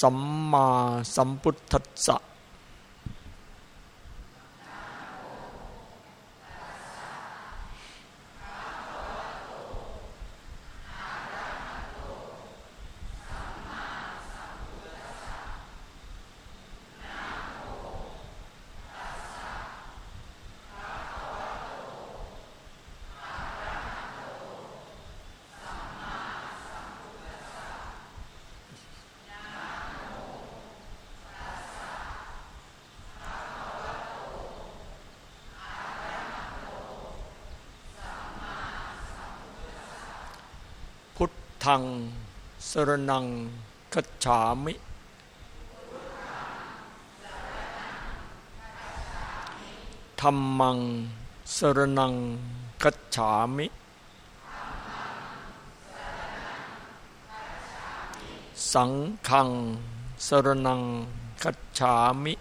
สัมมาสัมพุทธัสสะพุ ทังสรนังคัจฉามิ ธรรมังสรนังคัจฉามิ สังฆังสรนังคัจฉามิ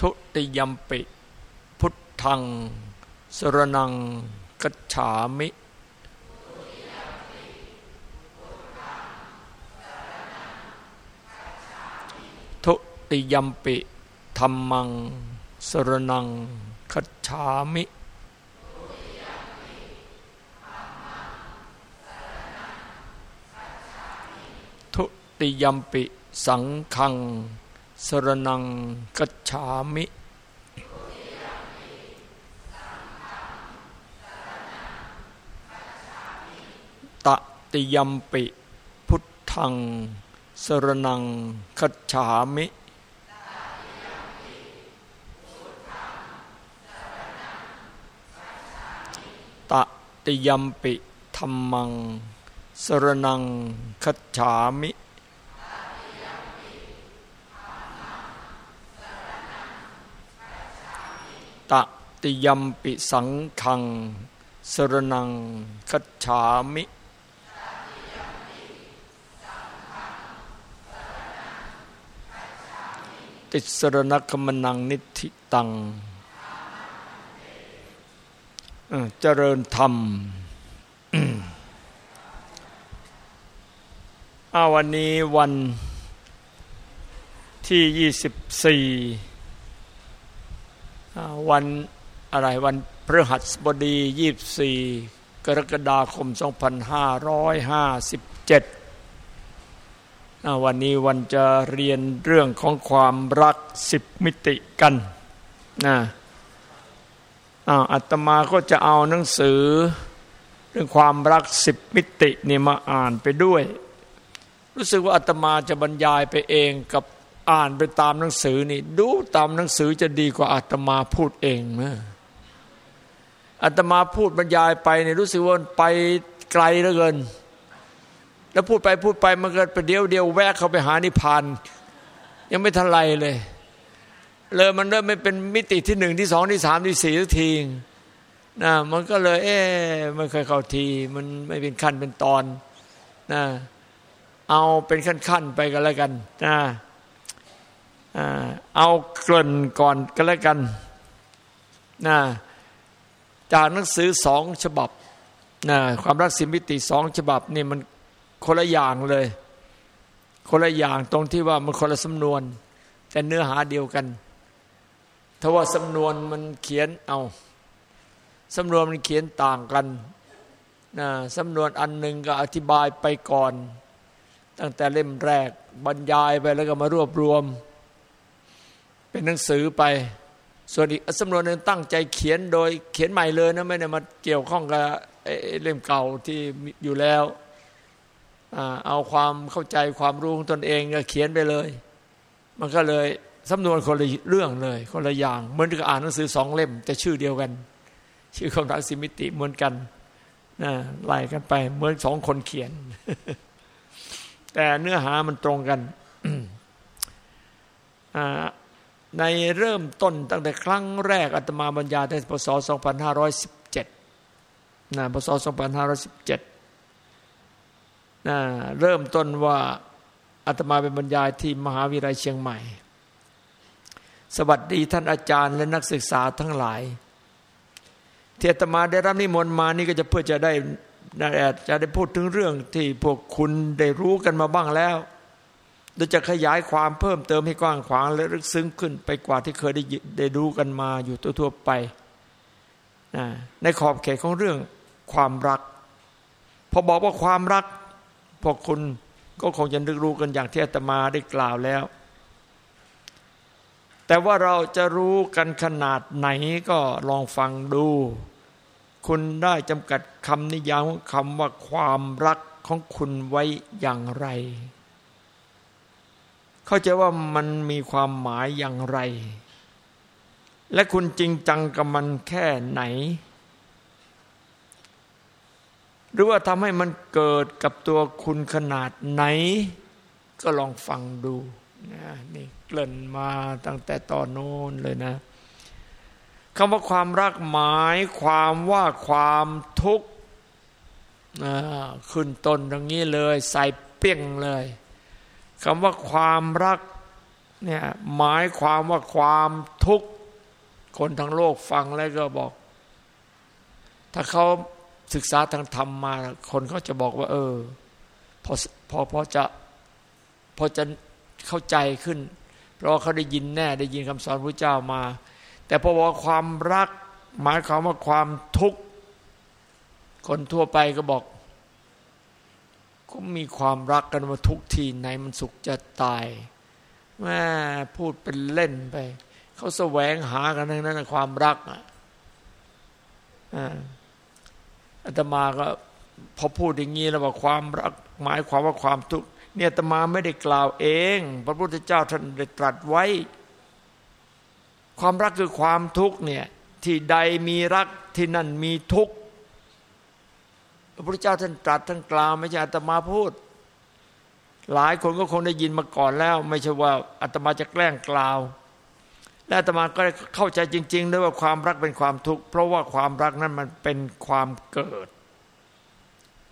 ทุติยมปิ พุทธัง สรนังกัจฉามิทุติยมปิธรรมัง สรนังคัจฉามิทุติยมปิสังฆัง สรนังกัจฉามิ ติยมปิพุทธัง สรนังคัจฉามิตติยมปิธรรมัง สรนังคัจฉามิตติยมปิสังขัง สรนังคัจฉามิ ติสรณคมนังนิธิตังเจริญธรรมอาวันนี้วันที่ยี่สิบสี่วันอะไรวันพฤหัสบดียี่สี่กรกฎาคมสองพันห้าร้อยห้าสิบเจ็ด วันนี้วันจะเรียนเรื่องของความรักสิบมิติกันนะอาตมาก็จะเอาหนังสือ เรื่องความรักสิบมิตินี่มาอ่านไปด้วย รู้สึกว่าอาตมาจะบรรยายไปเองกับอ่านไปตามหนังสือนี่ ดูตามหนังสือจะดีกว่าอาตมาพูดเองนะอาตมาพูดบรรยายไปเนี่ยรู้สึกว่าไปไกลเหลือเกิน แล้วพูดไปพูดไปมันเกิดไปเดียวเดียวแวกเข้าไปหานิพพานยังไม่ทันไรเลย เลยมันเริ่มไม่เป็นมิติที่หนึ่งที่สองที่สามที่สี่ทีนะมันก็เลย เอ๊ะไม่เคยเข้าที มันไม่เป็นขั้นเป็นตอนนะเอาเป็นขั้นๆไปกันแล้วกันนะเอาเกริ่นก่อนกันแล้วกันนะจากหนังสือสองฉบับนะความรักสิมิติสองฉบับนี่มัน คนละอย่างเลย คนละอย่างตรงที่ว่ามันคนละสำนวน แต่เนื้อหาเดียวกันถ้าว่าสำนวนมันเขียนเอาสำนวนมันเขียนต่างกันนะสำนวนอันหนึ่งก็อธิบายไปก่อน ตั้งแต่เล่มแรกบรรยายไปแล้วก็มารวบรวม เป็นหนังสือไป ส่วนอีกสำนวนหนึ่งตั้งใจเขียนโดยเขียนใหม่เลยนะไม่ได้มาเกี่ยวข้องกับเล่มเก่าที่อยู่แล้ว เอาความเข้าใจความรู้ของตนเองก็เขียนไปเลย มันก็เลยสำนวนคนละเรื่องเลย คนละอย่าง เหมือนกับอ่านหนังสือสองเล่ม แต่ชื่อเดียวกัน ชื่อของรักสิมิติเหมือนกันนะไล่กันไป เหมือนสองคนเขียน แต่เนื้อหามันตรงกันในเริ่มต้นตั้งแต่ครั้งแรกอาตมาบรรยายในพศ 2517นะพศ 2517 นะเริ่มต้นว่าอาตมาเป็นบรรยายที่มหาวิทยาลัยเชียงใหม่ สวัสดีท่านอาจารย์และนักศึกษาทั้งหลายที่อาตมาได้รับนิมนต์มานี่ก็จะเพื่อจะได้จะได้พูดถึงเรื่องที่พวกคุณได้รู้กันมาบ้างแล้วโดยจะขยายความเพิ่มเติมให้กว้างขวางและลึกซึ้งขึ้นไปกว่าที่เคยได้ได้ดูกันมาอยู่ทั่วๆไปในขอบเขตของเรื่องความรัก พอบอกว่าความรัก พวกคุณก็คงจะนึกรู้กันอย่างที่อาตมาได้กล่าวแล้ว แต่ว่าเราจะรู้กันขนาดไหนก็ลองฟังดู คุณได้จำกัดคำนิยามของคำว่าความรักของคุณไว้อย่างไร เข้าใจว่ามันมีความหมายอย่างไร และคุณจริงจังกับมันแค่ไหน หรือว่าทำให้มันเกิดกับตัวคุณขนาดไหน ก็ลองฟังดูนะนี่เกิ่นมาตั้งแต่ตอนโน้นเลยนะคำว่าความรักหมายความว่าความทุกข์ขึ้นตนตรงนี้เลย ใส่เปี้ยงเลยคำว่าความรักเนี่ยหมายความว่าความทุกข์คนทั้งโลกฟังแล้วก็บอก ถ้าเขา ศึกษาทางธรรมมา คนเขาจะบอกว่า เออพอพอพอจะพอจะเข้าใจขึ้น เพราะเขาได้ยินแน่ได้ยินคำสอนพระเจ้ามา แต่พอบอกความรัก หมายความว่าความทุกข์คนทั่วไปก็บอก ก็มีความรักกันมาทุกทีไหนมันสุขจะตายแม่พูดเป็นเล่นไป เขาแสวงหากันทั้งนั้นความรักอะอ่า อาตมาก็พอพูดอย่างนี้แล้วว่าความรักหมายความว่าความทุกข์เนี่ยอาตมาไม่ได้กล่าวเอง พระพุทธเจ้าท่านได้ตรัสไว้ ความรักคือความทุกข์เนี่ยที่ใดมีรักที่นั่นมีทุกข์พระพุทธเจ้าท่านตรัสท่านกล่าวไม่ใช่อาตมาพูด หลายคนก็คงได้ยินมาก่อนแล้ว ไม่ใช่ว่าอาตมาจะแกล้งกล่าว และอาตมาก็ได้เข้าใจจริงๆด้วยว่าความรักเป็นความทุกข์เพราะว่าความรักนั้นมันเป็นความเกิด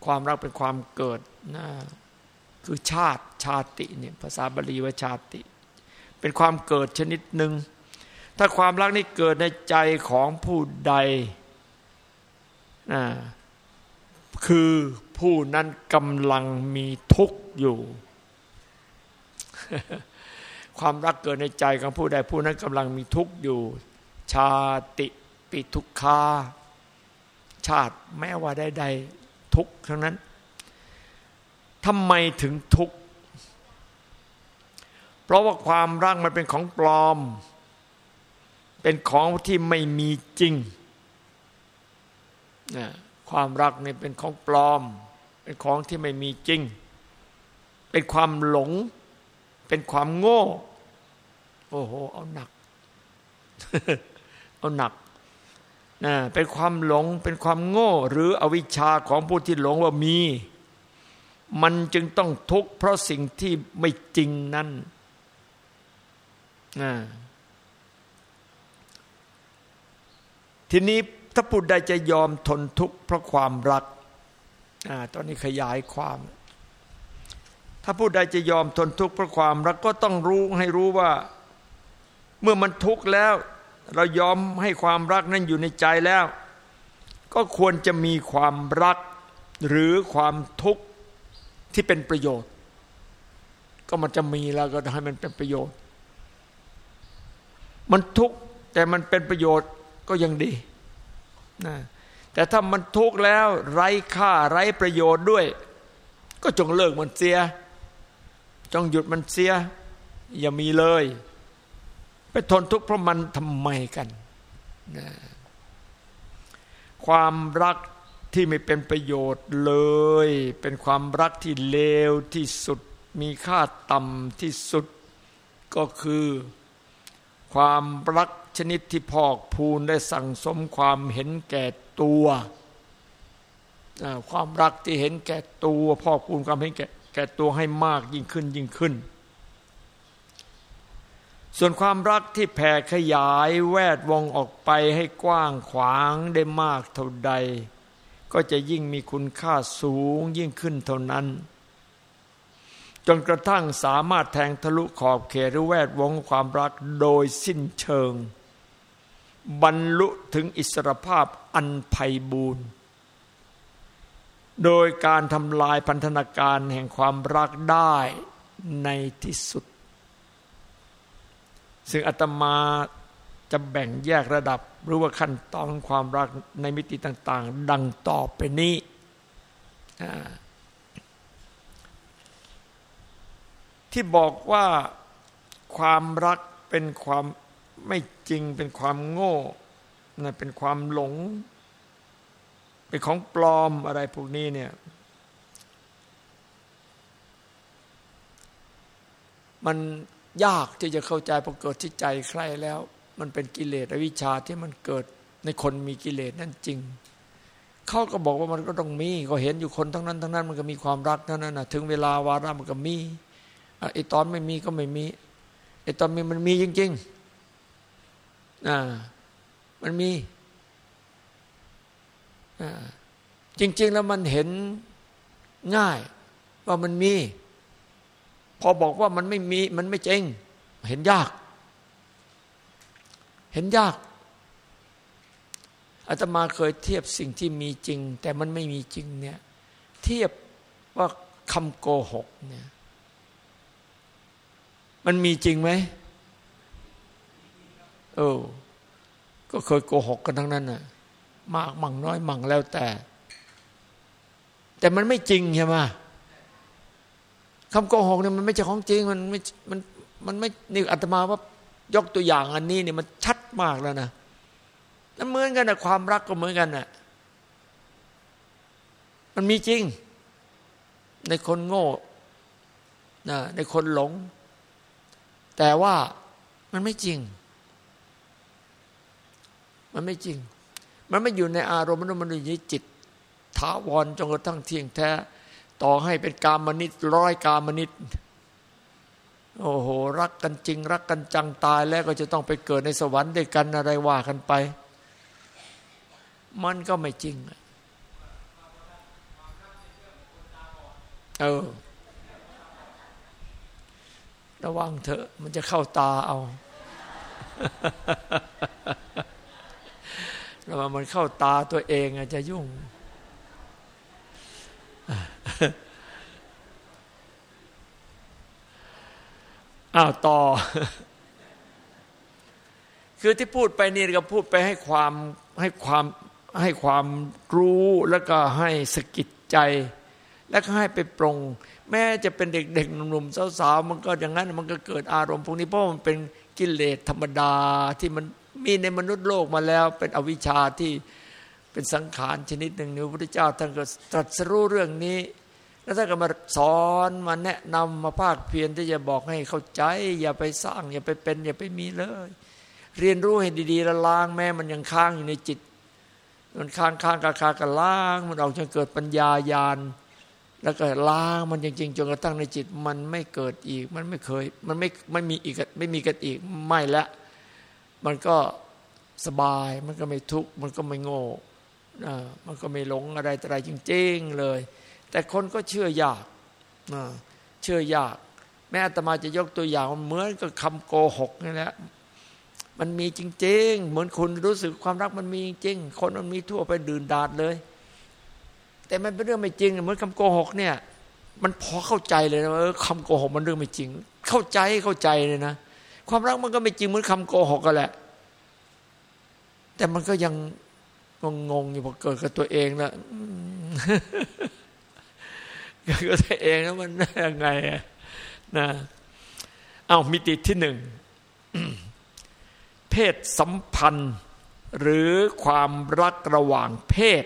ความรักเป็นความเกิดนะคือชาติชาติเนี่ยภาษาบาลีว่าชาติ เป็นความเกิดชนิดหนึ่งถ้าความรักนี้เกิดในใจของผู้ใดนะคือผู้นั้นกำลังมีทุกข์อยู่ ความรักเกิดในใจของผู้ใดผู้นั้นกำลังมีทุกข์อยู่ ชาติปิทุกคาชาติแม้ว่าใดๆทุกข์ทั้งนั้นทำไมถึงทุกข์เพราะว่าความรักมันเป็นของปลอม เป็นของที่ไม่มีจริงนะความรักนี่เป็นของปลอม เป็นของที่ไม่มีจริง เป็นความหลง เป็นความโง่ โอ้โห เอาหนัก เอาหนักนะเป็นความหลงเป็นความโง่ หรืออวิชชาของผู้ที่หลงว่ามี มันจึงต้องทุกข์เพราะสิ่งที่ไม่จริงนั้นนะทีนี้ถ้าผู้ใดจะยอมทนทุกข์เพราะความรักอตอนนี้ขยายความ ถ้าผู้ใดจะยอมทนทุกข์เพราะความรักก็ต้องรู้ให้รู้ว่า เมื่อมันทุกข์แล้ว เรายอมให้ความรักนั้นอยู่ในใจแล้ว ก็ควรจะมีความรักหรือความทุกข์ที่เป็นประโยชน์ ก็มันจะมีแล้วก็ให้มันเป็นประโยชน์ มันทุกข์แต่มันเป็นประโยชน์ก็ยังดีนะแต่ถ้ามันทุกข์แล้วไร้ค่าไร้ประโยชน์ด้วย ก็จงเลิกมันเสีย จงหยุดมันเสีย อย่ามีเลย ไปทนทุกข์เพราะมันทำไมกันนะความรักที่ไม่เป็นประโยชน์เลย เป็นความรักที่เลวที่สุด มีค่าต่ำที่สุด ก็คือ ความรักชนิดที่พอกพูนได้สั่งสมความเห็นแก่ตัวความรักที่เห็นแก่ตัวพ่อคูณความเห็นแก่แก่ตัวให้มากยิ่งขึ้นยิ่งขึ้น ส่วนความรักที่แผ่ขยายแวดวงออกไปให้กว้างขวางได้มากเท่าใด ก็จะยิ่งมีคุณค่าสูงยิ่งขึ้นเท่านั้น จนกระทั่งสามารถแทงทะลุขอบเขตหรือแวดวงความรักโดยสิ้นเชิง บรรลุถึงอิสรภาพอันไพ่บูรณ์โดยการทำลายพันธนาการแห่งความรักได้ในที่สุด ซึ่งอาตมาจะแบ่งแยกระดับหรือว่าขั้นตอนความรักในมิติต่าง ๆ ดังต่อไปนี้ที่บอกว่าความรักเป็นความไม่จริงเป็นความโง่เป็นความหลง เป็นของปลอมอะไรพวกนี้เนี่ยมัน ยากที่จะเข้าใจพอเกิดที่ใจใครแล้ว มันเป็นกิเลสอวิชชาที่มันเกิดในคนมีกิเลสนั่นจริงเขาก็บอกว่ามันก็ต้องมีก็เห็นอยู่คนทั้งนั้นทั้งนั้นมันก็มีความรักทั้งนั้นนะถึงเวลาวาระมันก็มีไอตอนไม่มีก็ไม่มีไอตอนมีมันมีจริงๆอ่ามันมีอ่าจริง ๆ แล้วมันเห็นง่ายว่ามันมี พอบอกว่ามันไม่มีมันไม่จริงเห็นยาก เห็นยากอาตมาเคยเทียบสิ่งที่มีจริง แต่มันไม่มีจริงเนี่ย เทียบว่าคำโกหกเนี่ย มันมีจริงไหมเออก็เคยโกหกกันทั้งนั้นน่ะ มากมั่งน้อยมั่งแล้วแต่ แต่มันไม่จริงใช่ไหม คำโกหกเนี่ยมันไม่ใช่ของจริงมันไม่มันมันไม่นี่อาตมาว่ายกตัวอย่างอันนี้เนี่ยมันชัดมากแล้วนะแล้วเหมือนกันนะความรักก็เหมือนกันนะมันมีจริง ในคนโง่นะในคนหลง แต่ว่ามันไม่จริง มันไม่จริง มันไม่อยู่ในอารมณ์มันมันอยู่ในจิตถาวรจนกระทั่งเที่ยงแท้ ต่อให้เป็นกามนิตร้อยกามนิตโอ้โห รักกันจริง รักกันจังตายแล้วก็จะต้องไปเกิดในสวรรค์ด้วยกันอะไรว่ากันไป มันก็ไม่จริงเออระวังเถอะมันจะเข้าตาเอาแล้วมันเข้าตาตัวเองอาจจะยุ่ง อ้าวต่อ คือที่พูดไปนี่ก็พูดไปให้ความให้ความให้ความรู้แล้วก็ให้สกิดใจ แล้วก็ให้ไปปรงแม้จะเป็นเด็กๆหนุ่มๆสาวๆมันก็อย่างนั้นมันก็เกิดอารมณ์พวกนี้เพราะมันเป็นกิเลสธรรมดาที่มันมีในมนุษย์โลกมาแล้ว เป็นอวิชชาที่ เป็นสังขารชนิดหนึ่งนี่พระพุทธเจ้าท่านก็ตรัสรู้เรื่องนี้ แล้วท่านก็มาสอนมาแนะนำมาภาคเพียรที่จะบอกให้เข้าใจ อย่าไปสร้าง อย่าไปเป็น อย่าไปมีเลย เรียนรู้ให้ดีๆละล้างแม้มันยังค้างอยู่ในจิต มันค้างค้างกาคากันล้าง มันออกจนเกิดปัญญาญาณแล้วก็ล้างมันจริงๆจนกระทั่งในจิต มันไม่เกิดอีก มันไม่เคย มันไม่ไม่มีอีกไม่มีกันอีกไม่ละ มันก็สบายมันก็ไม่ทุกข์มันก็ไม่โง่ มันก็ไม่หลงอะไรอะไรจริง ๆเลย แต่คนก็เชื่อยากเชื่อยาก แม้อาตมาจะยกตัวอย่างเหมือนกับคำโกหกนี่แหละมันมีจริง ๆ เหมือนคุณรู้สึกความรักมันมีจริง คนมันมีทั่วไปดื่นดาดเลย แต่มันเป็นเรื่องไม่จริง เหมือนคำโกหกเนี่ย มันพอเข้าใจเลยนะว่าคำโกหกมันเรื่องไม่จริง เข้าใจเข้าใจเลยนะความรักมันก็ไม่จริงเหมือนคำโกหกกันแหละ แต่มันก็ยัง งงๆอยู่พอเกิดกับตัวเองแล้วเกิดกับตัวเองแล้วมันยังไงนะเอามิติที่หนึ่งเพศสัมพันธ์ หรือความรักระหว่างเพศ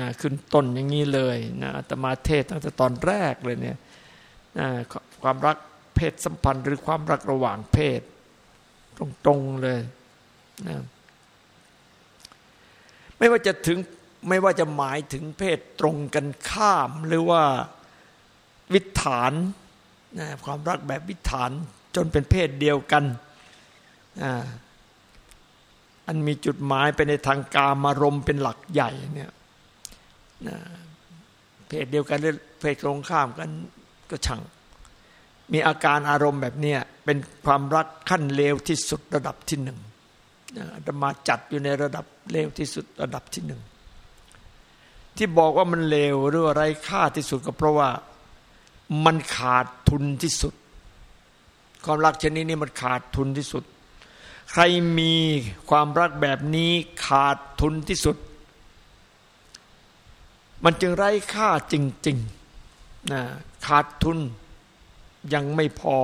นะขึ้นต้นอย่างนี้เลยนะตมาเทศตั้งแต่ตอนแรกเลยเนี่ยนะความรักเพศสัมพันธ์ หรือความรักระหว่างเพศ ตรงๆเลยนะ ไม่ว่าจะถึงไม่ว่าจะหมายถึงเพศตรงกันข้าม หรือว่าวิถานนะความรักแบบวิถานจนเป็นเพศเดียวกันอันมีจุดหมายไปในทางกามารมเป็นหลักใหญ่เนี่ยเพศเดียวกันหรือเพศตรงข้ามกันก็ช่างมีอาการอารมณ์แบบนี้เป็นความรักขั้นเลวที่สุดระดับที่หนึ่ง จะมาจัดอยู่ในระดับเลวที่สุดระดับที่หนึ่ง ที่บอกว่ามันเลวหรืออะไรค่าที่สุดก็เพราะว่ามันขาดทุนที่สุด ความรักชนิดนี้มันขาดทุนที่สุด ใครมีความรักแบบนี้ขาดทุนที่สุด มันจึงไร้ค่าจริงๆนะขาดทุนยังไม่พอ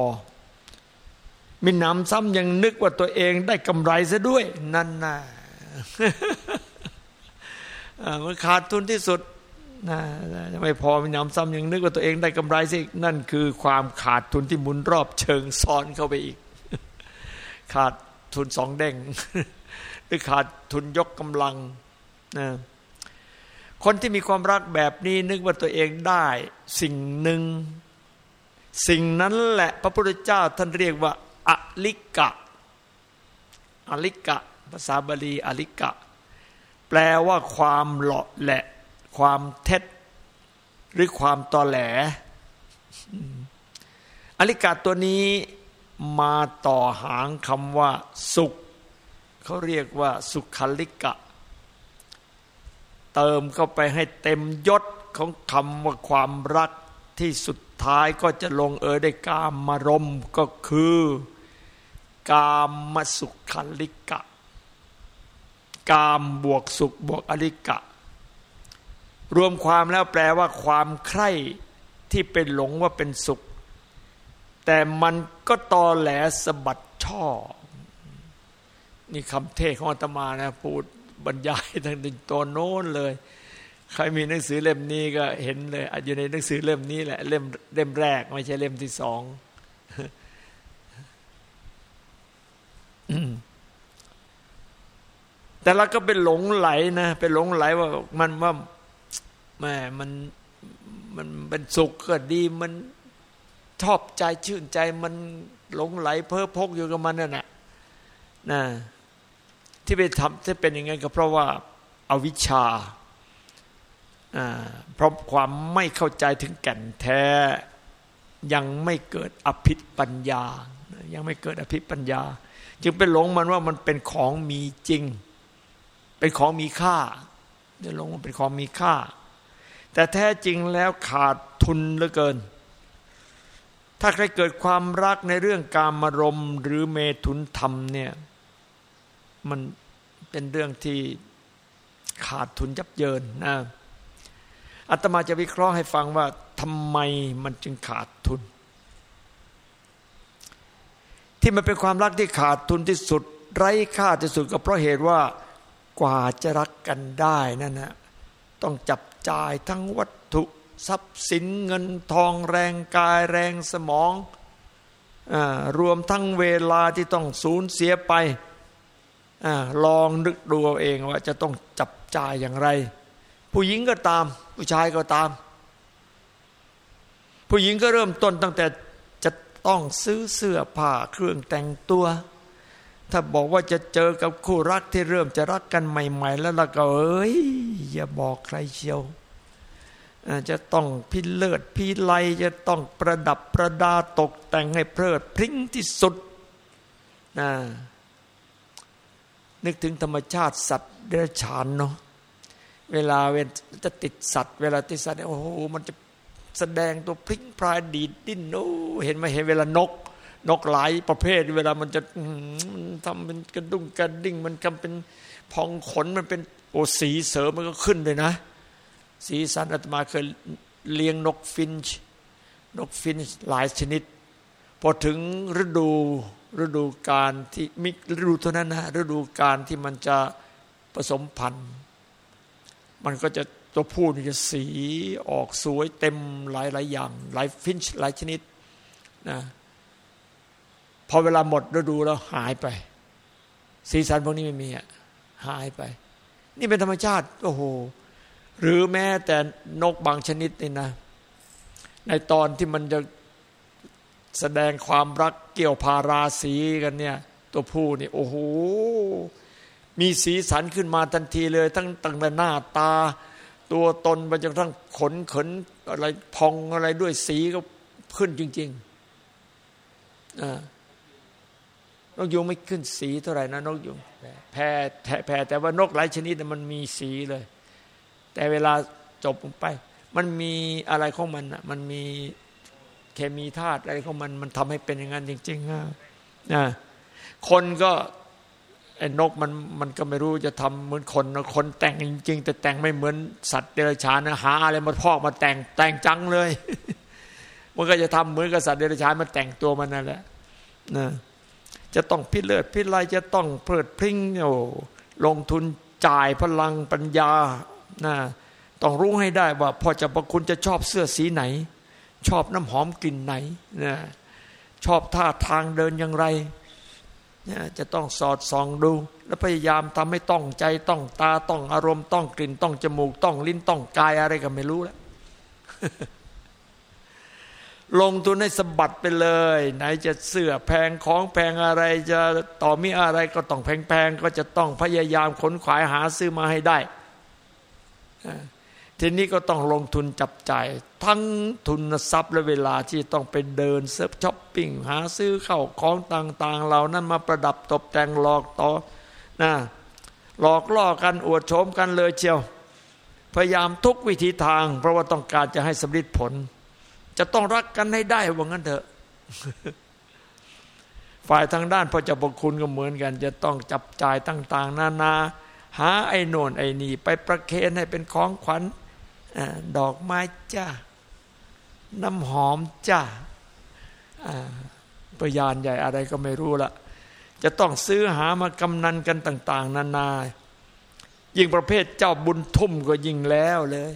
มีหนำซ้ำยังนึกว่าตัวเองได้กำไรซะด้วย นั่นน่ะมันขาดทุนที่สุดนะไม่พอมีหนำซ้ำยังนึกว่าตัวเองได้กำไรสินั่นคือความขาดทุนที่หมุนรอบเชิงซ้อนเข้าไปอีก ขาดทุนสองเด้งหรือขาดทุนยกกำลังนะคนที่มีความรักแบบนี้นึกว่าตัวเองได้สิ่งหนึ่ง สิ่งนั้นแหละพระพุทธเจ้าท่านเรียกว่า อลิกะอลิกะ ภาษาบาลีอลิกะ แปลว่าความหลาะแหละ ความเท็จ หรือความตอแหล อลิกะตัวนี้มาต่อหางคำว่า สุข เขาเรียกว่า สุขลิกะ เติมเข้าไปให้เต็มยศของคำว่าความรักที่สุดท้ายก็จะลงเอยได้กามมารมก็คือ กามมสุขลิกะ กามบวกสุขบวกอลิกะ รวมความแล้วแปลว่าความใคร่ที่เป็นหลงว่าเป็นสุข แต่มันก็ตอแหลสะบัดช่อ นี่คำเทศของอาตมานะพูดบรรยายทั้งตัวโน้นเลย ใครมีหนังสือเล่มนี้ก็เห็นเลยอยู่ในหนังสือเล่มนี้แหละเล่มเล่มแรกไม่ใช่เล่มที่สอง แต่เราก็เป็นหลงไหลนะเป็นหลงไหลว่ามันว่าแม่มันมันเป็นสุขก็ดีมันชอบใจชื่นใจมันหลงไหล เพ้อพกอยู่กับมันนั่นแหละนะที่ไปทำที่เป็นอย่างนั้นก็เพราะว่าอาวิชชาเพราะความไม่เข้าใจถึงแก่นแท้ ยังไม่เกิดอภิปัญญา ยังไม่เกิดอภิปัญญา จึงเป็นหลงมันว่ามันเป็นของมีจริง เป็นของมีค่าจะหลงมันเป็นของมีค่า แต่แท้จริงแล้วขาดทุนเหลือเกิน ถ้าใครเกิดความรักในเรื่องการมารมหรือเมถุนธรรมเนี่ยมันเป็นเรื่องที่ขาดทุนยับเยินนะอาตมาจะวิเคราะห์ให้ฟังว่าทำไมมันจึงขาดทุน ที่มันเป็นความรักที่ขาดทุนที่สุด ไร้ค่าที่สุดก็เพราะเหตุว่ากว่าจะรักกันได้นั่นนะต้องจับจ่ายทั้งวัตถุทรัพย์สินเงินทองแรงกายแรงสมองอรวมทั้งเวลาที่ต้องสูญเสียไปอลองนึกดูเองว่าจะต้องจับจ่ายอย่างไร ผู้หญิงก็ตาม ผู้ชายก็ตาม ผู้หญิงก็เริ่มต้นตั้งแต่ ต้องซื้อเสื้อผ้าเครื่องแต่งตัว ถ้าบอกว่าจะเจอกับคู่รักที่เริ่มจะรักกันใหม่ ๆ แล้วล่ะก็เอ้ยอย่าบอกใครเชียวจะต้องพิเลิศพิไลจะต้องประดับประดาตกแต่งให้เพลิดพริ้งที่สุดนะนึกถึงธรรมชาติสัตว์เดรัจฉานเนาะเวลาเวจะติดสัตว์ เวลาติดสัตว์โอ้โหมันจะ แสดงตัวพลิงพลายดีดดิ้นโอ้เห็นไหมเห็นเวลานก นกหลายประเภท เวลามันจะทำเป็นกระดุ้งกระดิ่ง มันทำเป็นพองขนมันเป็นโอสีเสริมมันก็ขึ้นเลยนะ สีสันอาตมาเคยเลี้ยงนกฟินช์นกฟินช์หลายชนิด พอถึงฤดูฤดูการที่มิฤดูเท่านั้นนะฤดูการที่มันจะผสมพันธุ์ มันก็จะ ตัวผู้นี่จะสีออกสวยเต็มหลายหลายอย่าง หลายฟินช์หลายชนิดนะพอเวลาหมดฤดูแล้วหายไป สีสันพวกนี้ไม่มีอะหายไป นี่เป็นธรรมชาติโอ้โหหรือแม้แต่นกบางชนิดนี่นะ ในตอนที่มันจะแสดงความรักเกี่ยวพาราสีกันเนี่ย ตัวผู้นี่โอ้โหมีสีสันขึ้นมาทันทีเลย ทั้งตั้งแต่หน้าตา ตัวตนไปจนทั้งขนขนอะไรพองอะไรด้วยสีก็ขึ้นจริงๆนกยุงไม่ขึ้นสีเท่าไหร่นะนกยุงแพ้แพ้แต่ว่านกหลายชนิดมันมีสีเลย แต่เวลาจบไป มันมีอะไรของมันอะ มันมีเคมีธาตุอะไรของมัน มันทำให้เป็นอย่างนั้นจริงๆนะคนก็ ไอ้นกมันมันก็ไม่รู้จะทำเหมือนคนนะคนแต่งจริง ๆ แต่แต่งไม่เหมือนสัตว์เดรัจฉานนะหาอะไรมาพอกมาแต่งแต่งจังเลย มันก็จะทำเหมือนกับสัตว์เดรัจฉานมันแต่งตัวมันนั่นแหละนะจะต้องพิเลิศพิไลจะต้องเพลิดพริ้งโอ้ลงทุนจ่ายพลังปัญญานะต้องรู้ให้ได้ว่าพอจะประคุณจะชอบเสื้อสีไหน ชอบน้ำหอมกลิ่นไหนนะชอบท่าทางเดินอย่างไร จะต้องสอดส่องดู แล้วพยายามทำให้ต้องใจต้องตาต้องอารมณ์ต้องกลิ่นต้องจมูกต้องลิ้นต้องกายอะไรก็ไม่รู้แล้วลงทุนให้สะบัดไปเลย ไหนจะเสื้อแพงของแพงอะไรจะต่อมีอะไรก็ต้องแพงๆก็จะต้องพยายามขวนขวายหาซื้อมาให้ได้ ทีนี้ก็ต้องลงทุนจับจ่ายทั้งทุนทรัพย์และเวลาที่ต้องไปเดินเสิร์ฟช้อปปิ้งหาซื้อข้าวของต่างๆเหล่านั้นมาประดับตกแต่งหลอกต่อนะหลอกล่อกันอวดโฉมกันเลยเชียว พยายามทุกวิธีทาง เพราะว่าต้องการจะให้สำเร็จผล จะต้องรักกันให้ได้ว่างั้นเถอะ ฝ่ายทางด้านพระเจ้าปกคุณก็เหมือนกัน จะต้องจับจ่ายต่าง ๆ นานา หาไอ้โน่นไอ้นี่ไปประเคนให้เป็นของขวัญ ดอกไม้จ้าน้ำหอมจ้าประยานใหญ่อะไรก็ไม่รู้ละจะต้องซื้อหามากำนันกันต่าง ๆ นานา ยิ่งประเภทเจ้าบุญทุ่มก็ยิ่งแล้วเลย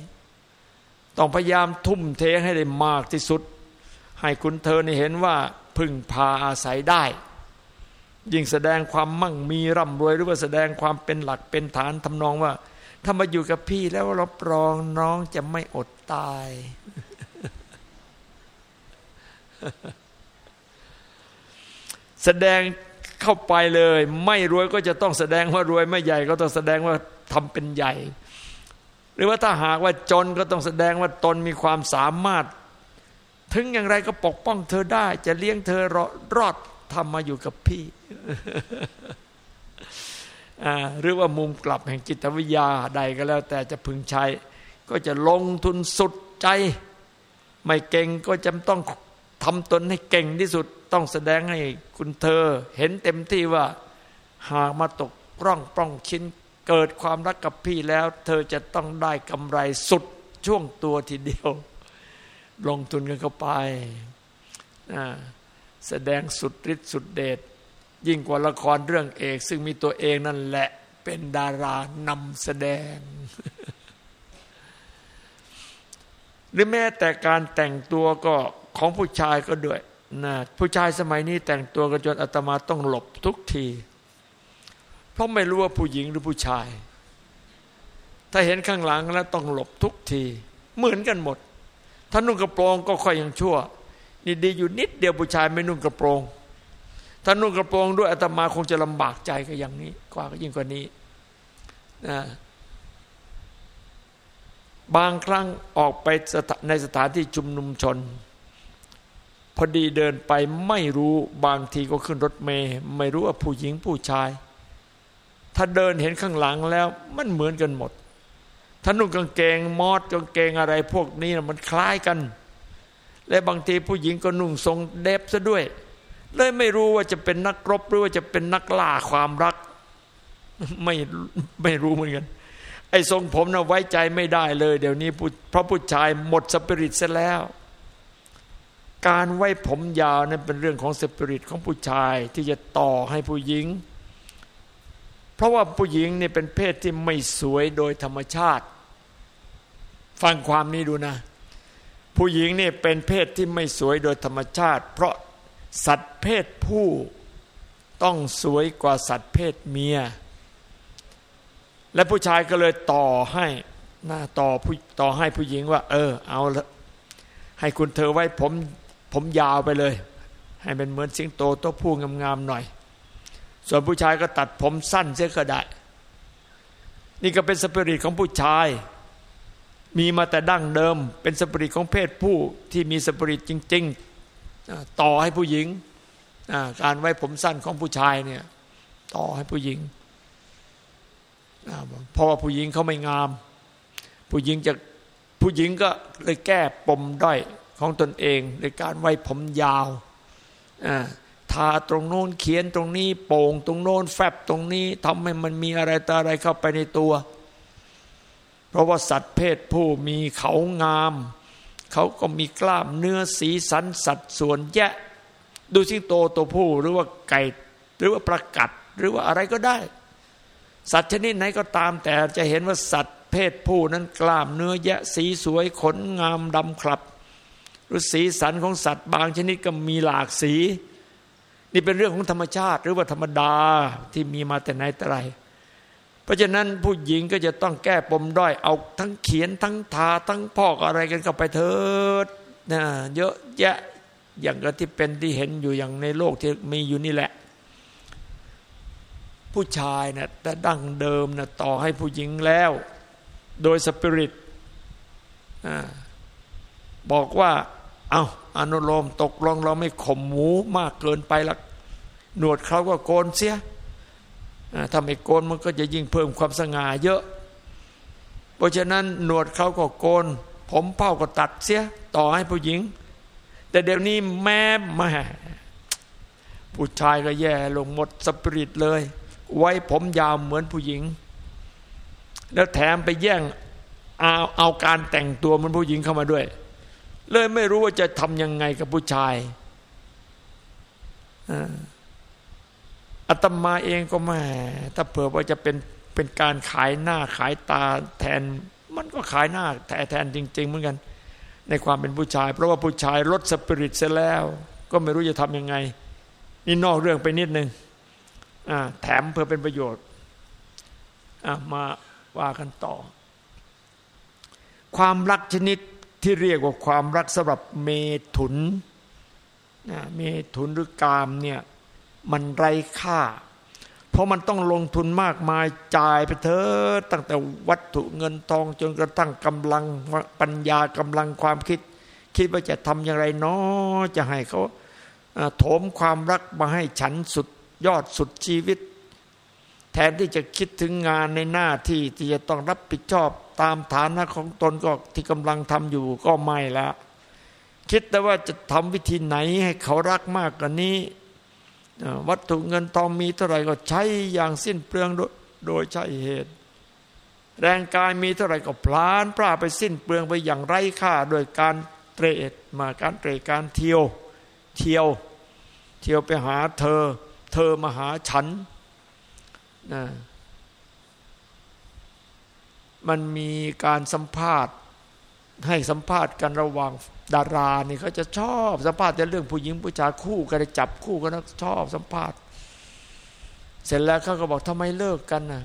ต้องพยายามทุ่มเทให้ได้มากที่สุด ให้คุณเธอนี่เห็นว่าพึ่งพาอาศัยได้ ยิ่งแสดงความมั่งมีร่ำรวยหรือว่าแสดงความเป็นหลักเป็นฐานทำนองว่า ถ้ามาอยู่กับพี่แล้วรับรองน้องจะไม่อดตาย แสดงเข้าไปเลย ไม่รวยก็จะต้องแสดงว่ารวยไม่ใหญ่ก็ต้องแสดงว่าทำเป็นใหญ่ หรือว่าถ้าหากว่าจนก็ต้องแสดงว่าตนมีความสามารถ ถึงอย่างไรก็ปกป้องเธอได้ จะเลี้ยงเธอรอดทำมาอยู่กับพี่ หรือว่ามุมกลับแห่งจิตวิทยาใดก็แล้ว แต่จะพึงใช้ ก็จะลงทุนสุดใจ ไม่เก่งก็จำต้องทำตนให้เก่งที่สุดต้องแสดงให้คุณเธอ เห็นเต็มที่ว่าหากมาตกร่องปล้องชิ้นเกิดความรักกับพี่แล้ว เธอจะต้องได้กำไรสุดช่วงตัวทีเดียว ลงทุนกันเข้าไป แสดงสุดฤทธิ์สุดเดช ยิ่งกว่าละครเรื่องเอก ซึ่งมีตัวเองนั่นแหละเป็นดารานำแสดง หรือแม้แต่การแต่งตัวก็ของผู้ชายก็ด้วยนะผู้ชายสมัยนี้แต่งตัวกันจนอาตมาต้องหลบทุกที เพราะไม่รู้ว่าผู้หญิงหรือผู้ชาย ถ้าเห็นข้างหลังแล้วต้องหลบทุกที เหมือนกันหมด ถ้านุ่งกระโปรงก็ค่อยยังชั่ว นี่ดีอยู่นิดเดียวผู้ชายไม่นุ่งกระโปรง ถ้านุ่งกระโปรงด้วยอาตมาคงจะลำบากใจก็อย่างนี้ กว่าก็ยิ่งกว่านี้นะบางครั้งออกไปในสถานที่ชุมนุมชน พอดีเดินไปไม่รู้บางทีก็ขึ้นรถเมย์ไม่รู้ว่าผู้หญิงผู้ชาย ถ้าเดินเห็นข้างหลังแล้วมันเหมือนกันหมดถ้านุ่งกางเกงมอดกางเกงอะไรพวกนี้นะมันคล้ายกัน และบางทีผู้หญิงก็นุ่งทรงเดบซะด้วย เลยไม่รู้ว่าจะเป็นนักรบหรือว่าจะเป็นนักล่าความรัก ไม่ไม่รู้เหมือนกันไอ้ทรงผมนะ่ะไว้ใจไม่ได้เลย เดี๋ยวนี้เพราะผู้ชายหมดสปิริตซะแล้ว การไว้ผมยาวนั้นเป็นเรื่องของสปิริตของผู้ชายที่จะต่อให้ผู้หญิง เพราะว่าผู้หญิงนี่เป็นเพศที่ไม่สวยโดยธรรมชาติ ฟังความนี้ดูนะ ผู้หญิงนี่เป็นเพศที่ไม่สวยโดยธรรมชาติ เพราะ สัตว์เพศผู้ต้องสวยกว่าสัตว์เพศเมีย และผู้ชายก็เลยต่อให้หน้าต่อผู้ต่อให้ผู้หญิงว่า เออ เอาละให้คุณเธอไว้ผมผมยาวไปเลย ให้เป็นเหมือนสิงโตตัวผู้งามๆหน่อย ส่วนผู้ชายก็ตัดผมสั้นเสียก็ได้ นี่ก็เป็นสปิริตของผู้ชาย มีมาแต่ดั้งเดิม เป็นสปิริตของเพศผู้ที่มีสปิริตจริง ๆ ต่อให้ผู้หญิง การไว้ผมสั้นของผู้ชายเนี่ยต่อให้ผู้หญิง เพราะว่าผู้หญิงเขาไม่งาม ผู้หญิงจะผู้หญิงก็เลยแก้ปมด้อยของตนเองในการไว้ผมยาวทาตรงโน้นเขียนตรงนี้ โป่งตรงโน้นแฟบตรงนี้ทำให้มันมีอะไรต่ออะไรเข้าไปในตัว เพราะว่าสัตว์เพศผู้มีเขางาม เขาก็มีกล้ามเนื้อสีสันสัดส่วนแยะ ดูสิโตตัวผู้หรือว่าไก่หรือว่าประกัดหรือว่าอะไรก็ได้ สัตว์ชนิดไหนก็ตามแต่จะเห็นว่าสัตว์เพศผู้นั้นกล้ามเนื้อแยะ สีสวยขนงามดำคลับ หรือสีสันของสัตว์บางชนิดก็มีหลากสี นี่เป็นเรื่องของธรรมชาติ หรือว่าธรรมดาที่มีมาแต่ไหนแต่ไร เพราะฉะนั้นผู้หญิงก็จะต้องแก้ปมด้อยเอาทั้งเขียนทั้งทาทั้งพอกอะไรกันเข้าไปเถิดนะเยอะแยะอย่างกที่เป็นที่เห็นอยู่อย่างในโลกที่มีอยู่นี่แหละ ผู้ชายนะแต่ดั้งเดิมนะต่อให้ผู้หญิงแล้ว โดยสปิริตบอกว่า เอาอนุโลมตกลงเราไม่ข่มหมูมากเกินไปละหนวดเขาก็โกนเสีย ถ้าไม่โกนมันก็จะยิ่งเพิ่มความสง่าเยอะ เพราะฉะนั้นหนวดเขาก็โกน ผมเผ้าก็ตัดเสีย ต่อให้ผู้หญิง แต่เดี๋ยวนี้แม่แม่ผู้ชายก็แย่ลงหมดสปิริตเลย ไว้ผมยาวเหมือนผู้หญิง แล้วแถมไปแย่งเอาเอาการแต่งตัวเหมือนผู้หญิงเข้ามาด้วย เลยไม่รู้ว่าจะทำยังไงกับผู้ชายอ่า ตมาเองก็แม่ถ้าเผื่อว่าจะเป็นเป็นการขายหน้าขายตาแทน มันก็ขายหน้าแทนแทนจริง ๆ เหมือนกัน ในความเป็นผู้ชาย เพราะว่าผู้ชายลดสปิริตเสียแล้ว ก็ไม่รู้จะทำยังไง นี่นอกเรื่องไปนิดนึงแถมเพื่อเป็นประโยชน์มาว่ากันต่อ ความรักชนิดที่เรียกว่าความรักสำหรับเมถุนเมถุนหรือกามเนี่ย มันไร้ค่า เพราะมันต้องลงทุนมากมายจ่ายไปเถอะตั้งแต่วัตถุเงินทองจนกระทั่งกำลังปัญญากำลังความคิด คิดว่าจะทำอย่างไรเนาะจะให้เขาโถมความรักมาให้ฉันสุดยอดสุดชีวิต แทนที่จะคิดถึงงานในหน้าที่ที่จะต้องรับผิดชอบตามฐานะของตนก็ที่กำลังทำอยู่ก็ไม่ละคิดแต่ว่าจะทำวิธีไหนให้เขารักมากกว่านี้ วัตถุเงินทองมีเท่าไหร่ก็ใช้อย่างสิ้นเปลืองโดยใช่เหตุ แรงกายมีเท่าไหร่ก็พลานปราไปสิ้นเปลืองไปอย่างไร้ค่าโดยการเตรดมาการเตรการเที่ยวเที่ยวเที่ยวไปหาเธอ เธอมาหาฉันนะมันมีการสัมภาษณ์ ให้สัมภาษณ์กันระหว่างดารานี่เขาจะชอบสัมภาษณ์แต่เรื่องผู้หญิงผู้ชายคู่กันจับคู่กันชอบสัมภาษณ์ เสร็จแล้วเขาก็บอกทำไมเลิกกันน่ะ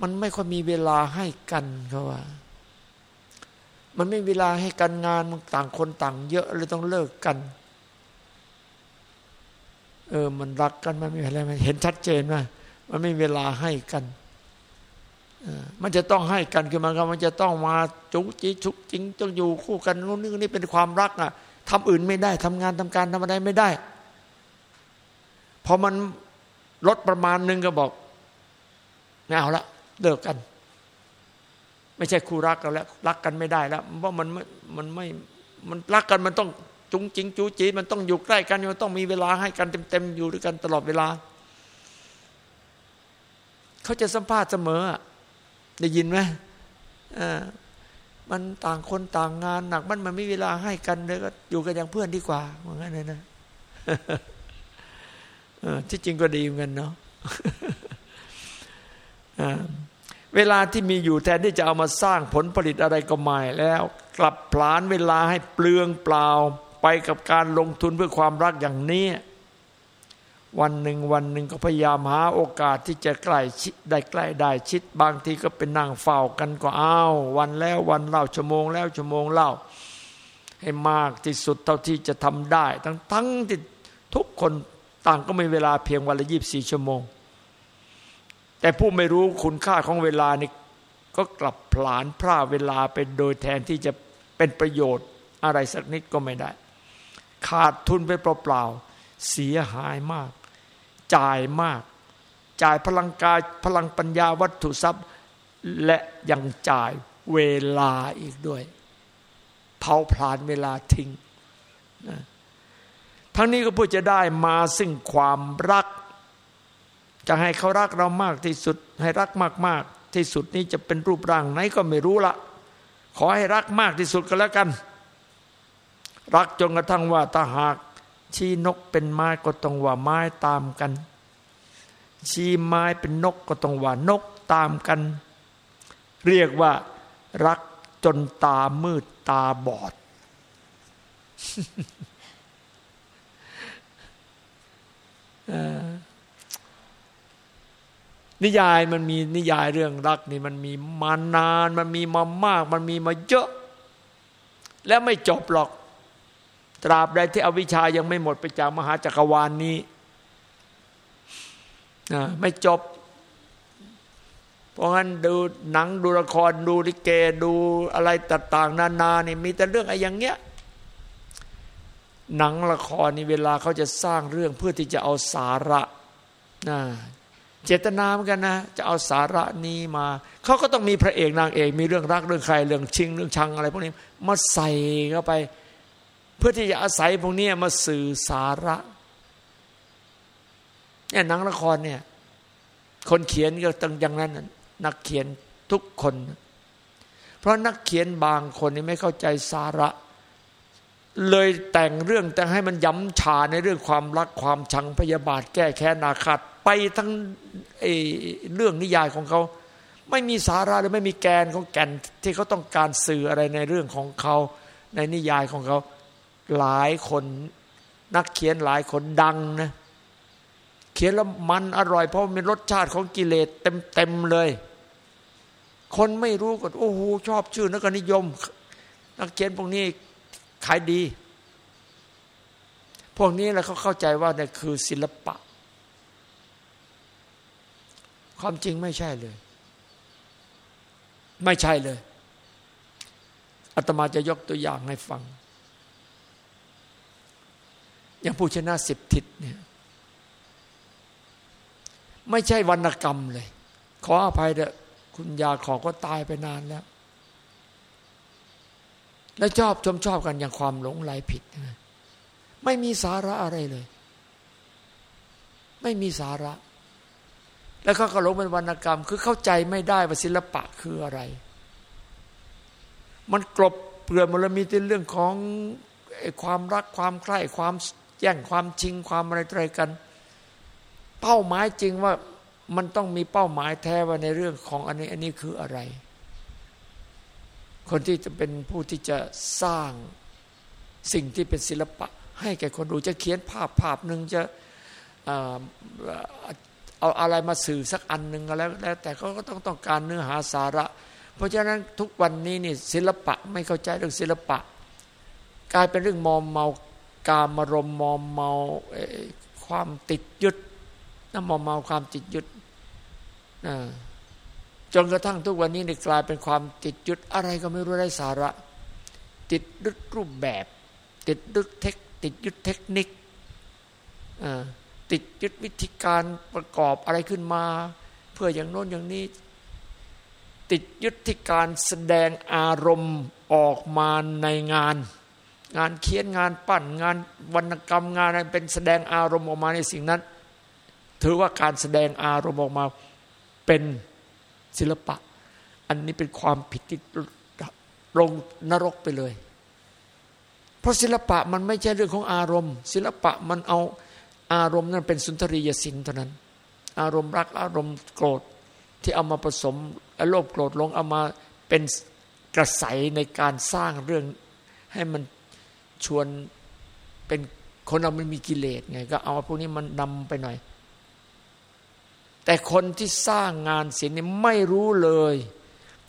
มันไม่ค่อยมีเวลาให้กันเขาว่า มันไม่เวลาให้กันงานต่างคนต่าง เยอะเลยต้องเลิกกัน เออ มันรักกันมันไม่อะไรมันเห็นชัดเจนว่ามันไม่เวลาให้กัน มันจะต้องให้กันคือมันก็มันจะต้องมาจุกจิชุกจริงต้องอยู่คู่กันนู่นนี่เป็นความรักอะทำอื่นไม่ได้ทำงานทำการทำอะไรไม่ได้พอมันลดประมาณนึงก็บอกไม่เอาละเลิกกัน ไม่ใช่คู่รักกันแล้ว รักกันไม่ได้แล้วเพราะมันมันไม่มันรักกันมันต้องจุงจิงจูจีมันต้องอยู่ใกล้กันมันต้องมีเวลาให้กันเต็มๆอยู่ด้วยกันตลอดเวลา เขาจะสัมภาษณ์เสมอ ได้ยินไหมมันต่างคนต่างงานหนักมันมันไม่เวลาให้กันเลยก็อยู่กันอย่างเพื่อนดีกว่าเหมือนกันเลยนะที่จริงก็ดีเหมือนกันเนาะเวลาที่มีอยู่แทนที่จะเอามาสร้างผลผลิตอะไรก็ไม่แล้ว กลับพลานเวลาให้เปลืองเปล่า ไปกับการลงทุนเพื่อความรักอย่างนี้ วันหนึ่งวันหนึ่งก็พยายามหาโอกาสที่จะใกล้ชิดได้ใกล้ได้ชิด บางทีก็เป็นนั่งเฝ้ากันก็อ้าววันแล้ววันเล่าชั่วโมงแล้วชั่วโมงเล่า ให้มากที่สุดเท่าที่จะทำได้ ทั้งทั้งที่ทุกคนต่างก็มีเวลาเพียงวันละยีบสี่ชั่วโมง แต่ผู้ไม่รู้คุณค่าของเวลานี่ก็กลับผลาญพร่าเวลาไปโดยแทนที่จะเป็นประโยชน์อะไรสักนิดก็ไม่ได้ ขาดทุนไปเปล่าๆเสียหายมาก จ่ายมาก จ่ายพลังกายพลังปัญญาวัตถุทรัพย์ และยังจ่ายเวลาอีกด้วย เผาผลาญเวลาทิ้งนะทั้งนี้ก็เพื่อจะได้มาซึ่งความรัก จะให้เขารักเรามากที่สุด ให้รักมากๆ ที่สุดนี้จะเป็นรูปร่างไหนก็ไม่รู้ละขอให้รักมากที่สุดก็แล้วกัน รักจนกระทั่งว่าถ้าหาก ชี้นกเป็นไม้ก็ต้องว่าไม้ตามกัน ชี้ไม้เป็นนกก็ต้องว่านกตามกัน เรียกว่า รักจนตามืดตาบอด นิยายมันมีนิยายเรื่องรักนี่มันมีมานาน มันมีมามาก มันมีมาเยอะ แล้วไม่จบหรอก ตราบใดที่อวิชายังไม่หมดไปจากมหาจักรวาลนนี้ไม่จบ เพราะงั้นดูหนังดูละครดูลิเกดูอะไรต่างๆนานานี่มีแต่เรื่องไอ้อย่างเงี้ยหนังละครนี่เวลาเขาจะสร้างเรื่องเพื่อที่จะเอาสาระนะเจตนาเหมือนกันนะ จะเอาสาระนี้มา เขาก็ต้องมีพระเอกนางเอก มีเรื่องรักเรื่องใครเรื่องชิงเรื่องชังอะไรพวกนี้มาใส่เข้าไป เพื่อที่จะอาศัยพวกนี้มาสื่อสาระเนี่ยหนังละครเนี่ย คนเขียนก็ต้องอย่างนั้นนักเขียนทุกคน เพราะนักเขียนบางคนนี่ไม่เข้าใจสาระ เลยแต่งเรื่องแต่ให้มันย้ำชาในเรื่องความรักความชังพยาบาท แก้แค้นนาขัดไปทั้งเรื่องนิยายของเขา ไม่มีสาระหรือไม่มีแกนของแก่นที่เขาต้องการสื่ออะไรในเรื่องของเขาในนิยายของเขา หลายคนนักเขียนหลายคนดังนะ เขียนแล้วมันอร่อย เพราะมันรสชาติของกิเลสเต็มๆเลย คนไม่รู้ก็โอ้โหชอบชื่อนักนิยม นักเขียนพวกนี้ขายดี พวกนี้แล้วเขาเข้าใจว่านี่คือศิลปะ ความจริงไม่ใช่เลย ไม่ใช่เลยอาตมาจะยกตัวอย่างให้ฟัง อย่างผู้ชนะสิบทิศเนี่ยไม่ใช่วรรณกรรมเลย ขออภัยเถอะคุณยาขอก็ตายไปนานแล้ว และชอบชมชอบกันอย่างความหลงไหลผิด ไม่มีสาระอะไรเลย ไม่มีสาระ แล้วเขาก็หลงเป็นวรรณกรรม คือเข้าใจไม่ได้ว่าศิลปะคืออะไร มันกลบเปลือนมันมีแต่เรื่องของความรักความใคร่ความ แย่งความชิงความอะไรอะไรกัน เป้าหมายจริงว่ามันต้องมีเป้าหมายแท้ว่าในเรื่องของอันนี้อันนี้คืออะไร คนที่จะเป็นผู้ที่จะสร้างสิ่งที่เป็นศิลปะ ให้แก่คนดูจะเขียนภาพภาพหนึ่งจะเอาอะไรมาสื่อสักอันหนึ่งก็แล้วแต่เขาก็ต้องต้องการเนื้อหาสาระ เพราะฉะนั้นทุกวันนี้นี่ศิลปะไม่เข้าใจเรื่องศิลปะ กลายเป็นเรื่องมอมเมา การมรมมอมเมาความติดยึดน้ำมอมเมาความติดยึดจนกระทั่งทุกวันนี้ในกลายเป็นความติดยึดอะไรก็ไม่รู้ได้สาระ ติดยึดรูปแบบ ติดยึดเทคติดยึดเทคนิคติดยึดวิธีการประกอบอะไรขึ้นมา เพื่ออย่างโน้นอย่างนี้ ติดยึดที่การแสดงอารมณ์ออกมาในงาน งานเขียนงานปั้นงานวรรณกรรมงานอะไรเป็นแสดงอารมณ์ออกมาในสิ่งนั้น ถือว่าการแสดงอารมณ์ออกมาเป็นศิลปะ อันนี้เป็นความผิดที่ลงนรกไปเลย เพราะศิลปะมันไม่ใช่เรื่องของอารมณ์ ศิลปะมันเอาอารมณ์นั้นเป็นสุนทรียศิลป์เท่านั้น อารมณ์รักอารมณ์โกรธที่เอามาผสมโลภโกรธลงเอามาเป็นกระใสในการสร้างเรื่องให้มัน ชวนเป็นคนเรามันมีกิเลสไง ก็เอาพวกนี้มันนำไปหน่อย แต่คนที่สร้างงานศิลป์นี่ไม่รู้เลย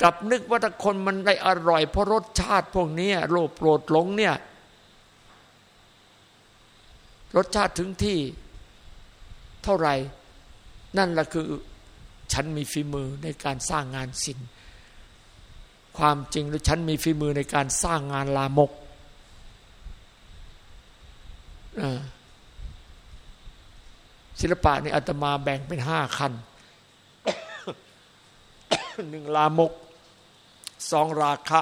กลับนึกว่าถ้าคนมันได้อร่อย เพราะรสชาติพวกนี้โลภโปรดหลงเนี่ย รสชาติถึงที่เท่าไหร่ นั่นแหละคือฉันมีฝีมือในการสร้างงานศิลป์ความจริงหรือฉันมีฝีมือในการสร้างงานลามก ศิลปะนี่อาตมาแบ่งเป็นห้าขั้นหนึ่งลามกสองราคะ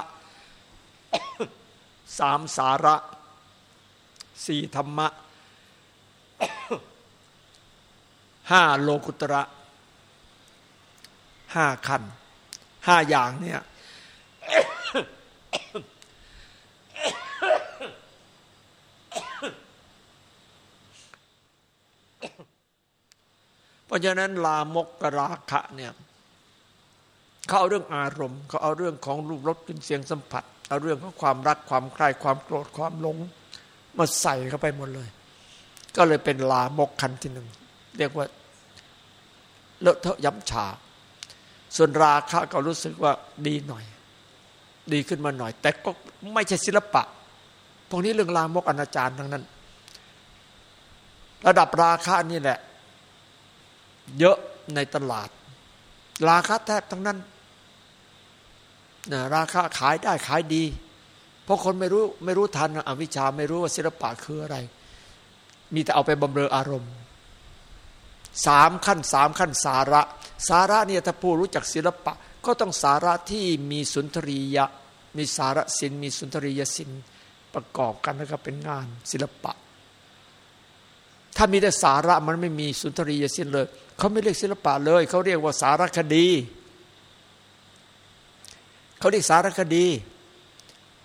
สามสาระสี่ธรรมะห้าโลกุตระห้าขันห้าอย่างเนี่ย เพราะฉะนั้นลามกกราคะเนี่ยเขาเอาเรื่องอารมณ์เขาเอาเรื่องของรูปรสกลิ่นเสียงสัมผัสเอาเรื่องของความรักความใคร่ความโกรธความหลงมาใส่เข้าไปหมดเลย ก็เลยเป็นลามกคันที่หนึ่งเรียกว่าเลอะเทอะย้ำฉา ส่วนราคะก็รู้สึกว่าดีหน่อย ดีขึ้นมาหน่อย แต่ก็ไม่ใช่ศิลปะ พวกนี้เรื่องลามกอนาจารทั้งนั้น ระดับราคานี่แหละ เยอะในตลาด ราคาแทบทั้งนั้นนะราคาขายได้ขายดี เพราะคนไม่รู้ไม่รู้ทันอวิชชาไม่รู้ว่าศิลปะคืออะไร มีแต่เอาไปบำเรออารมณ์สามขั้นสามขั้นสาระ สาระเนี่ยถ้าผู้รู้จักศิลปะ ก็ต้องสาระที่มีสุนทรียะ มีสาระศิลมีสุนทรียศิลประกอบกันแล้วก็เป็นงานศิลปะ ถ้ามีแต่สาระมันไม่มีสุนทรียศิลเลย เขาไม่เรียกศิลปะเลย เขาเรียกว่าสารคดีเขาเรียกสารคดี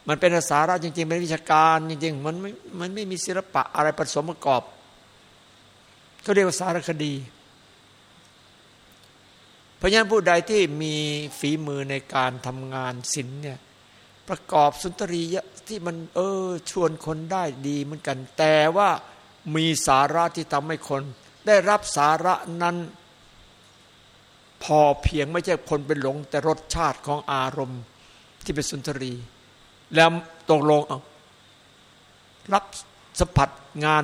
มันเป็นสาระจริงๆเป็นวิชาการจริงๆมันไม่มันไม่มีศิลปะอะไรผสมประกอบเขาเรียกว่าสารคดี เพราะฉะนั้นผู้ใดที่มีฝีมือในการทำงานศิลป์เนี่ยประกอบสุนทรียะที่มันเออชวนคนได้ดีเหมือนกัน แต่ว่ามีสาระที่ทำให้คน ได้รับสาระนั้น พอเพียงไม่ใช่คนเป็นหลง แต่รสชาติของอารมณ์ที่เป็นสุนทรี แล้วตกลงเอารับสัมผัสงาน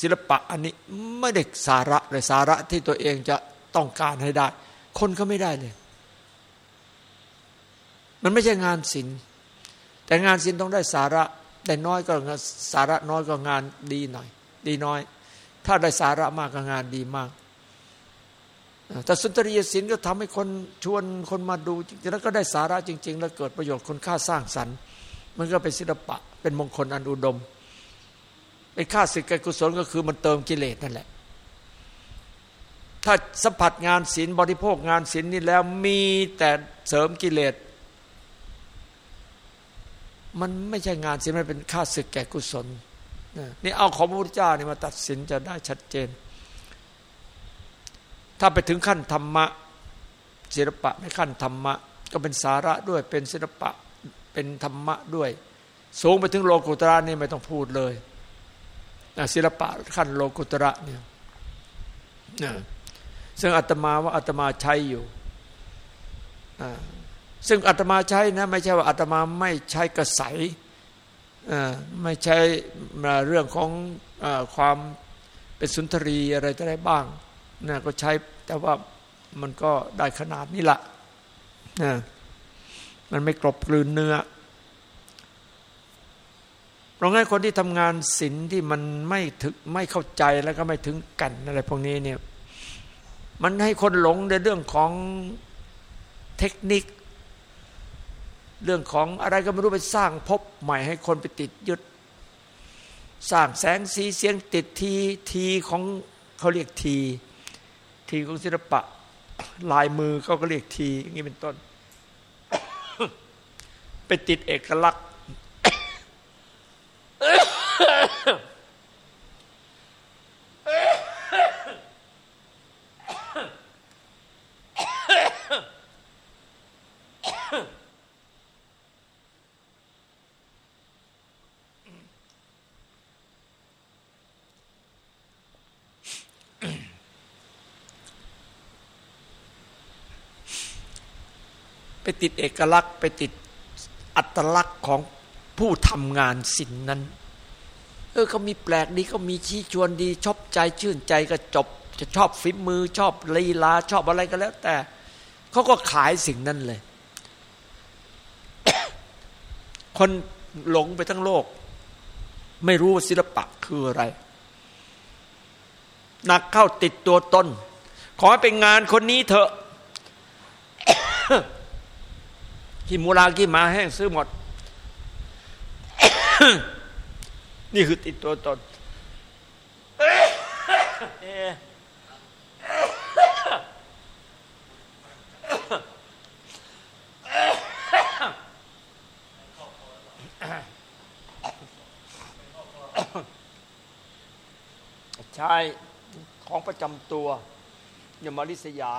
ศิลปะอันนี้ไม่ได้สาระเลยสาระที่ตัวเองจะต้องการให้ได้ คนก็ไม่ได้เลย มันไม่ใช่งานศิลป์แต่งานศิลป์ต้องได้สาระ แต่น้อยก็สาระน้อยก็งานดีหน่อย ดีน้อย ถ้าได้สาระมากก็งานดีมากแต่สุนทรียศิลป์ก็ทำให้คนชวนคนมาดูจริงๆแล้วก็ได้สาระจริง ๆ แล้วเกิดประโยชน์คนค่าสร้างสรรค์ มันก็เป็นศิลปะ เป็นมงคลอันอุดมไอ้ค่าศึกกุศลก็คือมันเติมกิเลสนั่นแหละ ถ้าสัมผัสงานศีลบริโภคงานศีลนี่แล้วมีแต่เสริมกิเลสมันไม่ใช่งานศีลมันเป็นค่าศึกแก่กุศล นี่เอาของพระพุทธเจ้านี่มาตัดสินจะได้ชัดเจน ถ้าไปถึงขั้นธรรมะศิลปะในขั้นธรรมะ ก็เป็นสาระด้วยเป็นศิลปะเป็นธรรมะด้วย สูงไปถึงโลกุตระนี่ไม่ต้องพูดเลยศิลปะขั้นโลกุตระเนี่ยซึ่งอาตมาว่าอาตมาใช้อยู่ซึ่งอาตมาใช้นะไม่ใช่ว่าอาตมาไม่ใช้กระใส ไม่ใช่เรื่องของอความเป็นสุนทรีอะไรอะไรบ้างนะก็ใช้แต่ว่ามันก็ได้ขนาดนี้ละนะมันไม่กรบกลืนเนื้อเพราะงั้นคนที่ทำงานศิลที่มันไม่ถึงไม่เข้าใจแล้วก็ไม่ถึงกันอะไรพวกนี้เนี่ยมันให้คนหลงในเรื่องของเทคนิค เรื่องของอะไรก็ไม่รู้ไปสร้างพบใหม่ให้คนไปติดยึด สร้างแสงสีเสียงติดทีทีของเขาเรียกที ทีของศิลปะ ลายมือเขาก็เรียกทีอย่างนี้เป็นต้น ไปติดเอกลักษณ์ ติดเอกลักษณ์ ไปติดอัตลักษณ์ของผู้ทำงานสิ่งนั้น เออเขามีแปลกดีเขามีชี้ชวนดี ชอบใจชื่นใจก็จบ จะชอบฝีมือ ชอบลีลา ชอบอะไรก็แล้ว แต่เขาก็ขายสิ่งนั้นเลย คนหลงไปทั้งโลก ไม่รู้ศิลปะคืออะไรหนักเข้าติดตัวตน ขอให้เป็นงานคนนี้เถอะ ที่มูลากี่มาแห้งซื้อหมด นี่คือติดตัวตนใช่ของประจำตัวอย่ามาริษยา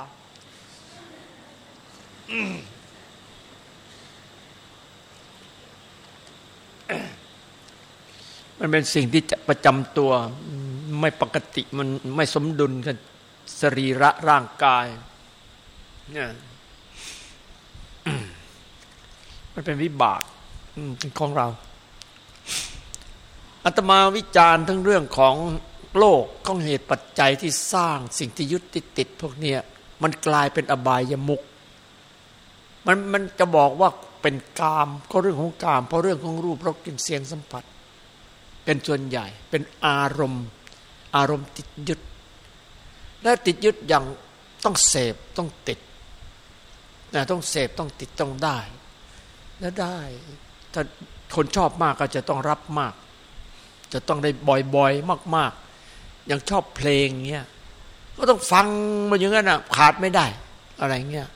มันเป็นสิ่งที่ประจำตัวไม่ปกติมันไม่สมดุลกันสรีระร่างกายเนี่ยมันเป็นวิบากของเราอาตมาวิจารณ์ทั้งเรื่องของโลกของเหตุปัจจัยที่สร้างสิ่งที่ยึดติดติดพวกเนี้ยมันกลายเป็นอบายมุกมันมันจะบอกว่าเป็นกามก็เรื่องของกาม เพราะเรื่องของรูปรสกลิ่นเสียงสัมผัส เป็นส่วนใหญ่ เป็นอารมณ์ อารมณ์ติดยึด และติดยึดอย่างต้องเสพต้องติดนะต้องเสพต้องติดต้องได้ และได้ถ้าคนชอบมากก็จะต้องรับมาก จะต้องได้บ่อยๆมาก ๆ อย่างชอบเพลงเงี้ยก็ต้องฟังมันอย่างนั้นอะขาดไม่ได้ อะไรเงี้ย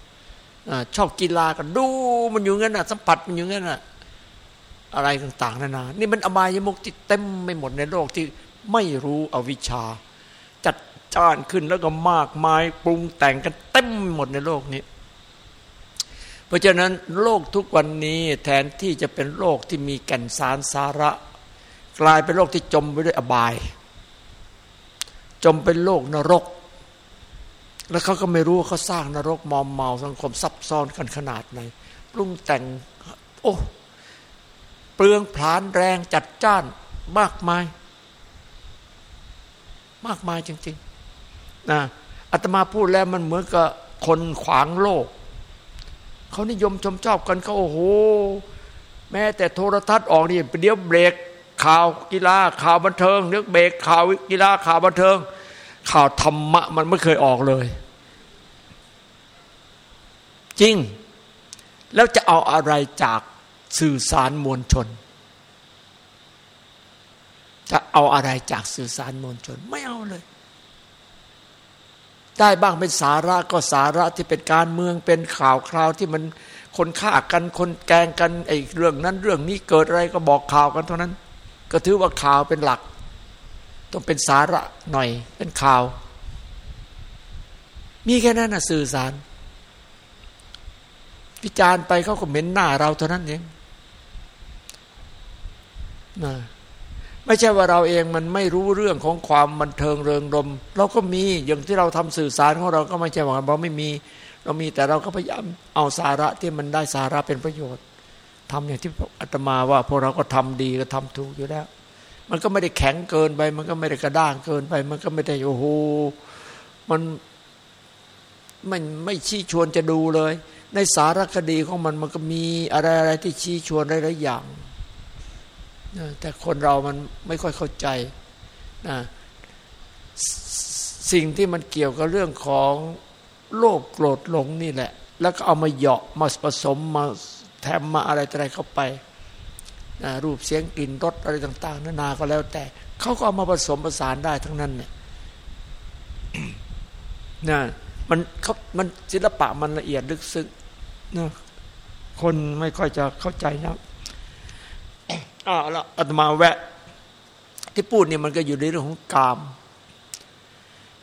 ชอบกีฬาก็ดูมันอยู่งั้นอะสัมผัสมันอยู่งั้นอะ อะไรต่างๆนานา นี่มันอบายมุกที่เต็มไม่หมดในโลกที่ไม่รู้อวิชชา จัดจ้านขึ้นแล้วก็มากมายปรุงแต่งกันเต็มหมดในโลกนี้ เพราะฉะนั้นโลกทุกวันนี้แทนที่จะเป็นโลกที่มีแก่นสารสาระ กลายเป็นโลกที่จมไปด้วยอบาย จมเป็นโลกนรก แล้วเขาก็ไม่รู้ว่าเขาสร้างนรกมอมเมาสังคมซับซ้อนกันขนาดไหนปรุงแต่ง โอ้ เปลืองผลานแรงจัดจ้านมากมาย มากมายจริงๆนะอาตมาพูดแล้วมันเหมือนกับคนขวางโลก เขานิยมชมชอบกันเขาโอ้โห แม้แต่โทรทัศน์ออกนี่เดี๋ยวเบรกข่าวกีฬาข่าวบันเทิงเนื้อเบรกข่าวกีฬาข่าวบันเทิง ข่าวธรรมะมันไม่เคยออกเลย จริง แล้วจะเอาอะไรจาก สื่อสารมวลชน จะเอาอะไรจากสื่อสารมวลชน ไม่เอาเลย ได้บ้างเป็นสาระก็สาระที่เป็นการเมืองเป็นข่าวคราวที่มันคนฆ่ากันคนแกงกันไอ้เรื่องนั้นเรื่องนี้เกิดอะไรก็บอกข่าวกันเท่านั้น ก็ถือว่าข่าวเป็นหลัก ต้องเป็นสาระหน่อยเป็นข่าว มีแค่นั้นนะสื่อสารวิจารณ์ไปเขาก็เหม็นหน้าเราเท่านั้นเอง นะไม่ใช่ว่าเราเองมันไม่รู้เรื่องของความบันเทิงเริงรม เราก็มีอย่างที่เราทำสื่อสารของเราก็ไม่ใช่ว่าเราไม่มีเรามีแต่เราก็พยายามเอาสาระที่มันได้สาระเป็นประโยชน์ทำอย่างที่อาตมาว่าพวกเราก็ทำดีก็ทำถูกอยู่แล้ว มันก็ไม่ได้แข็งเกินไป มันก็ไม่ได้กระด้างเกินไป มันก็ไม่ได้โอ้โหมันมันไม่ชี้ชวนจะดูเลย ในสารคดีของมันมันก็มีอะไรอะไรที่ชี้ชวนหลายๆอย่าง แต่คนเรามันไม่ค่อยเข้าใจนะสิ่งที่มันเกี่ยวกับเรื่องของโลภโกรธหลงนี่แหละ แล้วก็เอามาเหยาะมาผสมมาแถมมาอะไรอะไรเข้าไปนะรูปเสียงกลิ่นรสอะไรต่างๆนานาก็แล้วแต่เขาก็เอามาผสมผสานได้ทั้งนั้นเนี่ยนะมันเขามันศิลปะมันละเอียดลึกซึ้งนะคนไม่ค่อยจะเข้าใจนะ อ่าแล้วอาตมาแวะ ที่พูดเนี่ยมันก็อยู่ในเรื่องของกาม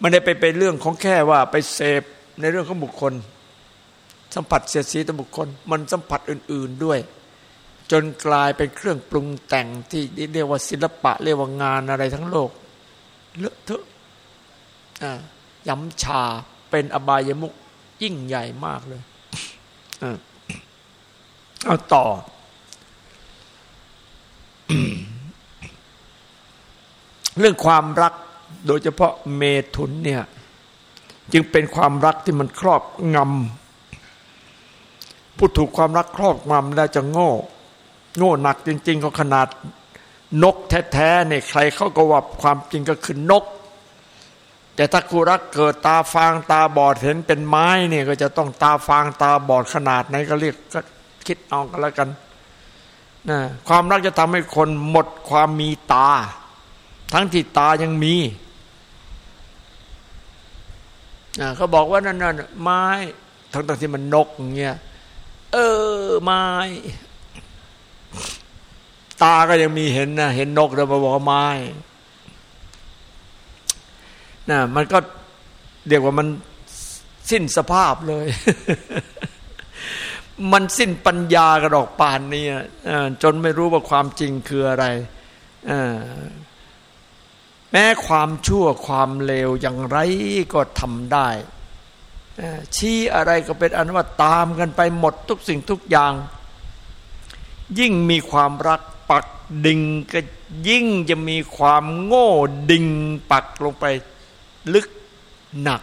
มันได้ไปเป็นเรื่องของแค่ว่าไปเสพในเรื่องของบุคคล สัมผัสเสียสีต่อบุคคล มันสัมผัสอื่น ๆด้วย จนกลายเป็นเครื่องปรุงแต่งที่เรียกว่าศิลปะ เรียกว่างานอะไรทั้งโลกเลอะเทอะย้ำชาเป็นอบายมุกยิ่งใหญ่มากเลย เอาต่อ เรื่องความรักโดยเฉพาะเมถุนเนี่ย จึงเป็นความรักที่มันครอบงำผู้ถูกความรักครอบงำแล้วจะโง่ โง่หนักจริงๆก็ขนาดนกแท้ๆเนี่ยใครเขาก็ว่าความจริงก็คือนก แต่ถ้าคูรักเกิดตาฟางตาบอดเห็นเป็นไม้เนี่ยก็จะต้องตาฟางตาบอดขนาดไหนก็เรียกก็คิดเอากันแล้วกัน ความรักจะทำให้คนหมดความมีตา ทั้งที่ตายังมีเขาบอกว่านั่นน่ะไม้ ทั้งที่มันนกเงี้ยเออไม้ ตาก็ยังมีเห็นนะเห็นนกแล้วมาบอกไม้นะมันก็เรียกว่ามันสิ้นสภาพเลย มันสิ้นปัญญากระดอกปานนี้จนไม่รู้ว่าความจริงคืออะไรแม้ความชั่วความเลวอย่างไรก็ทำได้ชี้อะไรก็เป็นอนว่าตามกันไปหมดทุกสิ่งทุกอย่าง ยิ่งมีความรักปักดิ่งก็ยิ่งจะมีความโง่ดิ่งปักลงไปลึกหนัก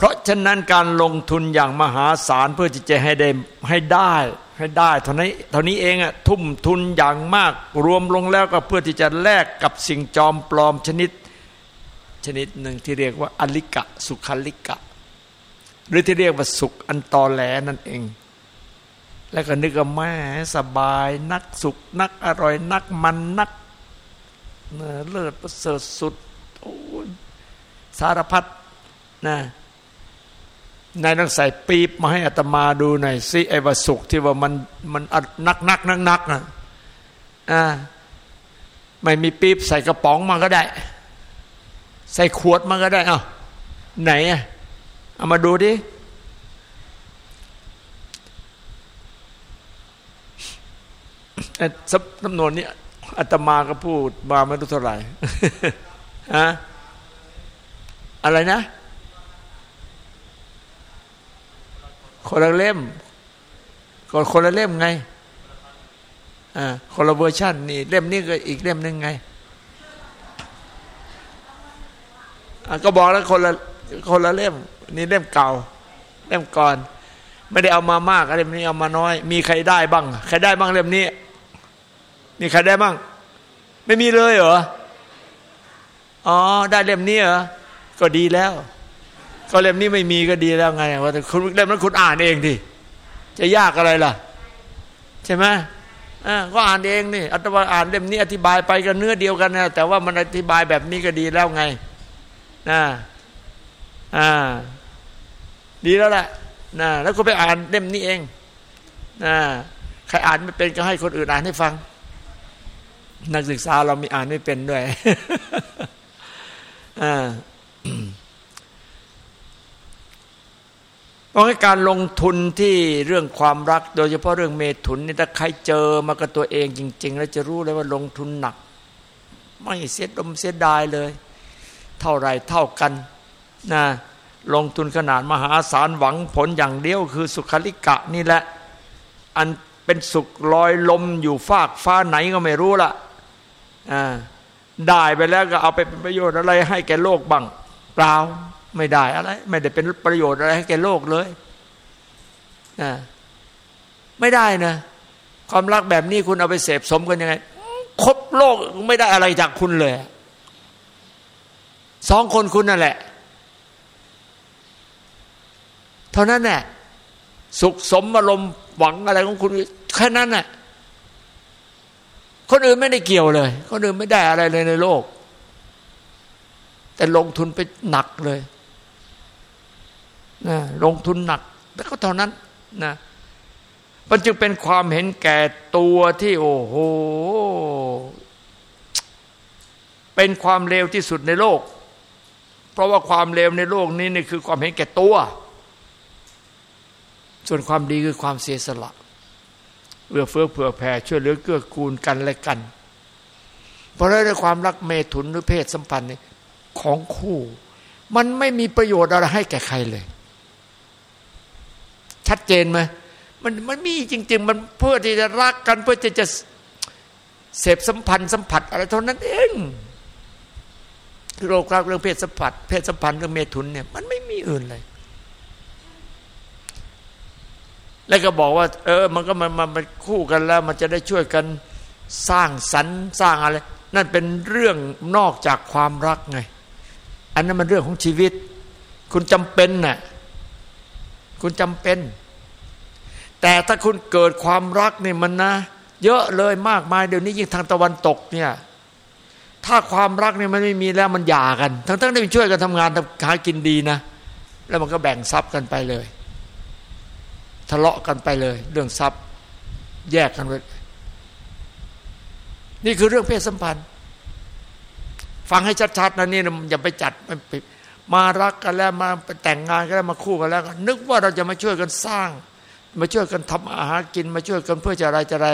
เพราะฉะนั้นการลงทุนอย่างมหาศาลเพื่อที่จะให้ได้ให้ได้ให้ได้เท่านี้เท่านี้เองอะทุ่มทุนอย่างมากรวมลงแล้วก็เพื่อที่จะแลกกับสิ่งจอมปลอมชนิด ชนิดหนึ่งที่เรียกว่าอลิกะ สุขลิกะ หรือที่เรียกว่าสุขอันตอแหลนั่นเอง แล้วก็นึกว่าแม่สบายนักสุขนักอร่อยนักมันนักเลิศประเสริฐสุดโอ้สารพัดนะ นายต้องใส่ปี๊บมาให้อัตมาดูหน่อยสิไอ้ว่าสุขที่ว่ามันมันนักนักนักนักนะอ่าไม่มีปี๊บใส่กระป๋องมาก็ได้ ใส่ขวดมาก็ได้เอาไหนอะเอามาดูดิสำนวนนี้อาตมาก็พูดมาไม่รู้เท่าไหร่ฮะอะไรนะ คนละเล่มก็คนละเล่มไงอ่าคนละเวอร์ชันนี่เล่มนี้ก็อีกเล่มหนึ่งไงก็บอกแล้วคนละคนละเล่ม นี่เล่มเก่า เล่มก่อน ไม่ได้เอามามากเล่มนี้เอามาน้อย มีใครได้บ้าง ใครได้บ้างเล่มนี้ มีใครได้บ้าง ไม่มีเลยเหรออ๋อได้เล่มนี้เหรอก็ดีแล้ว ก็เล่มนี้ไม่มีก็ดีแล้วไงว่าแต่คุณเล่มนั้นคุณอ่านเองดิจะยากอะไรล่ะ ใช่ไหมอ่าก็อ่านเองนี่อัตมาอ่านเล่มนี้อธิบายไปกันเนื้อเดียวกันนะแต่ว่ามันอธิบายแบบนี้ก็ดีแล้วไงนะอ่า ดีแล้วแหละนะแล้วก็ไปอ่านเล่มนี้เองนะใครอ่านไม่เป็นก็ให้คนอื่นอ่านให้ฟัง นักศึกษาเรามีอ่านไม่เป็นด้วยอ่า เพราะการลงทุนที่เรื่องความรัก โดยเฉพาะเรื่องเมถุนนี่ถ้าใครเจอมากับตัวเองจริง ๆ แล้วจะรู้เลยว่าลงทุนหนัก ไม่เสียดมเสียดายเลย เท่าไรเท่ากันนะลงทุนขนาดมหาศาลหวังผลอย่างเดียวคือสุขลิกะนี่แหละ อันเป็นสุขลอยลมอยู่ฟากฟ้าไหนก็ไม่รู้ละได้ไปแล้วก็เอาไปเป็นประโยชน์อะไรให้แก่โลกบ้างเปล่า ไม่ได้อะไร ไม่ได้เป็นประโยชน์อะไรให้แก่โลกเลยไม่ได้นะ ความรักแบบนี้คุณเอาไปเสพสมกันยังไงครบโลกไม่ได้อะไรจากคุณเลยสองคนคุณนั่นแหละ เท่านั้นแหละสุขสมอารมณ์หวังอะไรของคุณแค่นั้นแหละคนอื่นไม่ได้เกี่ยวเลย คนอื่นไม่ได้อะไรเลยในโลก แต่ลงทุนไปหนักเลย นะลงทุนหนักแล้วก็เท่านั้นนะมันจึงเป็นความเห็นแก่ตัวที่โอ้โห เป็นความเลวที่สุดในโลก เพราะว่าความเลวในโลกนี้นี่คือความเห็นแก่ตัว ส่วนความดีคือความเสียสละเอื้อเฟื้อเผื่อแผ่ช่วยเหลือเกื้อกูลกันและกัน เพราะในความรักเมตุนหรือเพศสัมพันธ์ของคู่ มันไม่มีประโยชน์อะไรให้แก่ใครเลย ชัดเจนไหมมันมันมีจริง ๆ มันเพื่อที่จะรักกันเพื่อจะจะเสพสัมพันธ์สัมผัสอะไรเท่านั้นเองโรครักเรื่องเพศสัมผัสเพศสัมพันธ์เรื่องเมถุนเนี่ยมันไม่มีอื่นเลย แล้วก็บอกว่า เออ มันก็มันมันคู่กันแล้ว มันจะได้ช่วยกันสร้างสรรค์สร้างอะไร นั่นเป็นเรื่องนอกจากความรักไง อันนั้นมันเรื่องของชีวิต คุณจำเป็นน่ะ คุณจำเป็น แต่ถ้าคุณเกิดความรักเนี่ยมันนะ เยอะเลยมากมายเดี๋ยวนี้ยิ่งทางตะวันตกเนี่ยถ้าความรักเนี่ยมันไม่มีแล้วมันหย่ากัน ทั้งๆทที่ช่วยกันทำงานทำหากินดีนะ แล้วมันก็แบ่งทรัพย์กันไปเลย ทะเลาะกันไปเลย เรื่องทรัพย์แยกกันไปนี่คือเรื่องเพศสัมพันธ์ ฟังให้ชัดๆนะนี่อย่าไปจัด มารักกันแล้วมาแต่งงานกันแล้วมาคู่กันแล้วนึกว่าเราจะมาช่วยกันสร้าง มาช่วยกันทำอาหารกิน มาช่วยกันเพื่อจะอะไรจะอะไร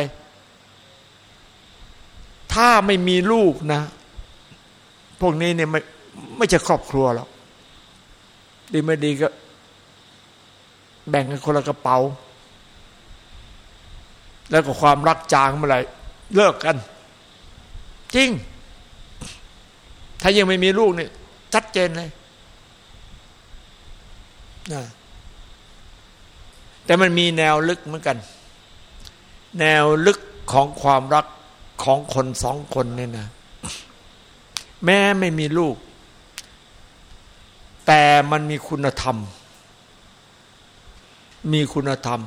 ถ้าไม่มีลูกนะ พวกนี้เนี่ยไม่ไม่ใช่ครอบครัวหรอกดีไม่ดีก็ แบ่งกันคนละกระเป๋า แล้วก็ความรักจางเมื่อไหร่เลิกกัน จริง ถ้ายังไม่มีลูกเนี่ยชัดเจนเลย แต่มันมีแนวลึกเหมือนกัน แนวลึกของความรักของคนสองคนเนี่ยนะ แม้ไม่มีลูก แต่มันมีคุณธรรม มีคุณธรรม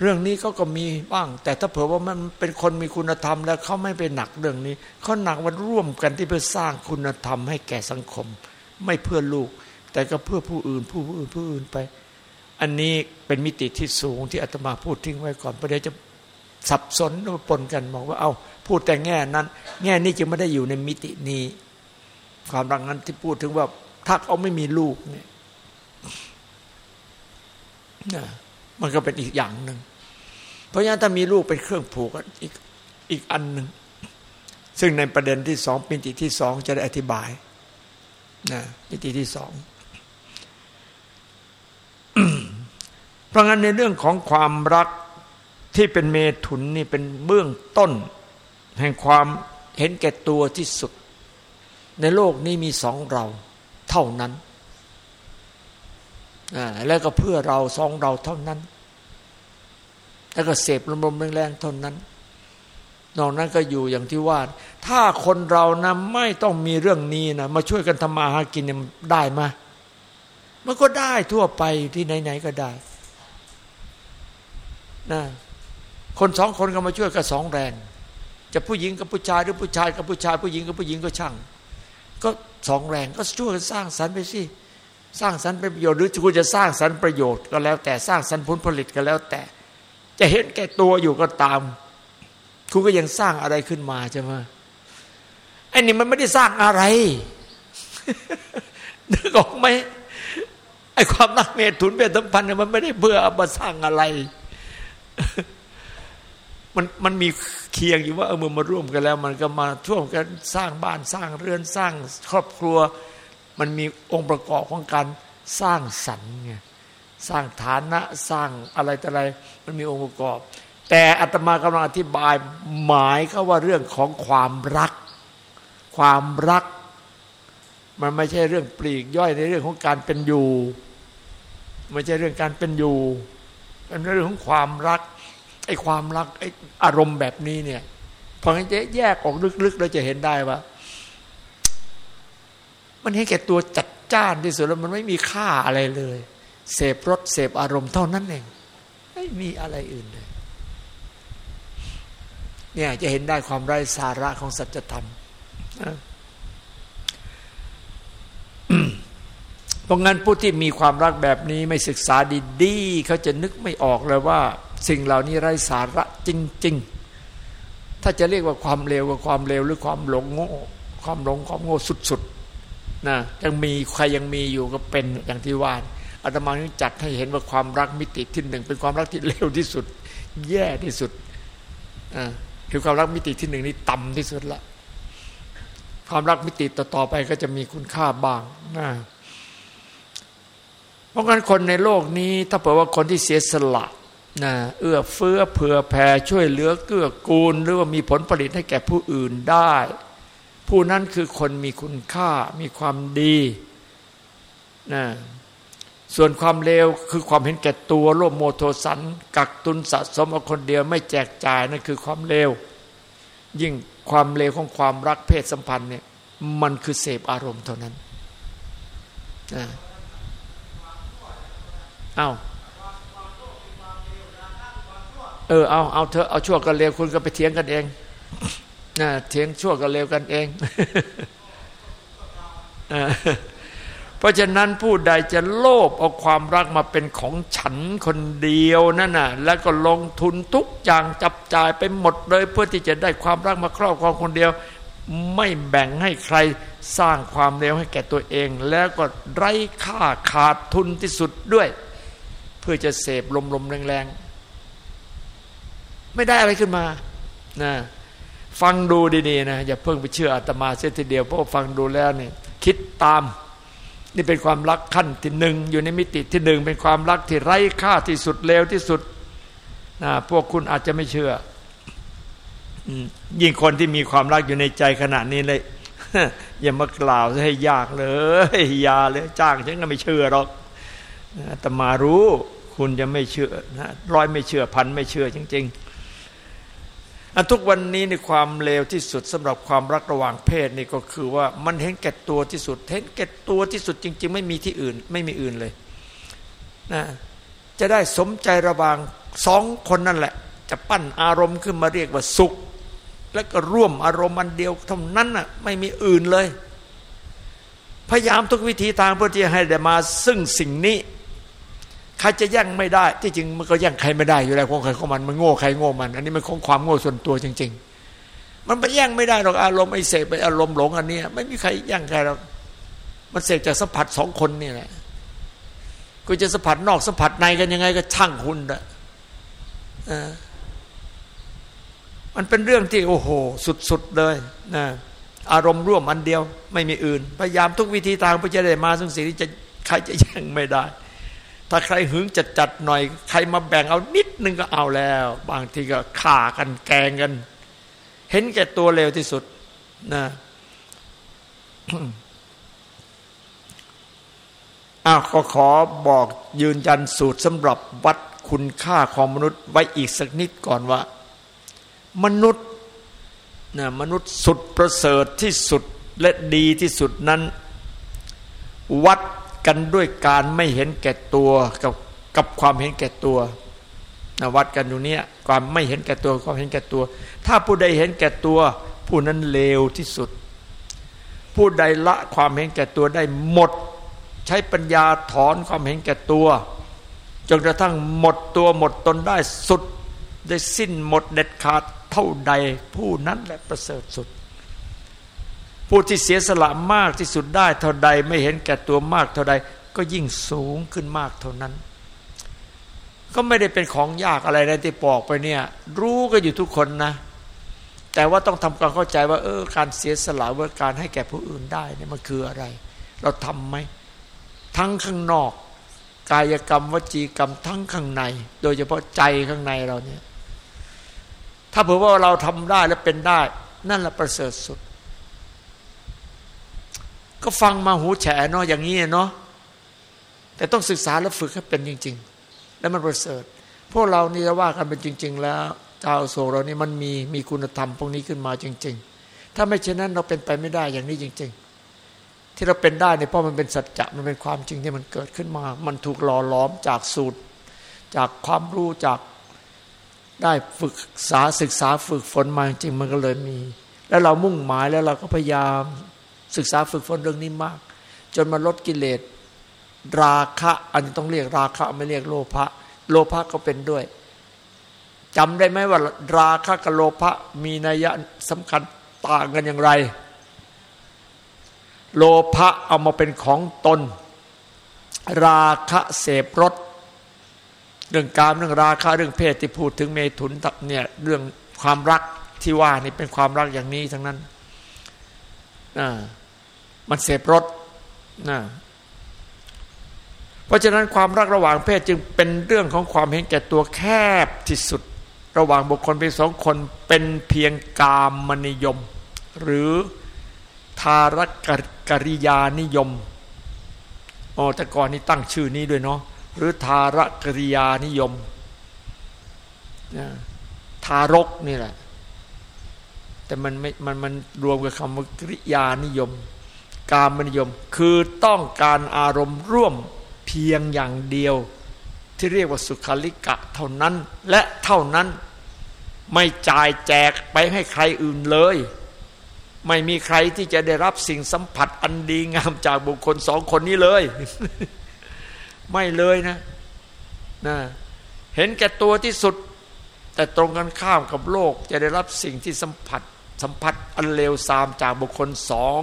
เรื่องนี้เขาก็มีบ้าง แต่ถ้าเผื่อว่ามันเป็นคนมีคุณธรรม แล้วเขาไม่ไปหนักเรื่องนี้เขาหนักวันร่วมกันที่เพื่อสร้างคุณธรรมให้แก่สังคม ไม่เพื่อลูก แต่ก็เพื่อผู้อื่น ผู้อื่นผู้อื่นไป อันนี้เป็นมิติที่สูงที่อาตมาพูดทิ้งไว้ก่อนประเดี๋ยวจะสับสนปนกันบอกว่าเอาพูดแต่แง่นั้น แง่นี้จึงไม่ได้อยู่ในมิตินี้ ความรักนั้นที่พูดถึงว่าถ้าเขาไม่มีลูกเนี่ยมันก็เป็นอีกอย่างหนึ่งเพราะฉะนั้นถ้ามีลูกเป็นเครื่องผูกอีกอีกอันหนึ่งซึ่งในประเด็นที่สองมิติที่สองจะได้อธิบายนะมิติที่สอง เพราะงั้นในเรื่องของความรักที่เป็นเมถุนนี่เป็นเบื้องต้น แห่งความเห็นแก่ตัวที่สุด ในโลกนี้มีสองเราเท่านั้นแล้วก็เพื่อเราสองเราเท่านั้น แล้วก็เสพลมๆแรงๆเท่านั้นนอกนั้นก็อยู่อย่างที่ว่า ถ้าคนเรานะไม่ต้องมีเรื่องนี้นะมาช่วยกันทำมาหากินได้ไหม มันก็ได้ทั่วไปที่ไหนๆก็ได้นะคนสองคนก็มาช่วยกันสองแรง จะผู้หญิงกับผู้ชายหรือผู้ชายกับผู้ชาย ผู้หญิงกับผู้หญิงก็ช่าง ก็สองแรงก็ช่วยกันสร้างสรรค์ไปสิสร้างสรรค์เป็นประโยชน์หรือคุณจะสร้างสรรค์ประโยชน์ก็แล้ว แต่สร้างสรรค์ผลผลิตก็แล้ว แต่ จะเห็นแก่ตัวอยู่ก็ตาม คุณก็ยังสร้างอะไรขึ้นมาใช่ไหมไอ้นี่มันไม่ได้สร้างอะไรนึกออกไหม ไอ้ความรักเมตุนเป็นสัมพันธ์มันไม่ได้เพื่อมาสร้างอะไร มันมันมีเคียงอยู่ว่าเออมันมาร่วมกันแล้ว มันก็มาร่วมกันสร้างบ้านสร้างเรือนสร้างครอบครัว มันมีองค์ประกอบของการสร้างสรรค์ไงสร้างฐานะสร้างอะไรแต่อะไร มันมีองค์ประกอบ แต่อาตมากำลังอธิบายหมายก็ว่าเรื่องของความรัก ความรัก มันไม่ใช่เรื่องปลีกย่อยในเรื่องของการเป็นอยู่ ไม่ใช่เรื่องการเป็นอยู่เป็นเรื่องของความรักไอ้ความรักไอ้อารมณ์แบบนี้เนี่ยพอให้แยกออกลึกๆเราจะเห็นได้ว่า มันให้แก่ตัวจัดจ้านที่สุดแล้วมันไม่มีค่าอะไรเลย เสพรสเสพอารมณ์เท่านั้นเองไม่มีอะไรอื่นเลยเนี่ยจะเห็นได้ความไร้สาระของสัจธรรม เพราะงั้นผู้ที่มีความรักแบบนี้ไม่ศึกษาดีๆเขาจะนึกไม่ออกเลยว่า สิ่งเหล่านี้ไร้สาระจริง ๆ ถ้าจะเรียกว่าความเลวกับความเลวหรือความหลงโง่ความหลงความโง่สุดๆนะยังมีใครยังมีอยู่ก็เป็นอย่างที่ว่านอาตมาจัดให้เห็นว่าความรักมิติที่หนึ่งเป็นความรักที่เลวที่สุด แย่ที่สุดอ่าคือความรักมิติที่หนึ่งนี่ต่ำที่สุดละความรักมิติต่อๆไปก็จะมีคุณค่าบ้างนะ เพราะงั้นคนในโลกนี้ ถ้าเผื่อว่าคนที่เสียสละนะเอื้อเฟื้อเผื่อแผ่ช่วยเหลือเกื้อกูล หรือว่ามีผลผลิตให้แก่ผู้อื่นได้ ผู้นั้นคือคนมีคุณค่ามีความดีนะส่วนความเลวคือความเห็นแก่ตัวโลภโมโทสัน กักตุนสะสมเอาคนเดียวไม่แจกจ่ายนั่นคือความเลวยิ่งความเลวของความรักเพศสัมพันธ์เนี่ยมันคือเสพอารมณ์เท่านั้นนะ เอาเออเอาเอาเธอเอาชั่วกันเลวคุณก็ไปเถียงกันเองนะเถียงชั่วกันเลวกันเองเพราะฉะนั้นผู้ใดจะโลภเอาความรักมาเป็นของฉันคนเดียวนั่นน่ะ แล้วก็ลงทุนทุกอย่างจับจ่ายไปหมดเลย เพื่อที่จะได้ความรักมาครอบครองคนเดียว ไม่แบ่งให้ใครสร้างความเลวให้แก่ตัวเอง แล้วก็ไร้ค่าขาดทุนที่สุดด้วย เพื่อจะเสพลมๆแรงๆ ไม่ได้อะไรขึ้นมานะฟังดูดีๆนะอย่าเพิ่งไปเชื่ออาตมาเสียทีเดียวเพราะฟังดูแล้วเนี่ยคิดตาม นี่เป็นความรักขั้นที่หนึ่งอยู่ในมิติที่หนึ่งเป็นความรักที่ไร้ค่าที่สุดเลวที่สุดนะพวกคุณอาจจะไม่เชื่อยิ่งคนที่มีความรักอยู่ในใจขณะนี้เลยอย่ามากล่าวให้ยากเลยยาเลย จ้างฉันก็ไม่เชื่อหรอกแต่มารู้ คุณจะไม่เชื่อนะร้อยไม่เชื่อพันไม่เชื่อจริง ๆอันทุกวันนี้ในความเลวที่สุดสำหรับความรักระหว่างเพศนี่ก็คือว่ามันเห็นแก่ตัวที่สุดเห็นแก่ตัวที่สุดจริง ๆ ไม่มีที่อื่น ไม่มีอื่นเลยนะจะได้สมใจระหว่างสองคนนั่นแหละ จะปั้นอารมณ์ขึ้นมาเรียกว่าสุข แล้วก็ร่วมอารมณ์มันเดียวเท่านั้นน่ะไม่มีอื่นเลย พยายามทุกวิธีทางเพื่อที่ให้ได้มาซึ่งสิ่งนี้ ใครจะแย่งไม่ได้ ที่จริงมันก็แย่งใครไม่ได้อยู่แล้วของใครของมันมันโง่ใครโง่มัน อันนี้มันของความโง่ส่วนตัวจริง ๆ มันไปแย่งไม่ได้หรอกอารมณ์ไอ้เสกไปอารมณ์หลงอันนี้ไม่มีใครแย่งใครหรอกมันเสกจากสัมผัสสองคนนี่แหละกูจะสัมผัสนอกสัมผัสในกันยังไงก็ช่างคุณอะมันเป็นเรื่องที่โอ้โห สุดๆเลยนะอารมณ์ร่วมอันเดียว ไม่มีอื่น พยายามทุกวิธีทางเพื่อจะได้มาซึ่งสิ่งที่จะใครจะแย่งไม่ได้ ถ้าใครหึงจัดจัดหน่อย ใครมาแบ่งเอานิดนึงก็เอาแล้ว บางทีก็ฆ่ากันแกงกัน เห็นแก่ตัวเร็วที่สุดนะอ้าวก็ขอบอกยืนยันสูตรสำหรับวัดคุณค่าของมนุษย์ไว้อีกสักนิดก่อนว่า มนุษย์นะมนุษย์สุดประเสริฐที่สุดและดีที่สุดนั้น วัด กันด้วยการไม่เห็นแก่ตัวกับกับความเห็นแก่ตัวนะวัดกันอยู่เนี้ยความไม่เห็นแก่ตัวความเห็นแก่ตัว ถ้าผู้ใดเห็นแก่ตัว ผู้นั้นเลวที่สุด ผู้ใดละความเห็นแก่ตัวได้หมด ใช้ปัญญาถอนความเห็นแก่ตัวจนกระทั่งหมดตัวหมดตนได้สุด ได้สิ้นหมดเด็ดขาดเท่าใดผู้นั้นแหละประเสริฐสุด ผู้ที่เสียสละมากที่สุดได้เท่าใด ไม่เห็นแก่ตัวมากเท่าใด ก็ยิ่งสูงขึ้นมากเท่านั้น ก็ไม่ได้เป็นของยากอะไรนะที่ปอกไปเนี่ย รู้ก็อยู่ทุกคนนะ แต่ว่าต้องทำความเข้าใจว่า เออ การเสียสละว่าการให้แก่ผู้อื่นได้เนี่ยมันคืออะไร เราทำไหมทั้งข้างนอก กายกรรมวจีกรรมทั้งข้างใน โดยเฉพาะใจข้างในเราเนี่ย ถ้าเผื่อว่าเราทำได้และเป็นได้ นั่นแหละประเสริฐสุด ก็ฟังมาหูแฉเนาะอย่างนี้เนาะแต่ต้องศึกษาและฝึกให้เป็นจริง ๆ แล้วมันประเสริฐพวกเรานี่จะว่ากันเป็นจริง ๆ แล้วเจ้าโศกเรานี่มันมีมีคุณธรรมพวกนี้ขึ้นมาจริง ๆ ถ้าไม่เช่นนั้นเราเป็นไปไม่ได้อย่างนี้จริง ๆ ที่เราเป็นได้เนี่ยเพราะมันเป็นสัจจะมันเป็นความจริงที่มันเกิดขึ้นมา มันถูกหล่อหลอมจากสูตร จากความรู้จากได้ฝึกษาศึกษาฝึกฝนมาจริงมันก็เลยมี แล้วเรามุ่งหมายแล้วเราก็พยายาม ศึกษาฝึกฝนเรื่องนี้มาก จนมาลดกิเลสราคะ อันนี้ต้องเรียกราคะไม่เรียกโลภะโลภะก็เป็นด้วยจำได้ไหมว่า ราคะกับโลภะมีนัยสำคัญต่างกันอย่างไร โลภะเอามาเป็นของตน ราคะเสพรสเรื่องการเรื่องราคะเรื่องเพศที่พูดถึงเมถุนเนี่ยเรื่องความรักที่ว่านี่เป็นความรักอย่างนี้ทั้งนั้นอ่า มันเสพรสนะเพราะฉะนั้นความรักระหว่างเพศจึงเป็นเรื่องของความเห็นแก่ตัวแคบที่สุด ระหว่างบุคคลเพียงสองคนเป็นเพียงกามนิยม หรือทารกริยานิยมอ๋อแต่ก่อนนี้ตั้งชื่อนี้ด้วยเนาะหรือทารกริยานิยมทารกนี่แหละ แต่มันไม่มันมันรวมกับคำว่ากริยานิยม การมนิยม คือต้องการอารมณ์ร่วมเพียงอย่างเดียว ที่เรียกว่าสุขาลิกะเท่านั้นและเท่านั้นไม่จ่ายแจกไปให้ใครอื่นเลย ไม่มีใครที่จะได้รับสิ่งสัมผัสอันดีงามจากบุคคลสองคนนี้เลย ไม่เลยนะนะเห็นแก่ตัวที่สุด แต่ตรงกันข้ามกับโลกจะได้รับสิ่งที่สัมผัสสัมผัสอันเลวทรามจากบุคคลสอง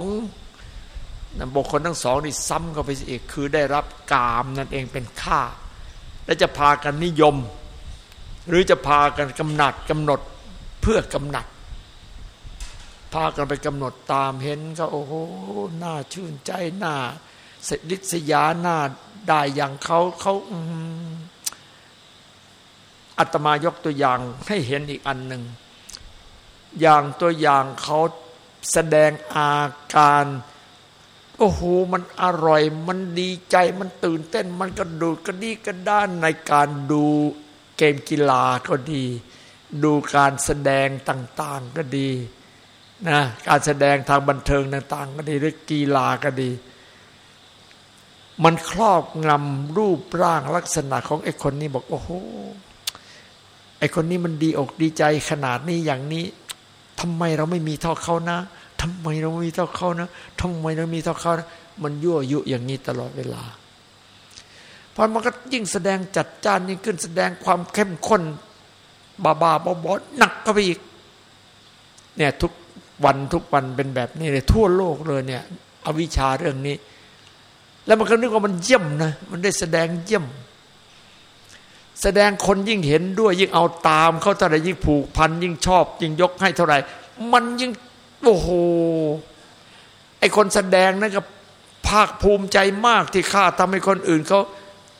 บุคคลทั้งสองนี่ซ้ำเข้าไปอีกคือได้รับกามนั่นเองเป็นค่า และจะพากันนิยม หรือจะพากันกำหนัดกำหนดเพื่อกำหนัด พากันไปกำหนดตามเห็นก็โอ้โหน่าชื่นใจน่าเสดิสยาน่าได้อย่างเขาเขาอัตมายกตัวอย่างให้เห็นอีกอันหนึ่งอย่างตัวอย่างเขาแสดงอาการ โอ้โหมันอร่อย มันดีใจมันตื่นเต้น มันกระดูดกระดีกระด้านในการดูเกมกีฬาก็ดี ดูการแสดงต่าง ๆก็ดีนะการแสดงทางบันเทิงต่าง ๆ ก็ดีหรือกีฬาก็ดี มันครอบงำรูปร่างลักษณะของไอ้คนนี้บอกโอ้โหไอ้คนนี้มันดีอกดีใจขนาดนี้อย่างนี้ทำไมเราไม่มีเท่าเขานะ ทำไมเรามีเท่าเขานะทำไมเรามีเท่าเขานะมันยั่วยุอย่างนี้ตลอดเวลาพอมันก็ยิ่งแสดงจัดจ้านยิ่งขึ้นแสดงความเข้มข้นบาบาบอบอหนักก็ไปอีกเนี่ยทุกวันทุกวันเป็นแบบนี้เลยทั่วโลกเลยเนี่ย อวิชชาเรื่องนี้ แล้วมันก็นึกว่ามันเยี่ยมนะมันได้แสดงเยี่ยม แสดงคนยิ่งเห็นด้วย ยิ่งเอาตามเขาเท่าไรยิ่งผูกพันยิ่งชอบ ยิ่งยกให้เท่าไรมันยิ่ง โอ้โหไอคนแสดงนั่นก็ภาคภูมิใจมากที่ข้าทำให้คนอื่นเขา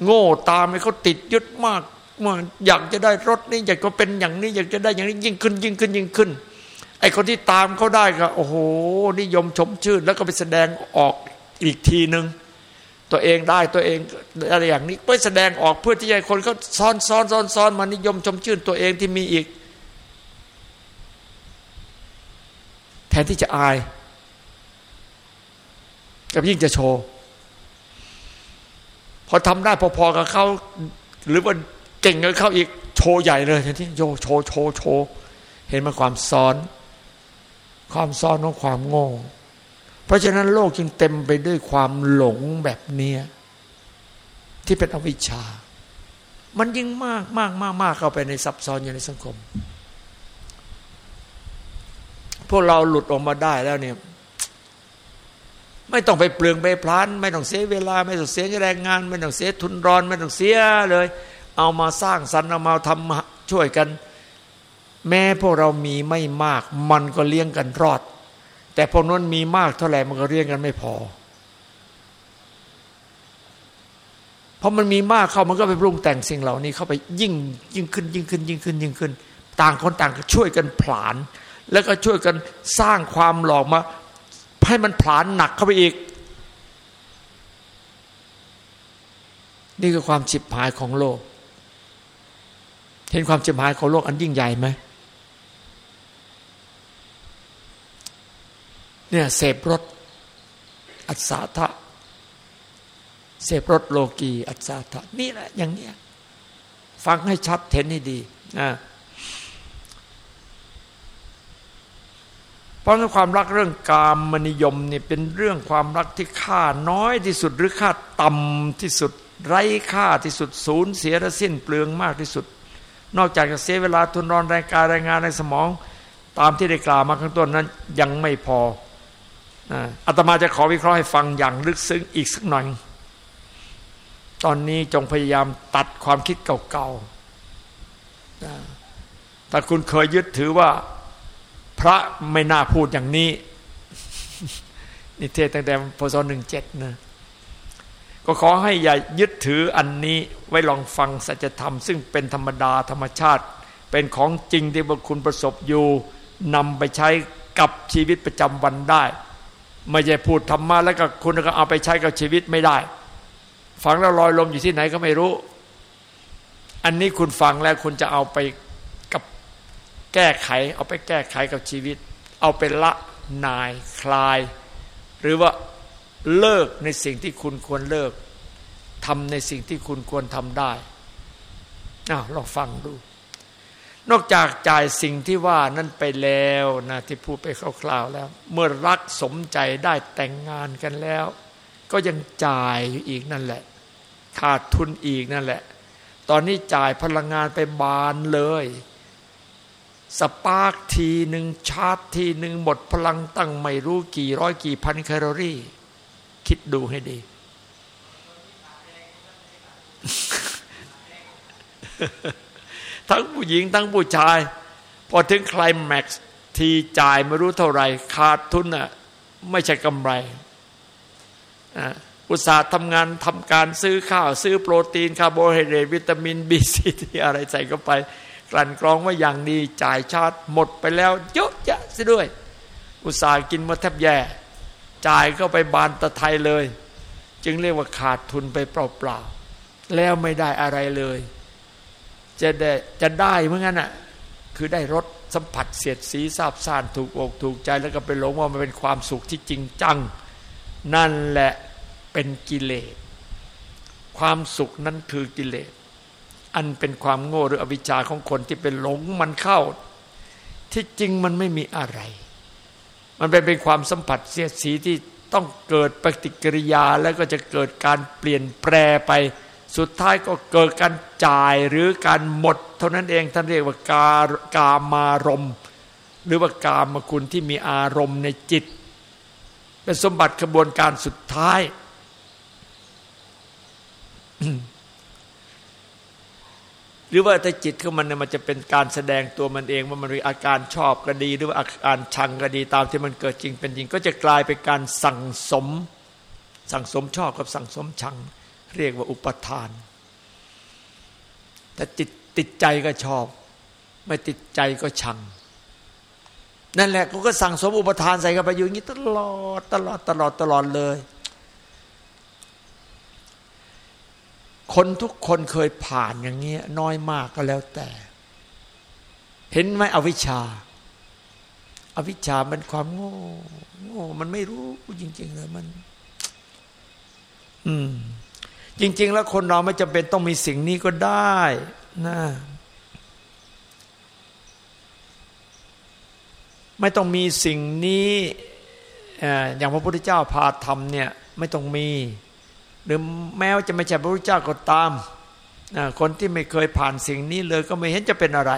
โง่ตามให้เขาติดยึดมากมาอยากจะได้รถนี่อยากจะเป็นอย่างนี้ อยากจะได้อย่างนี้ยิ่งขึ้น ยิ่งขึ้นยิ่งขึ้น ไอคนที่ตามเขาได้ก็ โอ้โห นิยมชมชื่น แล้วก็ไปแสดงออกอีกทีหนึ่งตัวเองได้ตัวเองอะไรอย่างนี้ไปแสดงออกเพื่อที่จะคนเขาซ้อนซ้อนซ้อนซ้อนมานิยมชมชื่นตัวเองที่มีอีก แทนที่จะอายกับยิ่งจะโชว์ พอทำได้พอๆกับเขาหรือว่าเก่งกับเขาอีกโชว์ใหญ่เลยแทนที่โยโชว์โชว์โชว์เห็นมาความซ้อน ความซ้อนของความโง่ เพราะฉะนั้นโลกจึงเต็มไปด้วยความหลงแบบเนี้ยที่เป็นอวิชชา มันยิ่งมากมากมากมากเข้าไปในซับซ้อนอยู่ในสังคม พวกเราหลุดออกมาได้แล้วเนี่ย ไม่ต้องไปเปลืองไปพลาน ไม่ต้องเสียเวลา ไม่ต้องเสียแรงงาน ไม่ต้องเสียทุนรอนไม่ต้องเสียเลย เอามาสร้างสรรค์เอามาทำช่วยกัน แม้พวกเรามีไม่มาก มันก็เลี้ยงกันรอด แต่พวกนั้นมีมากเท่าไหร่มันก็เลี้ยงกันไม่พอเพราะมันมีมากเข้ามันก็ไปปรุงแต่งสิ่งเหล่านี้เข้าไปยิ่งยิ่งขึ้นยิ่งขึ้นยิ่งขึ้นยิ่งขึ้น ต่างคนต่างช่วยกันผลาน แล้วก็ช่วยกันสร้างความหลอกมา ให้มันผลานหนักเข้าไปอีก นี่คือความฉิบหายของโลก เห็นความฉิบหายของโลกอันยิ่งใหญ่ไหมเนี่ยเสพรถอัศทะเสพรถโลกีอัศทะนี่แหละอย่างเนี้ยฟังให้ชัดเห็นให้ดีนะ เพราะความรักเรื่องกามมนิยมเนี่ยเป็นเรื่องความรักที่ค่าน้อยที่สุดหรือค่าต่ำที่สุดไร้ค่าที่สุดศูนย์เสียและสิ้นเปลืองมากที่สุด นอกจากจะเสียเวลาทุนรอนแรงกายแรงงานในสมอง ตามที่ได้กล่าวมาข้างต้นนั้นยังไม่พออาตมาจะขอวิเคราะห์ให้ฟังอย่างลึกซึ้งอีกสักหน่อย ตอนนี้จงพยายามตัดความคิดเก่าๆถ้าคุณเคยยึดถือว่า พระไม่น่าพูดอย่างนี้นี่เทศตั้งแต่พศหนึ่งเจ็ดนะก็ขอให้อย่ายึดถืออันนี้ไว้ลองฟังสัจธรรม ซึ่งเป็นธรรมดาธรรมชาติ เป็นของจริงที่บุคคุณประสบอยู่นำไปใช้กับชีวิตประจำวันได้ ไม่ใช่พูดธรรมะแล้วก็คุณก็เอาไปใช้กับชีวิตไม่ได้ ฟังแล้วลอยลมอยู่ที่ไหนก็ไม่รู้ อันนี้คุณฟังแล้วคุณจะเอาไป แก้ไขเอาไปแก้ไขกับชีวิต เอาไปละนายคลาย หรือว่าเลิกในสิ่งที่คุณควรเลิกทำในสิ่งที่คุณควรทำได้อ้าวลองฟังดู นอกจากจ่ายสิ่งที่ว่านั้นไปแล้วนะที่พูดไปคร่าวๆแล้ว เมื่อรักสมใจได้แต่งงานกันแล้ว ก็ยังจ่ายอยู่อีกนั่นแหละ ขาดทุนอีกนั่นแหละ ตอนนี้จ่ายพลังงานไปบานเลย spark ทีหนึ่งชาร์จทีหนึ่งหมดพลังตั้งไม่รู้กี่ร้อยกี่พันแคลอรี่ คิดดูให้ดี ทั้งผู้หญิงทั้งผู้ชาย พอถึงคลายแม็กซ์ทีจ่ายไม่รู้เท่าไหร่ ขาดทุนอะ ไม่ใช่กำไรอุตส่าห์ทำงานทำการซื้อข้าว ซื้อโปรตีนคาร์โบไฮเดรตวิตามินบีซีที่อะไรใส่เข้าไป กลั่นกรองว่าอย่างดีจ่ายชาติหมดไปแล้วเยอะแยะซะด้วย อุตส่าห์กินมาแทบแย่ จ่ายเข้าไปบานตะไทเลย จึงเรียกว่าขาดทุนไปเปล่าๆแล้วไม่ได้อะไรเลย จะได้จะได้เมื่องั้นอะคือได้รสสัมผัสเสียดสีซาบซ่านถูกอกถูกใจแล้วก็ไปหลงว่ามันเป็นความสุขที่จริงจัง นั่นแหละเป็นกิเลสความสุขนั้นคือกิเลส อันเป็นความโง่หรืออวิชชาของคนที่เป็นหลงมันเข้า ที่จริงมันไม่มีอะไร มันเป็นเป็นความสัมผัสเสียดสีที่ต้องเกิดปฏิกิริยาแล้วก็จะเกิดการเปลี่ยนแปรไป สุดท้ายก็เกิดการจ่ายหรือการหมด เท่านั้นเองท่านเรียกว่ากากามารมหรือว่ากามคุณที่มีอารมณ์ในจิต เป็นสมบัติกระบวนการสุดท้าย หรือว่าถ้าจิตของมันเนี่ยมันจะเป็นการแสดงตัวมันเองว่ามันมีอาการชอบก็ดี หรือว่าอาการชังก็ดีตามที่มันเกิดจริงเป็นจริง ก็จะกลายเป็นการสั่งสม สั่งสมชอบกับสั่งสมชัง เรียกว่าอุปทานแต่ติดติดใจก็ชอบ ไม่ติดใจก็ชัง นั่นแหละก็สั่งสมอุปทานใส่กันไปอยู่อย่างนี้ตลอดตลอดตลอดตลอดเลย คนทุกคนเคยผ่านอย่างเงี้ย น้อยมากก็แล้วแต่ เห็นไหมอวิชชาอาวิชชามันความโง่โง่มันไม่รู้จริง ๆ เลยมัน อืม จริง ๆ แล้วคนเราไม่จำเป็นต้องมีสิ่งนี้ก็ได้นะไม่ต้องมีสิ่งนี้อย่างพระพุทธเจ้าพาทำเนี่ย ไม่ต้องมี หรือแม้ว่าจะไม่ใช่พระพุทธเจ้าก็ตาม คนที่ไม่เคยผ่านสิ่งนี้เลยก็ไม่เห็นจะเป็นอะไร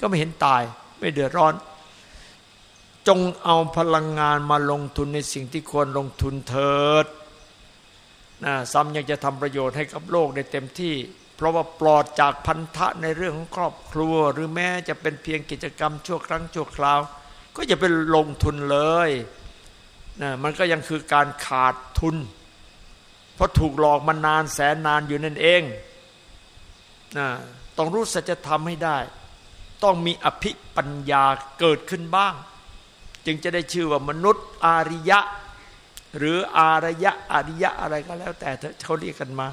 ก็ไม่เห็นตายไม่เดือดร้อน จงเอาพลังงานมาลงทุนในสิ่งที่ควรลงทุนเถิดนะซ้ำยังจะทำประโยชน์ให้กับโลกได้เต็มที่ เพราะว่าปลอดจากพันธะในเรื่องของครอบครัว หรือแม้จะเป็นเพียงกิจกรรมชั่วครั้งชั่วคราว ก็จะเป็นลงทุนเลยนะมันก็ยังคือการขาดทุน เพราะถูกหลอกมานานแสนนานอยู่นั่นเองนะต้องรู้สัจธรรมให้ได้ ต้องมีอภิปัญญาเกิดขึ้นบ้าง จึงจะได้ชื่อว่ามนุษย์อาริยะ หรืออารยะอริยะอะไรก็แล้ว แต่เขาเรียกกันมา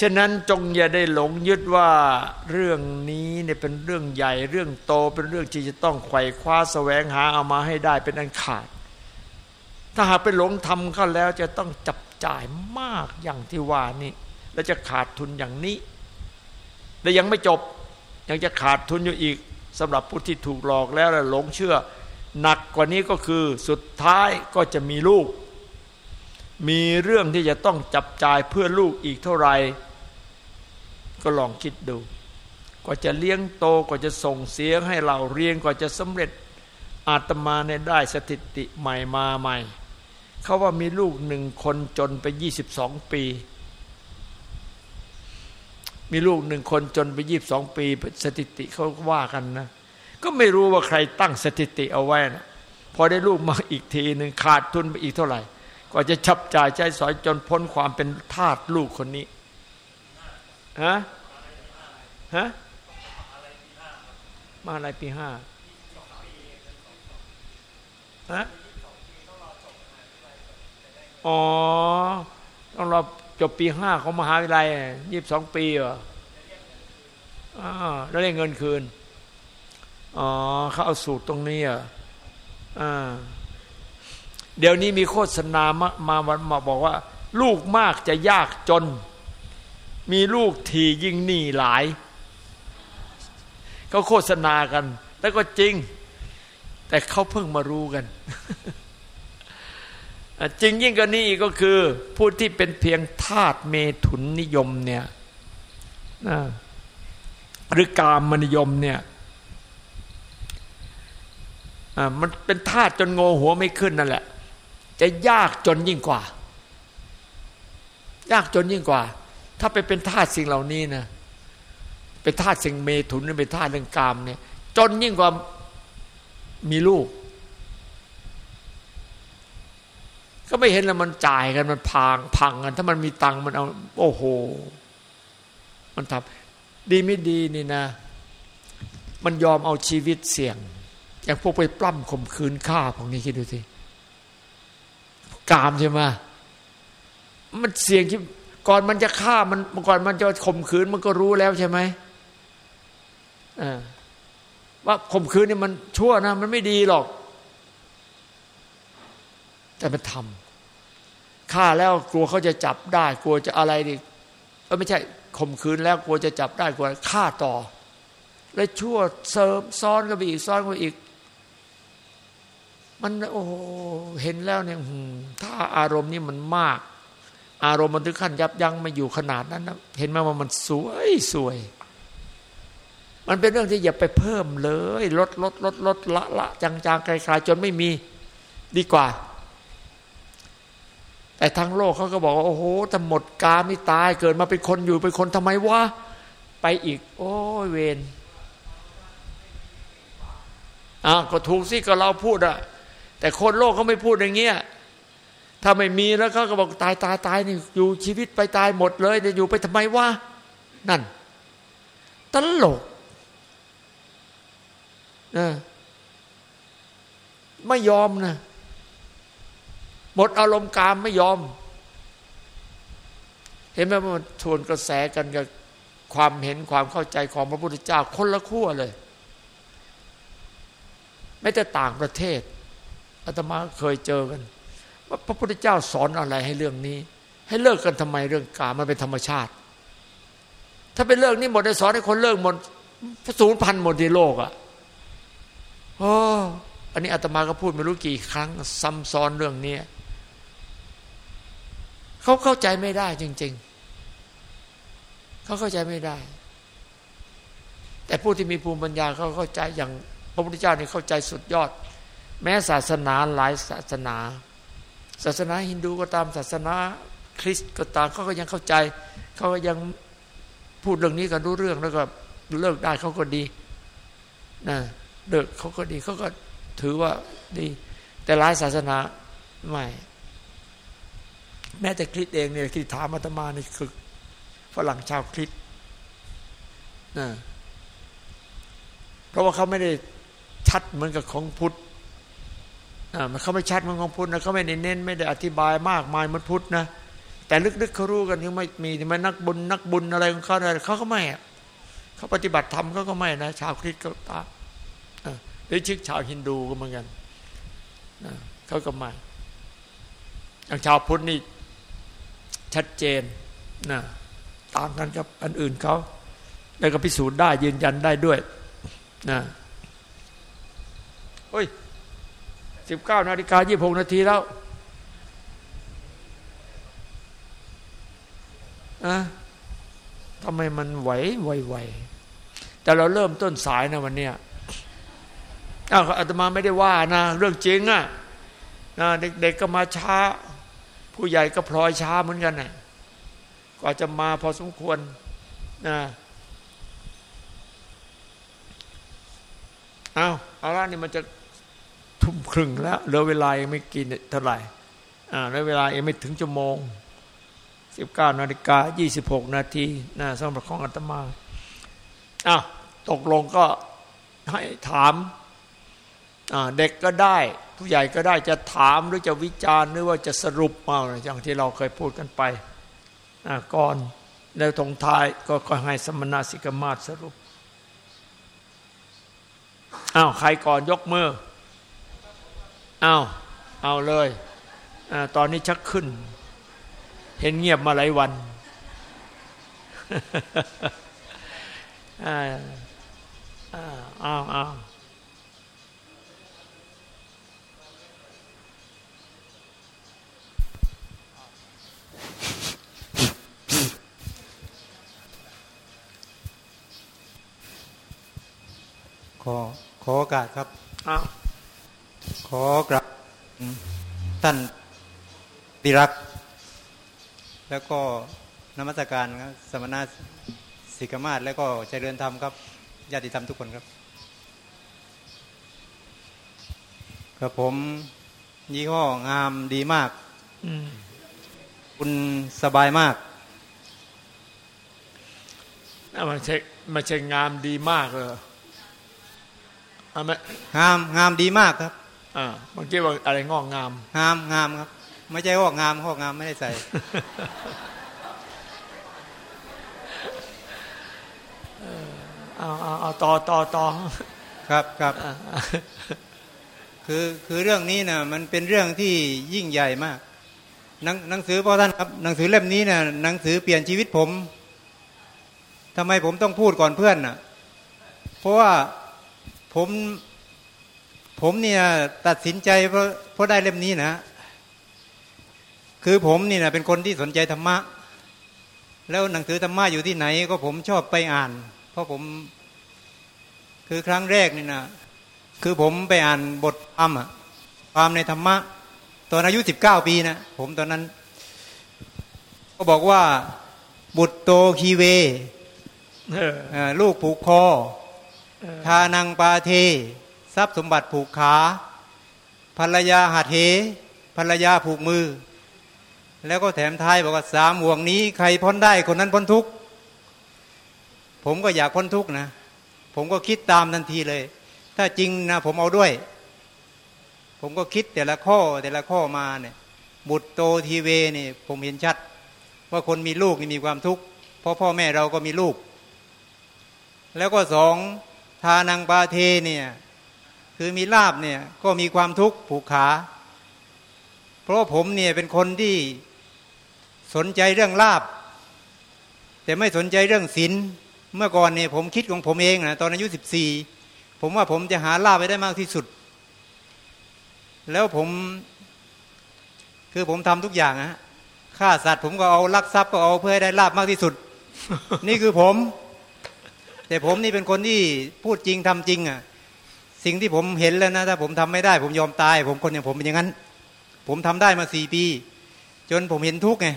ฉะนั้นจงอย่าได้หลงยึดว่าเรื่องนี้เนี่ยเป็นเรื่องใหญ่เรื่องโตเป็นเรื่องที่จะต้องไขว่คว้าแสวงหาเอามาให้ได้เป็นอันขาด ถ้าหากไปหลงทำเข้าแล้วจะต้องจับจ่ายมากอย่างที่ว่านี่ แล้วจะขาดทุนอย่างนี้ และยังไม่จบยังจะขาดทุนอยู่อีกสำหรับผู้ที่ถูกหลอกแล้วและหลงเชื่อ หนักกว่านี้ก็คือสุดท้ายก็จะมีลูก มีเรื่องที่จะต้องจับจ่ายเพื่อลูกอีกเท่าไหร่ก็ลองคิดดูกว่าจะเลี้ยงโตกว่าจะส่งเสียงให้เราเรียนกว่าจะสำเร็จอาตมาในได้สถิติใหม่มาใหม่ เขาว่ามีลูกหนึ่งคนจนไปยี่สิบสองปี มีลูกหนึ่งคนจนไปยี่บสองปี สถิติเขาว่ากันนะ ก็ไม่รู้ว่าใครตั้งสถิติเอาไว้นะพอได้ลูกมาอีกทีหนึ่งขาดทุนไปอีกเท่าไหร่กว่าจะจับจ่ายใช้สอยจนพ้นความเป็นทาสลูกคนนี้ฮะฮะมาอะไรปีห้าฮะ อ๋อต้องรอจบปีห้าของมหาวิทยาลัยยี่สิบสองปีเหรออ่าแล้วได้เงินคืน อ๋อเขาเอาสูตรตรงนี้อะอ่าเดี๋ยวนี้มีโฆษณามามามาบอกว่า ลูกมากจะยากจน มีลูกทียิ่งหนี้หลายเขาโฆษณากัน แล้วก็จริง แต่เขาเพิ่งมารู้กัน จริงยิ่งกว่านี้ก็คือผู้ที่เป็นเพียงทาตุเมถุนนิยมเนี่ยหรือกามนิยมเนี่ยมันเป็นทาตุจนโงหัวไม่ขึ้นนั่นแหละ จะยากจนยิ่งกว่า ยากจนยิ่งกว่า ถ้าไปเป็นทาตุสิ่งเหล่านี้นะเป็นทาตุสิ่งเมถุนหรือเป็นทาตุเรื่องกามเนี่ย จนยิ่งกว่ามีลูก ก็ไม่เห็นแล้วมันจ่ายกันมันพังพังกัน ถ้ามันมีตังมันเอา โอ้โห มันทำดีไม่ดีนี่นะ มันยอมเอาชีวิตเสี่ยง อย่างพวกไปปล้ำข่มขืนฆ่าพวกนี้คิดดูสิกามใช่ไหมมันเสี่ยงที่ก่อนมันจะฆ่ามันก่อนมันจะข่มขืนมันก็รู้แล้วใช่ไหมว่าข่มขืนนี่มันชั่วนะ มันไม่ดีหรอก แต่มันทำ ฆ่าแล้วกลัวเขาจะจับได้ กลัวจะอะไรดิเออไม่ใช่ข่มขืนแล้วกลัวจะจับได้กลัวฆ่าต่อ และชั่วเสริมซ้อนกันไปอีกซ้อนกันไปอีก มันโอ้เห็นแล้วเนี่ยถ้าอารมณ์นี่มันมาก อารมณ์มันถึงขั้นยับยั้งไม่อยู่ขนาดนั้นนะเห็นไหมว่ามันสวยสวย มันเป็นเรื่องที่อย่าไปเพิ่มเลย ลดลดลดลดละละจางจางไกลๆจนไม่มีดีกว่า แต่ทั้งโลกเขาก็บอกว่าโอ้โหแต่หมดกาไม่ตายเกิดมาเป็นคนอยู่เป็นคนทำไมวะไปอีก โอ้ยเวนอะก็ถูกสิก็เราพูดอะแต่คนโลกเขาไม่พูดอย่างเงี้ยถ้าไม่มีแล้วเขาก็บอกตายตายตายนี่อยู่ชีวิตไปตายหมดเลยจะอยู่ไปทำไมวะนั่นตลกนะไม่ยอมนะ หมดอารมณ์กามไม่ยอม เห็นไหมว่ามันชวนกระแสกันกับความเห็นความเข้าใจของพระพุทธเจ้าคนละขั้วเลย ไม่แต่ต่างประเทศอาตมาเคยเจอกันว่าพระพุทธเจ้าสอนอะไรให้เรื่องนี้ ให้เลิกกันทำไมเรื่องกามมันเป็นธรรมชาติ ถ้าเป็นเรื่องนี้หมดได้สอนให้คนเลิกหมดสูญพันหมดในโลกอะ่ะโอ้อันนี้อาตมาก็พูดไม่รู้กี่ครั้ง ซ้ำซ้อนเรื่องนี้ เขาเข้าใจไม่ได้จริง ๆ เขาเข้าใจไม่ได้ แต่ผู้ที่มีภูมิปัญญาเขาเข้าใจอย่างพระพุทธเจ้านี่เข้าใจสุดยอด แม้ศาสนาหลายศาสนา ศาสนาฮินดูก็ตามศาสนาคริสต์ก็ตามเขาก็ยังเข้าใจ เขาก็ยังพูดเรื่องนี้กันรู้เรื่องแล้วก็เลิกได้เขาก็ดีนะเลิกเขาก็ดีเขาก็ถือว่าดี แต่หลายศาสนาไม่ แม้แต่คริสเองเนี่ยที่ถามอาตมานี่คือฝรั่งชาวคริสนะเพราะว่าเขาไม่ได้ชัดเหมือนกับของพุทธนะมันเขาไม่ชัดเหมือนของพุทธนะเขาไม่ได้เน้น ไม่ได้อธิบายมากมายเหมือนพุทธนะแต่ลึกๆเขารู้กันยังไม่มีมันนักบุญนักบุญอะไรของเขาอะไรเขาก็ไม่เขาปฏิบัติธรรมเขาก็ไม่นะ ชาวคริสก็ตามหรือชิกชาวฮินดูก็เหมือนกันเขาก็ไม่อย่างชาวพุทธนี่ ชัดเจนนะต่างกันกับอันอื่นเขา แล้วก็พิสูจน์ได้ยืนยันได้ด้วยนะเฮ้ยสิบเก้านาฬิกายี่หกนาทีแล้วอะทำไมมันไหวไวๆแต่เราเริ่มต้นสายนะวันเนี้ยอ้าวอาตมาไม่ได้ว่านะ เรื่องจริงอะนะเด็กๆก็มาช้า ผู้ใหญ่ก็พลอยช้าเหมือนกันนะกว่าจะมาพอสมควรนะเอาเอาละนี่มันจะทุ่มครึ่งแล้วเหลือเวลายังไม่กินเท่าไหร่อ่าแล้วเวลาเองไม่ถึงชั่วโมงสิบเก้านาฬิกายี่สิบหกนาทีนะสำหรับของอาตมาอ้าวตกลงก็ให้ถาม เด็กก็ได้ผู้ใหญ่ก็ได้จะถามหรือจะวิจารณ์หรือว่าจะสรุปมาอย่างที่เราเคยพูดกันไปก่อนแล้วตรงท้ายก็ก็ให้สมณสิกมาศสรุปอ้าวใครก่อนยกมืออ้าวเอาเลยอตอนนี้ชักขึ้น เห็นเงียบมาหลายวันอ้าวอ้าว ขอขอโอกาสครับอ้าวขอกราบท่านติรัก แล้วก็นมัสการครับสมณะสิกมาศแล้วก็เจริญธรรมครับญาติธรรมทุกคนครับกับผมยี่ห้องามดีมากคุณสบายมากมันเช็มันเช็งามดีมากเลย งามงามดีมากครับอ่าเมื่อกี้ว่าอะไรงอกงาม งามงามครับ ไม่ใช่งอกงามงอกงามไม่ได้ใส่เอาเอาเอาต่อต่อต่อครับครับคือคือเรื่องนี้นะมันเป็นเรื่องที่ยิ่งใหญ่มากหนังหนังสือพ่อท่านครับหนังสือเล่มนี้นะหนังสือเปลี่ยนชีวิตผมทำไมผมต้องพูดก่อนเพื่อนนะ่ะ เพราะว่า ผมผมเนี่ยตัดสินใจเพราะเพราะได้เล่มนี้นะ คือผมนี่นะเป็นคนที่สนใจธรรมะ แล้วหนังสือธรรมะอยู่ที่ไหน ก็ผมชอบไปอ่าน เพราะผม คือครั้งแรกนี่นะคือผมไปอ่านบทธรรมอะความในธรรมะ ตอนอายุสิบเก้าปีนะผมตอนนั้น ก็บอกว่า บุตรโตคีเวลูกผูกคอ ทานังปาเท ทรัพย์สมบัติผูกขา ภรรยาหัดเหภรรยาผูกมือ แล้วก็แถมท้ายบอกว่าสามห่วงนี้ ใครพ้นได้คนนั้นพ้นทุกข์ผมก็อยากพ้นทุกข์นะ ผมก็คิดตามทันทีเลย ถ้าจริงนะผมเอาด้วย ผมก็คิดแต่ละข้อแต่ละข้อมาเนี่ยบุตรโตทีเวนี่ผมเห็นชัด ว่าคนมีลูกนี่มีความทุกข์เพราะพ่อแม่เราก็มีลูก แล้วก็สอง ทานังปาเทเนี่ยคือมีลาบเนี่ยก็มีความทุกข์ผูกขา เพราะผมเนี่ยเป็นคนที่สนใจเรื่องลาบ แต่ไม่สนใจเรื่องศีลเมื่อก่อนเนี่ยผมคิดของผมเองนะตอนอายุสิบสี่ผมว่าผมจะหาลาบไปได้มากที่สุด แล้วผม คือผมทำทุกอย่างนะฆ่าสัตว์ผมก็เอาลักทรัพย์ก็เอาเพื่อให้ได้ลาบมากที่สุด นี่คือผม แต่ผมนี่เป็นคนที่พูดจริงทำจริงอะสิ่งที่ผมเห็นแล้วนะถ้าผมทำไม่ได้ ผมยอมตาย ผมคนอย่างผมเป็นอย่างนั้น ผมทำได้มาสี่ปี จนผมเห็นทุกไง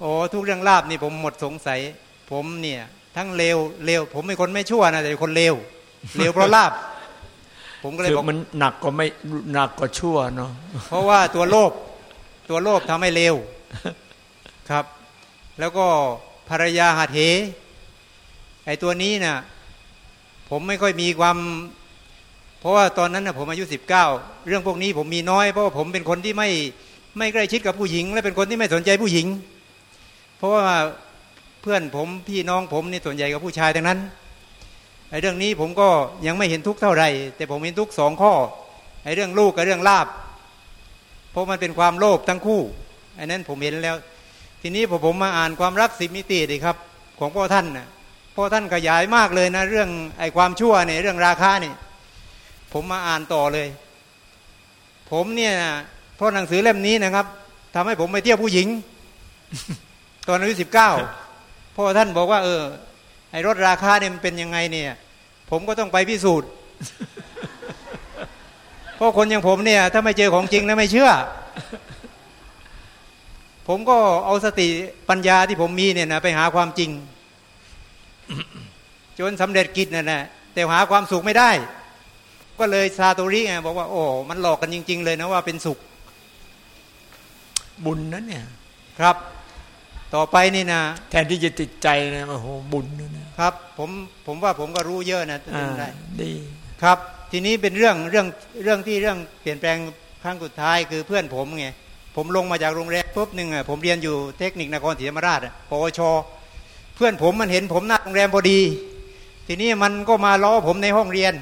โอ้ทุกเรื่องลาบนี่ผมหมดสงสัย ผมเนี่ย ทั้งเลวเลวผมเป็นคนไม่ชั่วนะแต่คนเลวเลวเพราะลาบ ผมก็เลยบอกมันหนักกว่าไม่หนักกว่าชั่วเนาะเพราะว่าตัวโลภตัวโลภทำให้เลวครับ แล้วก็ภรรยาหัดเห ไอตัวนี้นะ่ะผมไม่ค่อยมีความ เพราะว่าตอนนั้นนะผมอายุสิบเก้าเรื่องพวกนี้ผมมีน้อย เพราะว่าผมเป็นคนที่ไม่ไม่ใกล้ชิดกับผู้หญิง และเป็นคนที่ไม่สนใจผู้หญิง เพราะว่าเพื่อนผมพี่น้องผมนี่ส่วนใหญ่กับผู้ชายดังนั้นไอ้เรื่องนี้ผมก็ยังไม่เห็นทุกเท่าไหร่ แต่ผมเห็นทุกสองข้อไอ้เรื่องลูกกับเรื่องลาบเพราะมันเป็นความโลภทั้งคู่ไอ้นั้นผมเห็นแล้ว ทีนี้พอผมมาอ่านความรักสิมิติดีครับ ของพ่อท่านน่ะ พ่อท่านขยายมากเลยนะ เรื่องไอ้ความชั่วเนี่ยเรื่องราคาเนี่ยผมมาอ่านต่อเลย ผมเนี่ยเพราะหนังสือเล่มนี้นะครับทำให้ผมไปเที่ยวผู้หญิง ตอนอายุสิบเก้าพ่อท่านบอกว่า เออ ไอ้รถราคาเนี่ยมันเป็นยังไงเนี่ย ผมก็ต้องไปพิสูจน์เพราะคนอย่างผมเนี่ย ถ้าไม่เจอของจริงแล้วไม่เชื่อ ผมก็เอาสติปัญญาที่ผมมีเนี่ยนะไปหาความจริง จนสำเร็จกิจนั่นแหละแต่หาความสุขไม่ได้ ก็เลยซาโตริไงบอกว่า โอ้มันหลอกกันจริง ๆ เลยนะว่าเป็นสุข บุญนะเนี่ย ครับ ต่อไปนี่นะแทนที่จะติดใจนะโอ้โหบุญนะเนี่ยครับ ผมผมว่าผมก็รู้เยอะนะอ่าได้ดีครับ ทีนี้เป็นเรื่องเรื่องเรื่องที่เรื่องเปลี่ยนแปลงครั้งสุดท้ายคือเพื่อนผมไงผมลงมาจากโรงแรมปุ๊บหนึ่งอะผมเรียนอยู่เทคนิคนครศรีธรรมราชอะปวช เพื่อนผมมันเห็นผมหน้าโรงแรมพอดี ทีนี้มันก็มาล้อผมในห้องเรียน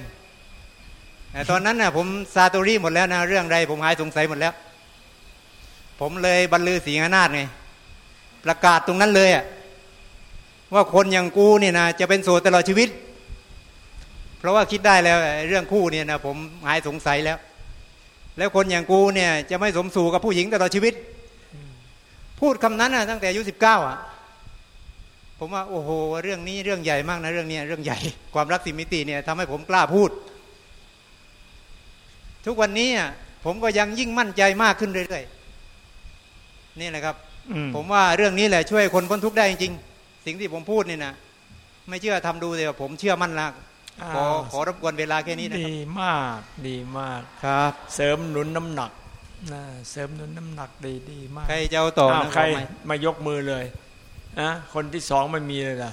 แต่ตอนนั้นน่ะผมซาโตรี่หมดแล้วนะเรื่องใดผมหายสงสัยหมดแล้ว ผมเลยบรรลือสีหนาฏไงประกาศตรงนั้นเลยอะว่าคนอย่างกูเนี่ยนะจะเป็นโสดตลอดชีวิต เพราะว่าคิดได้แล้วเรื่องคู่เนี่ยนะผมหายสงสัยแล้ว แล้วคนอย่างกูเนี่ยจะไม่สมสู่กับผู้หญิงตลอดชีวิต พูดคำนั้นนะตั้งแต่อายุสิบเก้าอะ ผมว่าโอ้โหเรื่องนี้เรื่องใหญ่มากนะเรื่องเนี้ยเรื่องใหญ่ ความรักสิมิติเนี่ยทำให้ผมกล้าพูด ทุกวันนี้อะผมก็ยังยิ่งมั่นใจมากขึ้นเรื่อยๆนี่แหละครับอืมผมว่าเรื่องนี้แหละช่วยคนพ้นทุกข์ได้จริงๆสิ่งที่ผมพูดนี่นะไม่เชื่อทำดูแต่ว่าผมเชื่อมั่นละขอขอรบกวนเวลาแค่นี้นะครับดีมากดีมากครับ เสริมหนุนน้ำหนักนะเสริมหนุนน้ำหนักดีดีมากใครจะเอาต่ออ้าวนะใครเอาไหมมายกมือเลย นะคนที่สองไม่มีเลยล่ะ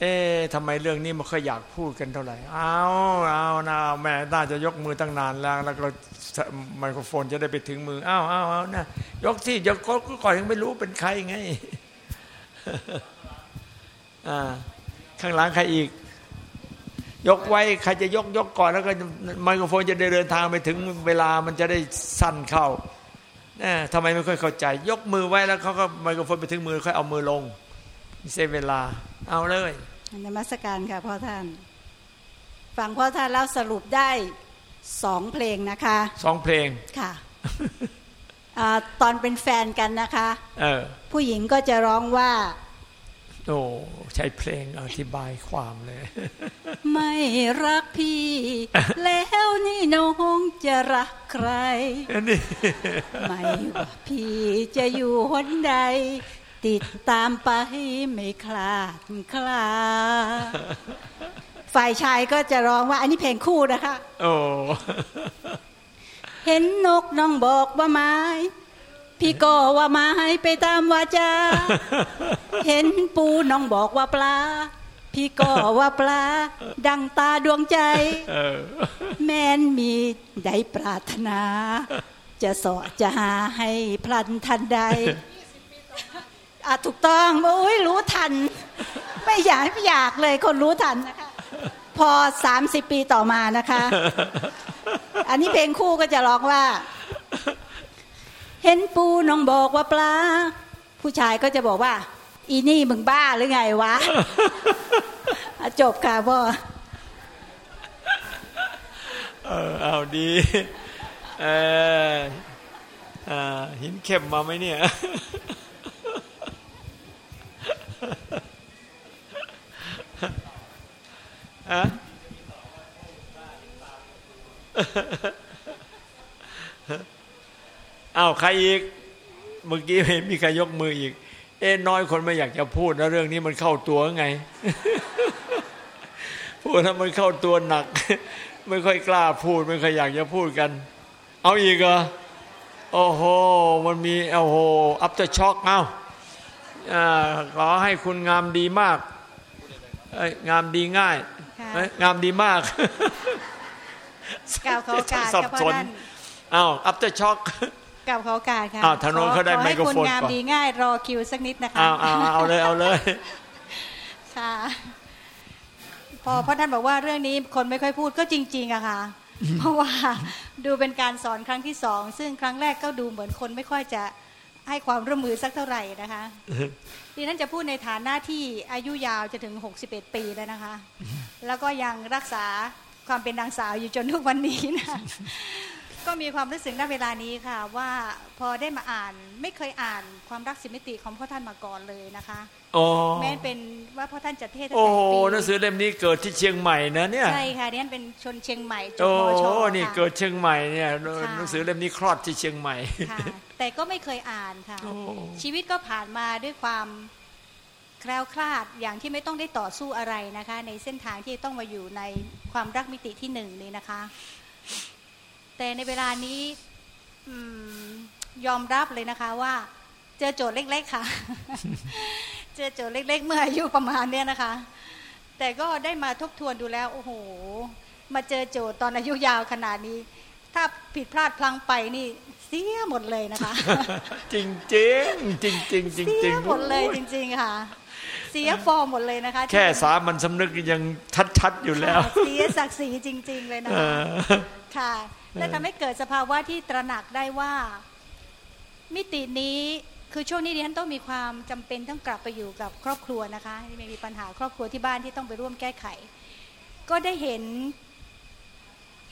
เอ๊ะทำไมเรื่องนี้มันค่อยอยากพูดกันเท่าไหร่ เอาเอานะแม่น่าจะยกมือตั้งนานแล้ว แล้วก็ไมโครโฟนจะได้ไปถึงมืออ้าวอ้าวอ้าวนะยกที่ยกก็ก่อนยังไม่รู้เป็นใครไงอ่าข้างหลังใครอีก ยกไว้ใครจะยกยกก่อนแล้วก็ไมโครโฟนจะได้เดินทางไปถึงเวลามันจะได้สั้นเข้า เอ๊ะทำไมไม่ค่อยเข้าใจ ยกมือไว้แล้วเขาก็ไมโครโฟนไปถึงมือค่อยเอามือลงเสียเวลา เอาเลยนมัสการค่ะพ่อท่าน ฟังพ่อท่านแล้วสรุปได้สองเพลงนะคะสองเพลงค่ะอาตอนเป็นแฟนกันนะคะเออผู้หญิงก็จะร้องว่า โอ้ใช้เพลงอธิบายความเลย ไม่รักพี่ แล้วนี่น้องจะรักใครอันนี้ไม่ว่าพี่จะอยู่หนใด ติดตามไปไม่คลาดคลา ฝ่ายชายก็จะร้องว่าอันนี้เพลงคู่นะคะ โอ้ เห็นนกน้องบอกว่าไม้ พี่ก็ว่าไม้ไปตามวาจา เห็นปูน้องบอกว่าปลา พี่ก็ว่าปลา ดังตาดวงใจเออแม้นมีใดปรารถนา จะเสาะจะหาให้พลันทันใดอะถูกต้องโอ้ยรู้ทัน ไม่อยากไม่อยากเลยคนรู้ทันนะคะ พอสามสิบปีต่อมานะคะ อันนี้เพลงคู่ก็จะร้องว่า เห็นปูน้องบอกว่าปลา ผู้ชายก็จะบอกว่า อีนี่มึงบ้าหรือไงวะอะจบค่ะพ่อเออเอาดีเอออ่าหินเข็มมาไหมเนี่ยอะ อ้าวใครอีก เมื่อกี้เห็นมีใครยกมืออีก เอ้น้อยคนไม่อยากจะพูดนะเรื่องนี้มันเข้าตัวไง พูดแล้วมันเข้าตัวหนัก ไม่ค่อยกล้าพูด ไม่ค่อยอยากจะพูดกัน เอาอีกเหรอโอ้โห มันมีโอ้โห aftershock เอาอ่าขอให้คุณงามดีมากเอ้ยงามดีง่ายค่ะเอ้ยงามดีมากกล่าวขอโอกาสสับค่ะพ่อสนท่านอ้าว aftershock กราบขอโอกาสค่ะอ้าวทางโน้นเขาได้ขอให้ไมโครโฟนคุณงามก่อนดีง่ายรอคิวสักนิดนะคะอ้าวอ้าวเอาเลยเอาเลยค่ะพอพ่อท่านบอกว่าเรื่องนี้คนไม่ค่อยพูดก็จริง ๆอะค่ะ เพราะว่าดูเป็นการสอนครั้งที่สองซึ่งครั้งแรกก็ดูเหมือนคนไม่ค่อยจะให้ความร่วมมือสักเท่าไหร่นะคะดิฉันจะพูดในฐานะที่อายุยาวจะถึง 61 ปีแล้วนะคะ แล้วก็ยังรักษาความเป็นนางสาวอยู่จนทุกวันนี้นะ ก็มีความรู้สึกณเวลานี้ค่ะ ว่าพอได้มาอ่านไม่เคยอ่านความรักสิมิติของพ่อท่านมาก่อนเลยนะคะโอ้แม้เป็นว่าพ่อท่านจัดเทศน์ตั้งโอ้แต่โหปีหนังสือเล่มนี้เกิดที่เชียงใหม่นะเนี่ยใช่ค่ะดิฉันเป็นชนเชียงใหม่จบโอ้มชนี่ค่ะเกิดเชียงใหม่เนี่ยค่ะหนังสือเล่มนี้คลอดที่เชียงใหม่ค่ะแต่ก็ไม่เคยอ่านค่ะโอ้ชีวิตก็ผ่านมาด้วยความแคล้วคลาดอย่างที่ไม่ต้องได้ต่อสู้อะไรนะคะ ในเส้นทางที่ต้องมาอยู่ในความรักมิติที่หนึ่งนี้นะคะ แต่ในเวลานี้อืมยอมรับเลยนะคะว่า เจอโจทย์เล็ก ๆ ค่ะ เจอโจทย์เล็ก ๆ เมื่ออายุประมาณเนี้ยนะคะ แต่ก็ได้มาทบทวนดูแล้ว โอ้โห มาเจอโจทย์ตอนอายุยาวขนาดนี้ ถ้าผิดพลาดพลั้งไปนี่เสียหมดเลยนะคะ จริงจริงจริงจริงจริงเสีจริยงหมดเลยจริง ๆ ค่ะ เสียฟอร์มหมดเลยนะคะ แค่สามัญสำนึกยังชัดๆอยู่แล้วค่ะเสียศักดิ์ศรีจริง ๆ เลยนะเอคะอค่ะ และทำให้เกิดสภาวะที่ตระหนักได้ว่า มิตินี้คือช่วงนี้ดิฉันต้องมีความจำเป็นต้องกลับไปอยู่กับครอบครัวนะคะมีปัญหาครอบครัวที่บ้านที่ต้องไปร่วมแก้ไข ก็ได้เห็น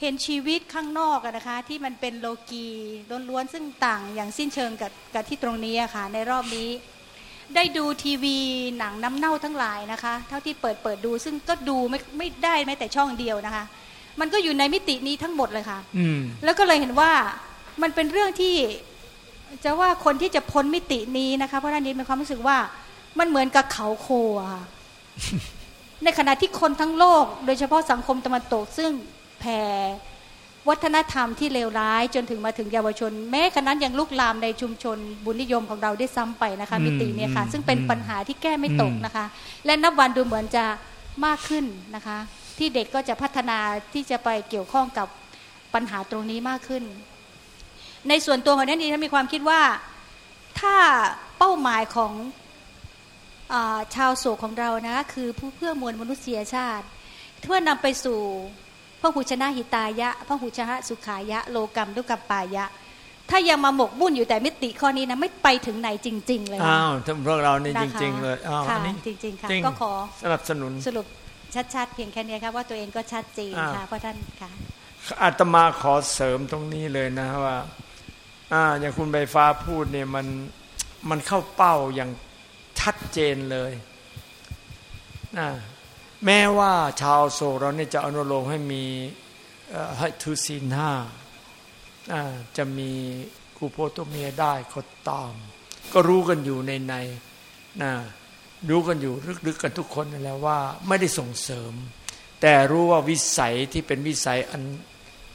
เห็นชีวิตข้างนอกนะคะที่มันเป็นโลกีล้วนๆซึ่งต่างอย่างสิ้นเชิงกับกับที่ตรงนี้อะค่ะในรอบนี้ ได้ดูทีวีหนังน้ำเน่าทั้งหลายนะคะ เท่าที่เปิดเปิดดูซึ่งก็ดูไม่ไม่ได้แม้แต่ช่องเดียวนะคะ มันก็อยู่ในมิตินี้ทั้งหมดเลยค่ะ อืมแล้วก็เลยเห็นว่ามันเป็นเรื่องที่จะว่าคนที่จะพ้นมิตินี้นะคะเพราะท่านนี้มีความรู้สึกว่ามันเหมือนกับเขาโคอะค่ะในขณะที่คนทั้งโลก โดยเฉพาะสังคมตะวันตกซึ่งแผ่วัฒนธรรมที่เลวร้ายจนถึงมาถึงเยาวชน แม้ขณะนั้นยังลุกลามในชุมชนบุญนิยมของเราได้ซ้ำไปนะคะอืมมิติเนี่ยค่ะอืมซึ่งเป็นอืมปัญหาที่แก้ไม่ตกอืมนะคะ และนับวันดูเหมือนจะมากขึ้นนะคะ ที่เด็กก็จะพัฒนาที่จะไปเกี่ยวข้องกับปัญหาตรงนี้มากขึ้น ในส่วนตัวของนันเองฉันมีความคิดว่าถ้าเป้าหมายของอาชาวโศกของเรานะคือผู้เพื่อมวลมนุษยชาติ เพื่อนำไปสู่พระหุชนะหิตายะพระหุชนะสุขายะ โลกรรมดุกรรมปายะ ถ้ายังมาหมกมุ่นอยู่แต่มิติข้อนี้นะไม่ไปถึงไหนจริง ๆ เลยนะอ้าวทั้งพวกเรานี่นะคะจริง ๆ เลยอ้าวค่ะอันนี้จริงๆค่ะจริงก็ขอสนับสนุนสรุป ชัดๆ เพียงแค่นี้ครับว่าตัวเองก็ชัดเจนอ่าค่ะเพราะท่านค่ะอาตมาขอเสริมตรงนี้เลยนะว่าอ่าอย่างคุณใบฟ้าพูดเนี่ยมันมันเข้าเป้าอย่างชัดเจนเลยนะแม้ว่าชาวโศกเราเนี่ยจะอนุโลมให้มีเอ่อให้ถือศีลห้าอ่าจะมีกูโพตัวเมียได้ก็ตาม ก็รู้กันอยู่ในในนะ รู้กันอยู่ลึกๆกันทุกคนนั่นแหล้วว่าไม่ได้ส่งเสริม แต่รู้ว่าวิสัยที่เป็นวิสัยอัน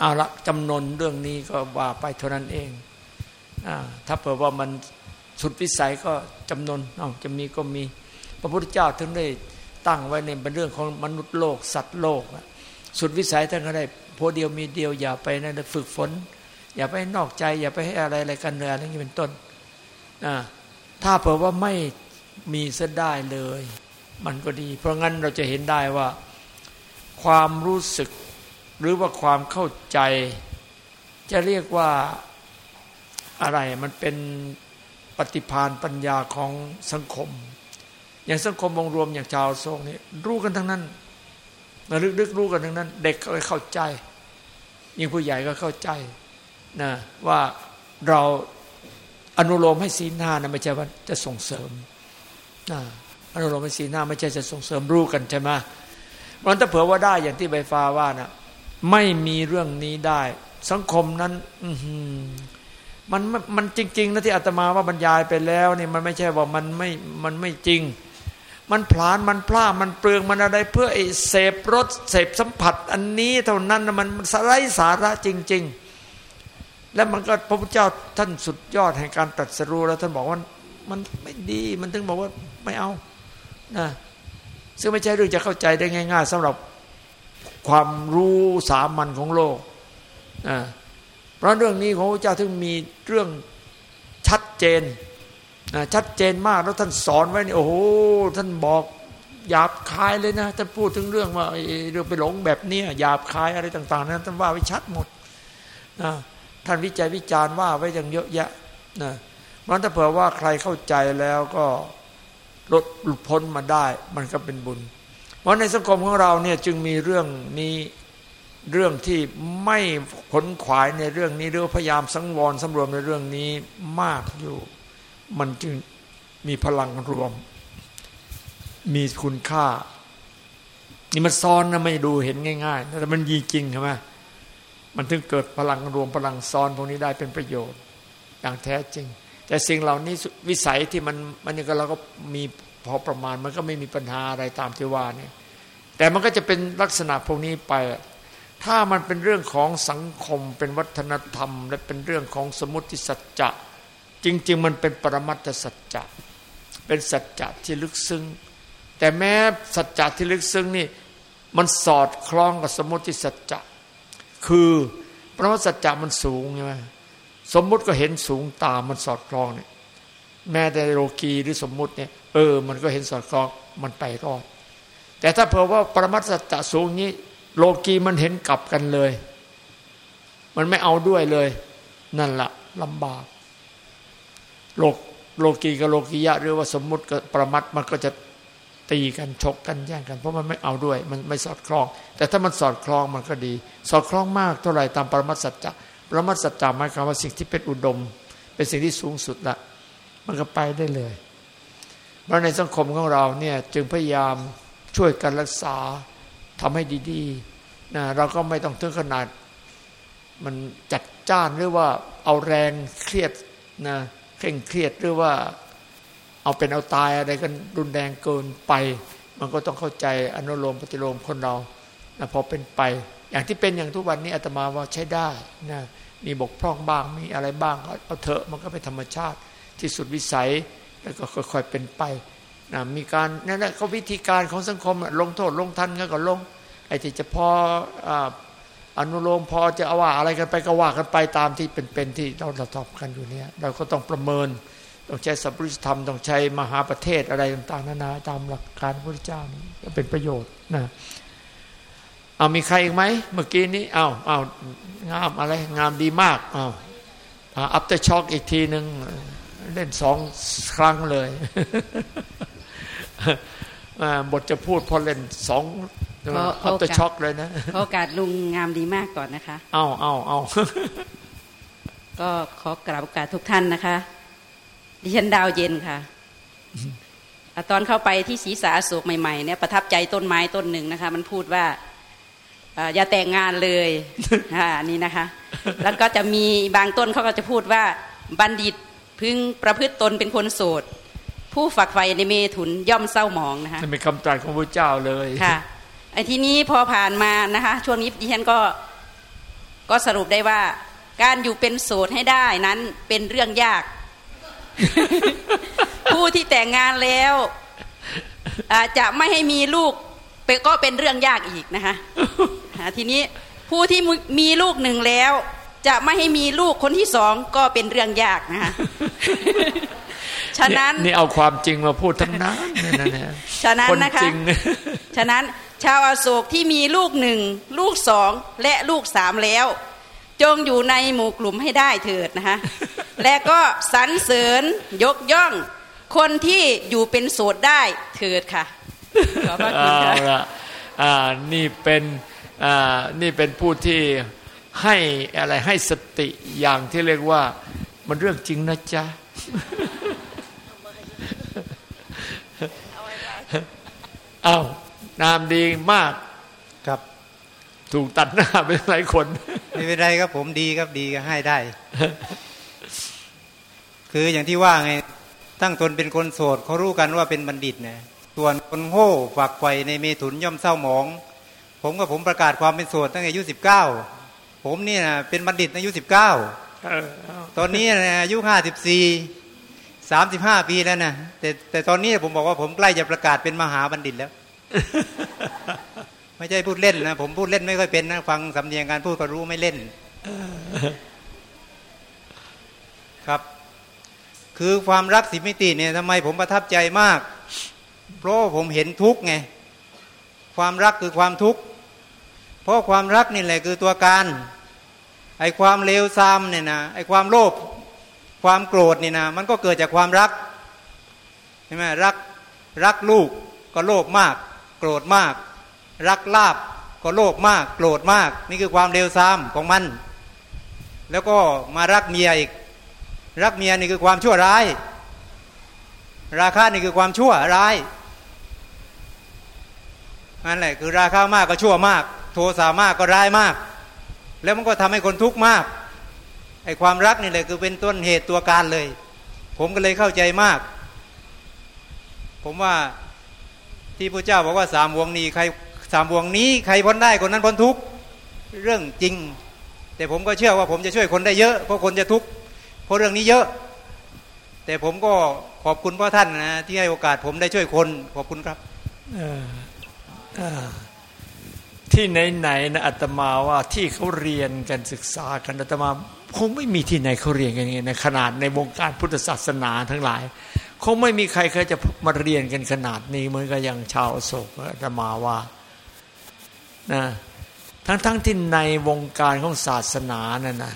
เอาละจำนนเรื่องนี้ก็ว่าไปเท่านั้นเองอถ้าเผื่อว่ามันสุดวิสัยก็จำนนเอาจะมีก็มี พระพุทธเจ้าถึงได้ตั้งไว้ในเป็นเรื่องของมนุษย์โลก สัตว์โลกสุดวิสัยท่านก็ได้พอเดียวมีเดียวอย่าไปนั่นฝึกฝน อย่าไปนอกใจ อย่าไปให้อะไรอะไรกันเลยอะไรอย่างนี้เป็นต้นถ้าเผื่อว่าไม่ มีเสียได้เลย มันก็ดี เพราะงั้นเราจะเห็นได้ว่า ความรู้สึกหรือว่าความเข้าใจ จะเรียกว่าอะไรมันเป็นปฏิพานปัญญาของสังคม อย่างสังคมองรวมอย่างชาวโซงนี่รู้กันทั้งนั้นมาลึกๆรู้กันทั้งนั้น เด็กก็เข้าใจยิ่งผู้ใหญ่ก็เข้าใจนะว่าเราอนุโลมให้ศีลห้านะไม่ใช่ว่าจะส่งเสริม อนุโลมให้ศีลห้าไม่ใช่จะส่งเสริมรู้กันใช่ไหมเพราะถ้าเผื่อว่าได้อย่างที่ใบฟ้าว่านะไม่มีเรื่องนี้ได้ สังคมนั้น อือหือมันมันจริง ๆนะที่อาตมาว่าบรรยายไปแล้วนี่มันไม่ใช่ว่ามันไม่มันไม่จริง มันพลานมันพลาดมันเปลืองมันอะไร เพื่อไอ้เสพรสเสพสัมผัส อันนี้เท่านั้นนะมันมันสไร้สาระจริง ๆ แล้วมันก็พระพุทธเจ้าท่านสุดยอดแห่งการตรัสรู้แล้วท่านบอกว่า มันไม่ดีมันถึงบอกว่าไม่เอานะซึ่งไม่ใช่เรื่องจะเข้าใจได้ง่าย ๆสำหรับความรู้สามัญของโลกนะเพราะเรื่องนี้ของพระเจ้าถึงมีเรื่องชัดเจนนะชัดเจนมากแล้วท่านสอนไว้นี่โอ้โหท่านบอกหยาบคายเลยนะท่านพูดถึงเรื่องว่าเรื่องไปหลงแบบนี้หยาบคายอะไรต่างๆนั้นท่านว่าไว้ชัดหมดนะท่านวิจัยวิจารณ์ว่าไว้อย่างเยอะแยะนะ เพราะฉะนั้นถ้าเผื่อว่าใครเข้าใจแล้วก็ลดหลุดพ้นมาได้ มันก็เป็นบุญ เพราะในสังคมของเราเนี่ยจึงมีเรื่องนี้เรื่องที่ไม่ขนขวายในเรื่องนี้หรือพยายามสังวรสำรวมในเรื่องนี้มากอยู่ มันจึงมีพลังรวม มีคุณค่า นี่มันซ้อนนะไม่ดูเห็นง่ายๆแต่มันยีจริงใช่ไหมมันถึงเกิดพลังรวมพลังซ้อนพวกนี้ได้เป็นประโยชน์ อย่างแท้จริง แต่สิ่งเหล่านี้วิสัยที่มันมันนี่ก็เราก็มีพอประมาณมันก็ไม่มีปัญหาอะไรตามที่ว่าเนี่ยแต่มันก็จะเป็นลักษณะพวกนี้ไป ถ้ามันเป็นเรื่องของสังคมเป็นวัฒนธรรม และเป็นเรื่องของสมมติสัจจะ จริง ๆ มันเป็นปรมัตถสัจจะเป็นสัจจะที่ลึกซึ้งแต่แม้สัจจะที่ลึกซึ้งนี่มันสอดคล้องกับสมมติสัจจะคือปรมัตสัจจะมันสูงใช่ไหม สมมุติก็เห็นสูงตามมันสอดคล้องเนี่ยแม้แต่โลกีหรือสมมุติเนี่ยเออ มันก็เห็นสอดคล้องมันไปรอด แต่ถ้าเผื่อว่าปรมัตสัจจะสูงนี้ โลกีมันเห็นกลับกันเลย มันไม่เอาด้วยเลย นั่นละลำบาก โลกโลกีกับโลกียะหรือว่าสมมุติกับปรมัตมันก็จะตีกันชกกันแย่งกันเพราะมันไม่เอาด้วย มันไม่สอดคล้อง แต่ถ้ามันสอดคล้องมันก็ดี สอดคล้องมากเท่าไหร่ตามปรมัตสัจจะ ปรมัตสัจจะหมายความว่าสิ่งที่เป็นอุดม เป็นสิ่งที่สูงสุดละมันก็ไปได้เลย เพราะในสังคมของเราเนี่ยจึงพยายามช่วยกันรักษาทำให้ดีๆนะเราก็ไม่ต้องถึงขนาด มันจัดจ้านหรือว่าเอาแรงเครียดนะเคร่งเครียดหรือว่าเอาเป็นเอาตายอะไรกันรุนแรงเกินไป มันก็ต้องเข้าใจอนุโลมปฏิโลมคนเรานะพอเป็นไป อย่างที่เป็นอย่างทุกวันนี้อาตมาว่าใช้ได้นะมีบกพร่องบ้างมีอะไรบ้างเอาเถอะมันก็เป็นธรรมชาติที่สุดวิสัยแล้วก็ค่อยๆเป็นไปนะมีการนั่นแหละเขาวิธีการของสังคมลงโทษลงทันก็ลงไอ้ที่จะพออนุโลมพอจะเอาว่าอะไรกันไปก็ว่ากันไปตามที่เป็นๆที่เราเราตอบกันอยู่เนี่ยเราก็ต้องประเมินต้องใช้สัพพุริธรรมต้องใช้มหาประเทศอะไรต่างๆนานาตามหลักการพระพุทธเจ้านี่เป็นประโยชน์นะ เอามีใครอีกไหมเมื่อกี้นี้เอาเอางามอะไร งามดีมากเอาaftershock อีกทีหนึ่งเล่นสองครั้งเลยบทจะพูดพอเล่นสอง aftershock เลยนะโอกาสลุงงามดีมากก่อนนะคะ เอาเอาเอาก็ขอกราบโอกาสทุกท่านนะคะ ดิฉันดาวเย็นค่ะตอนเข้าไปที่ศรีสาสุกใหม่ๆเนี่ยประทับใจต้นไม้ต้นหนึ่งนะคะ มันพูดว่า อย่าแต่งงานเลยนี่นะคะ แล้วก็จะมีบางต้นเขาก็จะพูดว่าบัณฑิตพึงประพฤติตนเป็นคนโสด ผู้ฝักใฝ่ในเมถุนย่อมเศร้าหมองนะคะเป็นคำตรัสของพระเจ้าเลยค่ะไอ้ทีนี้พอผ่านมานะคะ ช่วงนี้ดิฉันก็ก็สรุปได้ว่า การอยู่เป็นโสดให้ได้นั้นเป็นเรื่องยาก ผู้ที่แต่งงานแล้ว อาจจะไม่ให้มีลูก ก็เป็นเรื่องยากอีกนะคะทีนี้ผู้ที่มีลูกหนึ่งแล้ว จะไม่ให้มีลูกคนที่สองก็เป็นเรื่องยากนะคะฉะนั้นนี่เอาความจริงมาพูดทั้งนั้นฉะนั้นนะคะฉะนั้นชาวอโศกที่มีลูกหนึ่งลูกสองและลูกสามแล้ว จงอยู่ในหมู่กลุ่มให้ได้เถิดนะคะและก็สรรเสริญยกย่อง คนที่อยู่เป็นโสดได้เถิดค่ะ ขอบพระคุณค่ะอ่านี่เป็นนี่เป็นผู้ที่ให้อะไรให้สติอย่างที่เรียกว่า มันเรื่องจริงนะจ๊ะเอานามดีมากครับ ถูกตัดหน้าไปหลายคน ไม่เป็นไรครับผมดีครับดีก็ให้ได้ คืออย่างที่ว่าไง ตั้งตนเป็นคนโสดเขารู้กันว่าเป็นบัณฑิตนะ ส่วนคนโง่ฝักไฟในเมถุนย่อมเศร้าหมอง ผมกับผมประกาศความเป็นโสดตั้งแต่อายุสิบเก้าผมนี่นะเป็นบัณฑิตอายุสิบเก้าตอนนี้นะอายุห้าสิบสี่สามสิบห้าปีแล้วนะแต่แต่ตอนนี้ผมบอกว่าผมใกล้จะประกาศเป็นมหาบัณฑิตแล้ว ไม่ใช่พูดเล่นนะผมพูดเล่นไม่ค่อยเป็นนะฟังสำเนียงการพูดก็รู้ไม่เล่นครับ คือความรักสิมิติเนี่ยทำไมผมประทับใจมาก เพราะผมเห็นทุกข์ไงความรักคือความทุกข์เพราะความรักนี่แหละคือตัวการไอ้ความเลวทรามเนี่ยนะไอ้ความโลภความโกรธนี่นะมันก็เกิดจากความรักใช่ไหมรักรักลูกก็โลภมาก โกรธมาก รักลาบก็โลภมาก โกรธมาก นี่คือความเลวทรามของมัน แล้วก็มารักเมียอีก รักเมียนี่คือความชั่วร้าย ราคานี่คือความชั่วร้าย นั่นแหละคือราคามากก็ชั่วมาก โทสามากก็ร้ายมาก แล้วมันก็ทำให้คนทุกข์มากไอ้ความรักนี่แหละคือเป็นต้นเหตุตัวการเลย ผมก็เลยเข้าใจมาก ผมว่าที่พระเจ้าบอกว่าสามวงนี้ใครสามวงนี้ใครพ้นได้คนนั้นพ้นทุกข์เรื่องจริง แต่ผมก็เชื่อว่าผมจะช่วยคนได้เยอะเพราะคนจะทุกข์เพราะเรื่องนี้เยอะ แต่ผมก็ขอบคุณพ่อท่านนะที่ให้โอกาสผมได้ช่วยคนขอบคุณครับ ที่ไหนๆนะอาตมาว่าที่เขาเรียนกันศึกษากันอาตมาคงไม่มีที่ไหนเขาเรียนกันอย่างนี้นะขนาดในวงการพุทธศาสนาทั้งหลาย คงไม่มีใครเคยจะมาเรียนกันขนาดนี้เหมือนกับอย่างชาวโศกอาตมาว่านะทั้งๆทที่ในวงการของศาสนานั่นนะ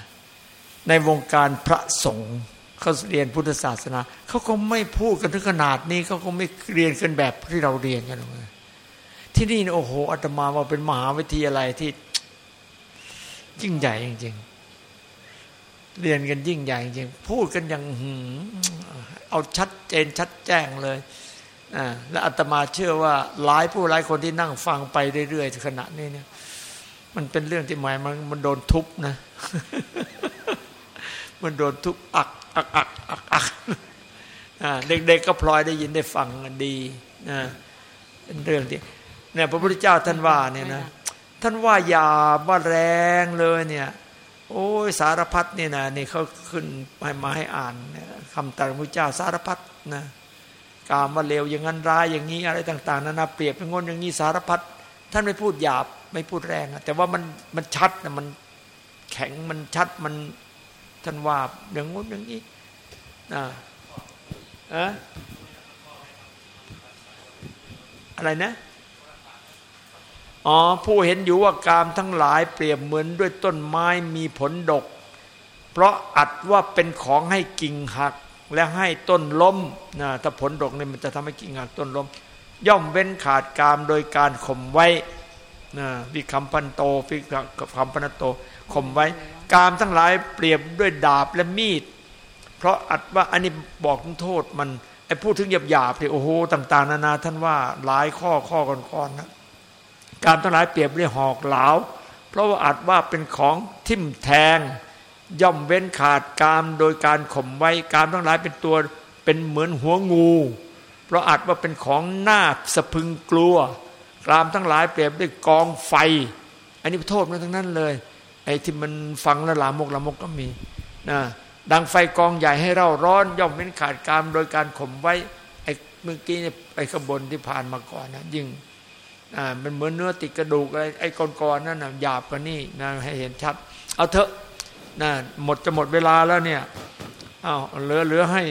ในวงการพระสงฆ์เขาเรียนพุทธศาสนาเขาก็ไม่พูดกันถึงขนาดนี้เขาก็ไม่เรียนกันแบบที่เราเรียนกันเลย ที่นี่โอ้โหอาตมาว่าเป็นมหาวิทยาลัยที่ ยิ่งใหญ่จริงๆเรียนกันยิ่งใหญ่จริงพูดกันอย่างเอาชัดเจนชัดแจ้งเลยและอาตมาเชื่อว่าหลายผู้หลายคนที่นั่งฟังไปเรื่อยๆขณะนี้เนี่ย มันเป็นเรื่องที่หมายมันมันโดนทุบนะ มันโดนทุบอักอักอักอักอักเด็กๆก็พลอยได้ยินได้ฟังดีนะเป็นเรื่องที่ เนี่ยพระพุทธเจ้าท่านว่าเนี่ยนะท่านว่าอย่าว่าแรงเลยเนี่ยโอ้ยสารพัดเนี่ยนะนี่เขาขึ้นมามาให้อ่านคำตรัสพระเจ้าสารพัดนะกามว่าเลวอย่างนั้นร้ายอย่างนี้อะไรต่าง ๆนานาเปรียบเป็นงนอย่างนี้สารพัดท่านไม่พูดหยาบไม่พูดแรงแต่ว่ามันมันชัดนะมันแข็งมันชัดมันท่านว่าอย่างงนอย่างนี้นะอะอะไรนะ อ๋อผู้เห็นอยู่ว่ากามทั้งหลายเปรียบเหมือนด้วยต้นไม้มีผลดก เพราะอัดว่าเป็นของให้กิ่งหักและให้ต้นล้มนะถ้าผลดกนี่มันจะทำให้กิ่งหักต้นล้ม ย่อมเว้นขาดกามโดยการข่มไว้นะวิคัมพันโตวิคัมพันโตข่มไว้ กามทั้งหลายเปรียบด้วยดาบและมีด เพราะอัดว่าอันนี้บอกโทษมันไอ้พูดถึงหยาบหยาบโอ้โหต่าง ๆ นานาท่านว่าหลายข้อข้อก่อนๆนะ กามทั้งหลายเปรียบเรียหอกเหลาเพราะว่าอาจว่าเป็นของทิ่มแทง ย่อมเว้นขาดกามโดยการข่มไว้กามทั้งหลายเป็นตัวเป็นเหมือนหัวงู เพราะอาจว่าเป็นของหน้าสะพึงกลัวกามทั้งหลายเปรียบด้วยกองไฟ อันนี้โทษมันทั้งนั้นเลย ไอ้ที่มันฟังแล้วลามกลามกก็มีนะดังไฟกองใหญ่ให้เราร้อน ย่อมเว้นขาดกามโดยการข่มไว้ไอ้เมื่อกี้ไอ้ขบวนที่ผ่านมาก่อนนะยิ่ง อ่ามันเหมือนเนื้อติดกระดูกอะไรไอ้ก้อนๆนั่นนะหยาบกว่านี่นะให้เห็นชัด เอาเถอะนะหมดจะหมดเวลาแล้วเนี่ยเอาเหลือเหลือให้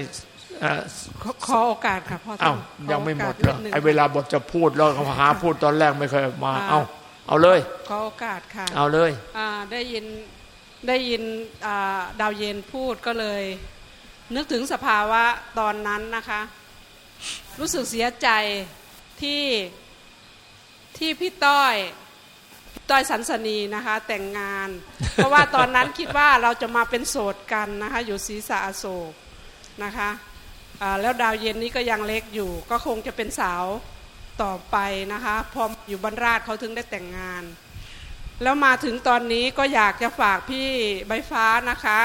ขอโอกาสค่ะพ่ออ้าวยังไม่หมดเลยไอ้เวลาบทจะพูดแล้วหาพูดตอนแรกไม่เคยมา เอาเอาเลยขอโอกาสค่ะ เอาเลยอ่าได้ยินได้ยินดาวเย็นพูดก็เลย นึกถึงสภาวะตอนนั้นนะคะ รู้สึกเสียใจที่ ที่พี่ต้อยต้อยสันสนีนะคะแต่งงาน เพราะว่าตอนนั้นคิดว่าเราจะมาเป็นโสดกันนะคะอยู่ศรีสะอโศกนะคะแล้วดาวเย็นนี้ก็ยังเล็กอยู่ ก็คงจะเป็นสาวต่อไปนะคะพออยู่บรรราชเขาถึงได้แต่งงาน แล้วมาถึงตอนนี้ก็อยากจะฝากพี่ใบฟ้านะคะ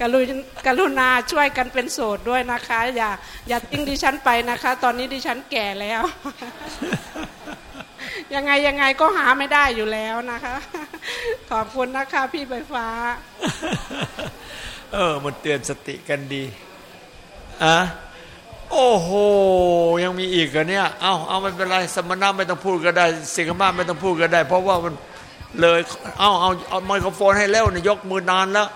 กรุณกรุณาช่วยกันเป็นโสดด้วยนะคะ อย่าอย่าทิ้งดิฉันไปนะคะ ตอนนี้ดิฉันแก่แล้ว ยังไงยังไงก็หาไม่ได้อยู่แล้วนะคะ ขอบคุณนะคะ พี่ใบฟ้า เออมันเตือนสติกันดีอะ โอ้โห ยังมีอีกอะเนี่ย เอาเอาไม่เป็นไร สมณะไม่ต้องพูดก็ได้ สิงคมาไม่ต้องพูดก็ได้ เพราะว่ามันเลยเอาเอาเอาไมโครโฟนให้แล้วเนี่ยยกมือนานแล้ว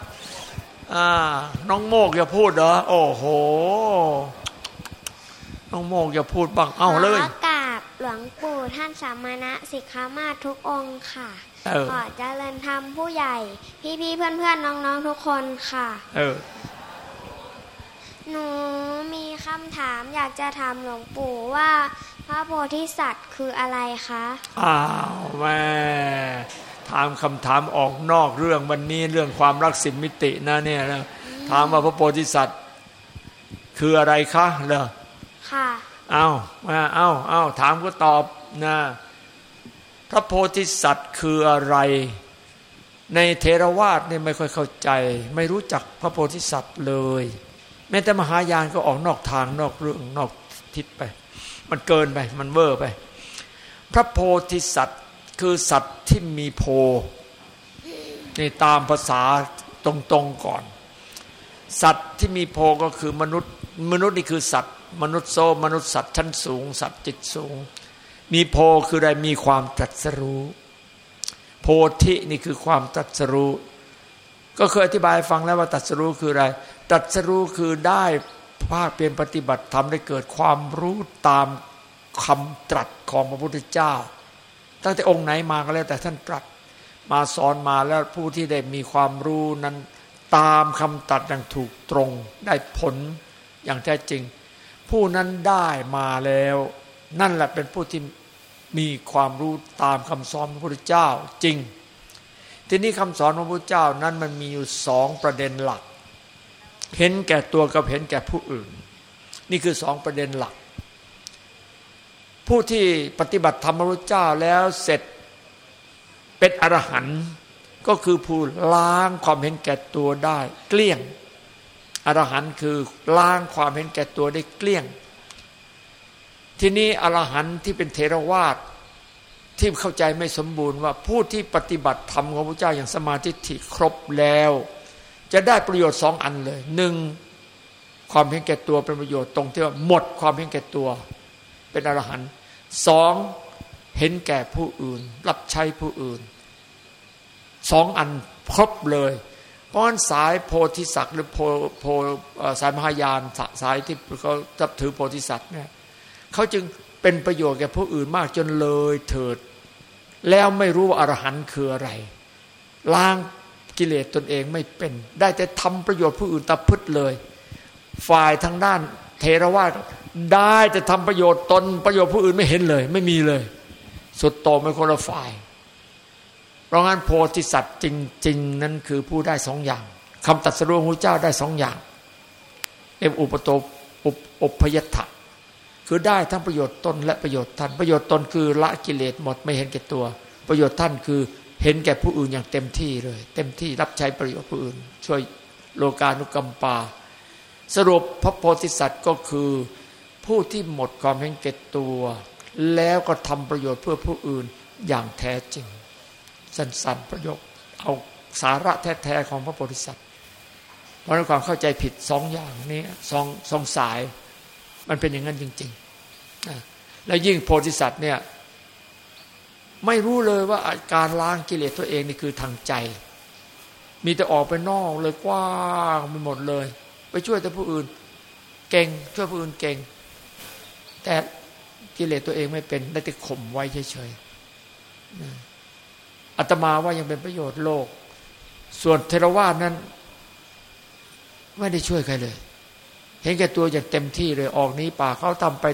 น้องโมกอย่าพูดเหรอโอ้โห น้องโมกอย่าพูดบ้างเอาเลยกราบหลวงปู่ท่านสามณะสิกขามาทุกองค์ค่ะขอเจริญธรรมผู้ใหญ่ พี่ๆเพื่อนๆน้องๆทุกคนค่ะ เออ หนูมีคำถามอยากจะถามหลวงปู่ว่า พระโพธิสัตว์คืออะไรคะ อ้าวแม่ถามคำถามออกนอกเรื่องวันนี้เรื่องความรักสิมิตินะเนี่ยนะถามว่าพระโพธิสัตว์คืออะไรคะเหรอค่ะเอามาเอาเอาถามก็ตอบนะพระโพธิสัตว์คืออะไร ในเทรวาสเนี่ยไม่ค่อยเข้าใจ ไม่รู้จักพระโพธิสัตว์เลย แม้แต่มหายานก็ออกนอกทางนอกเรื่องนอกทิศไป มันเกินไป มันเวอร์ไป พระโพธิสัตว์คือสัตว์ที่มีโพในตามภาษาตรงๆก่อน สัตว์ที่มีโพก็คือมนุษย์ มนุษย์นี่คือสัตว์ มนุษย์โซมนุษย์สัตว์ชั้นสูง สัตว์จิตสูง มีโพคืออะไรมีความตรัสรู้ โพธินี่คือความตรัสรู้ ก็เคยอธิบายฟังแล้วว่าตรัสรู้คืออะไร ตรัสรู้คือได้ภาคเปลี่ยนปฏิบัติทำได้เกิดความรู้ตามคำตรัสของพระพุทธเจ้า ตั้งแต่องค์ไหนมาก็แล้วแต่ท่านตรัส มาสอนมาแล้วผู้ที่ได้มีความรู้นั้นตามคำตัดอย่างถูกตรงได้ผลอย่างแท้จริง ผู้นั้นได้มาแล้ว นั่นแหละเป็นผู้ที่มีความรู้ตามคำสอนพระพุทธเจ้าจริง ทีนี้คำสอนพระพุทธเจ้านั้นมันมีอยู่สองประเด็นหลัก เห็นแก่ตัวกับเห็นแก่ผู้อื่น นี่คือสองประเด็นหลัก ผู้ที่ปฏิบัติธรรมพระพุทธเจ้าแล้วเสร็จเป็นอรหันต์ก็คือผู้ล้างความเห็นแก่ตัวได้ เกลี้ยงอรหันต์คือล้างความเห็นแก่ตัวได้เกลี้ยง ทีนี้อรหันต์ที่เป็นเทรวาสที่เข้าใจไม่สมบูรณ์ว่าผู้ที่ปฏิบัติธรรมของพระเจ้าอย่างสมาธิิครบแล้ว จะได้ประโยชน์สองอันเลยหนึ่งความเห็นแก่ตัวเป็นประโยชน์ตรงที่ว่าหมดความเห็นแก่ตัว เป็นอรหันต์สองเห็นแก่ผู้อื่น รับใช้ผู้อื่นสองอันครบเลย เพราะฉะนั้นสายโพธิสัตว์หรือโพโพสายมหายานสายที่เขาจับถือโพธิสัตว์เนี่ยเขาจึงเป็นประโยชน์แก่ผู้อื่นมากจนเลยเถิด แล้วไม่รู้ว่าอรหันต์คืออะไรล้าง กิเลสตนเองไม่เป็น ได้แต่ทำประโยชน์ผู้อื่นตะพึดเลย ฝ่ายทางด้านเทรวาสได้แต่ทำประโยชน์ตนประโยชน์ผู้อื่นไม่เห็นเลย ไม่มีเลย สุดโต่งเป็นคนละฝ่าย เพราะงั้นโพธิสัตว์จริง ๆ นั้นคือผู้ได้สองอย่างคำตัดสรุปพระเจ้าได้สองอย่างเออุปโตอุปยถะคือได้ทั้งประโยชน์ตนและประโยชน์ท่านประโยชน์ตนคือละกิเลสหมดไม่เห็นแก่ตัว ประโยชน์ท่านคือ เห็นแก่ผู้อื่นอย่างเต็มที่เลย เต็มที่รับใช้ประโยชน์ผู้อื่น ช่วยโลกานุกรรมปา สรุปพระโพธิสัตว์ก็คือผู้ที่หมดความเห็นแก่ตัว แล้วก็ทำประโยชน์เพื่อผู้อื่นอย่างแท้จริง สั้นๆประโยคเอาสาระแท้ๆของพระโพธิสัตว์ เพราะความเข้าใจผิดสองอย่างนี้สองสองสาย มันเป็นอย่างนั้นจริงๆแล้วยิ่งโพธิสัตว์เนี่ย ไม่รู้เลยว่าการล้างกิเลสตัวเองนี่คือทางใจ มีแต่ออกไปนอกเลยกว้างไปหมดเลย ไปช่วยแต่ผู้อื่น เก่งช่วยผู้อื่นเก่ง แต่กิเลสตัวเองไม่เป็นได้แต่ข่มไว้เฉยๆอาตมาว่ายังเป็นประโยชน์โลก ส่วนเทรวาสนั้น ไม่ได้ช่วยใครเลย เห็นแก่ตัวอย่างเต็มที่เลยออกนี้ป่าเขาทำไป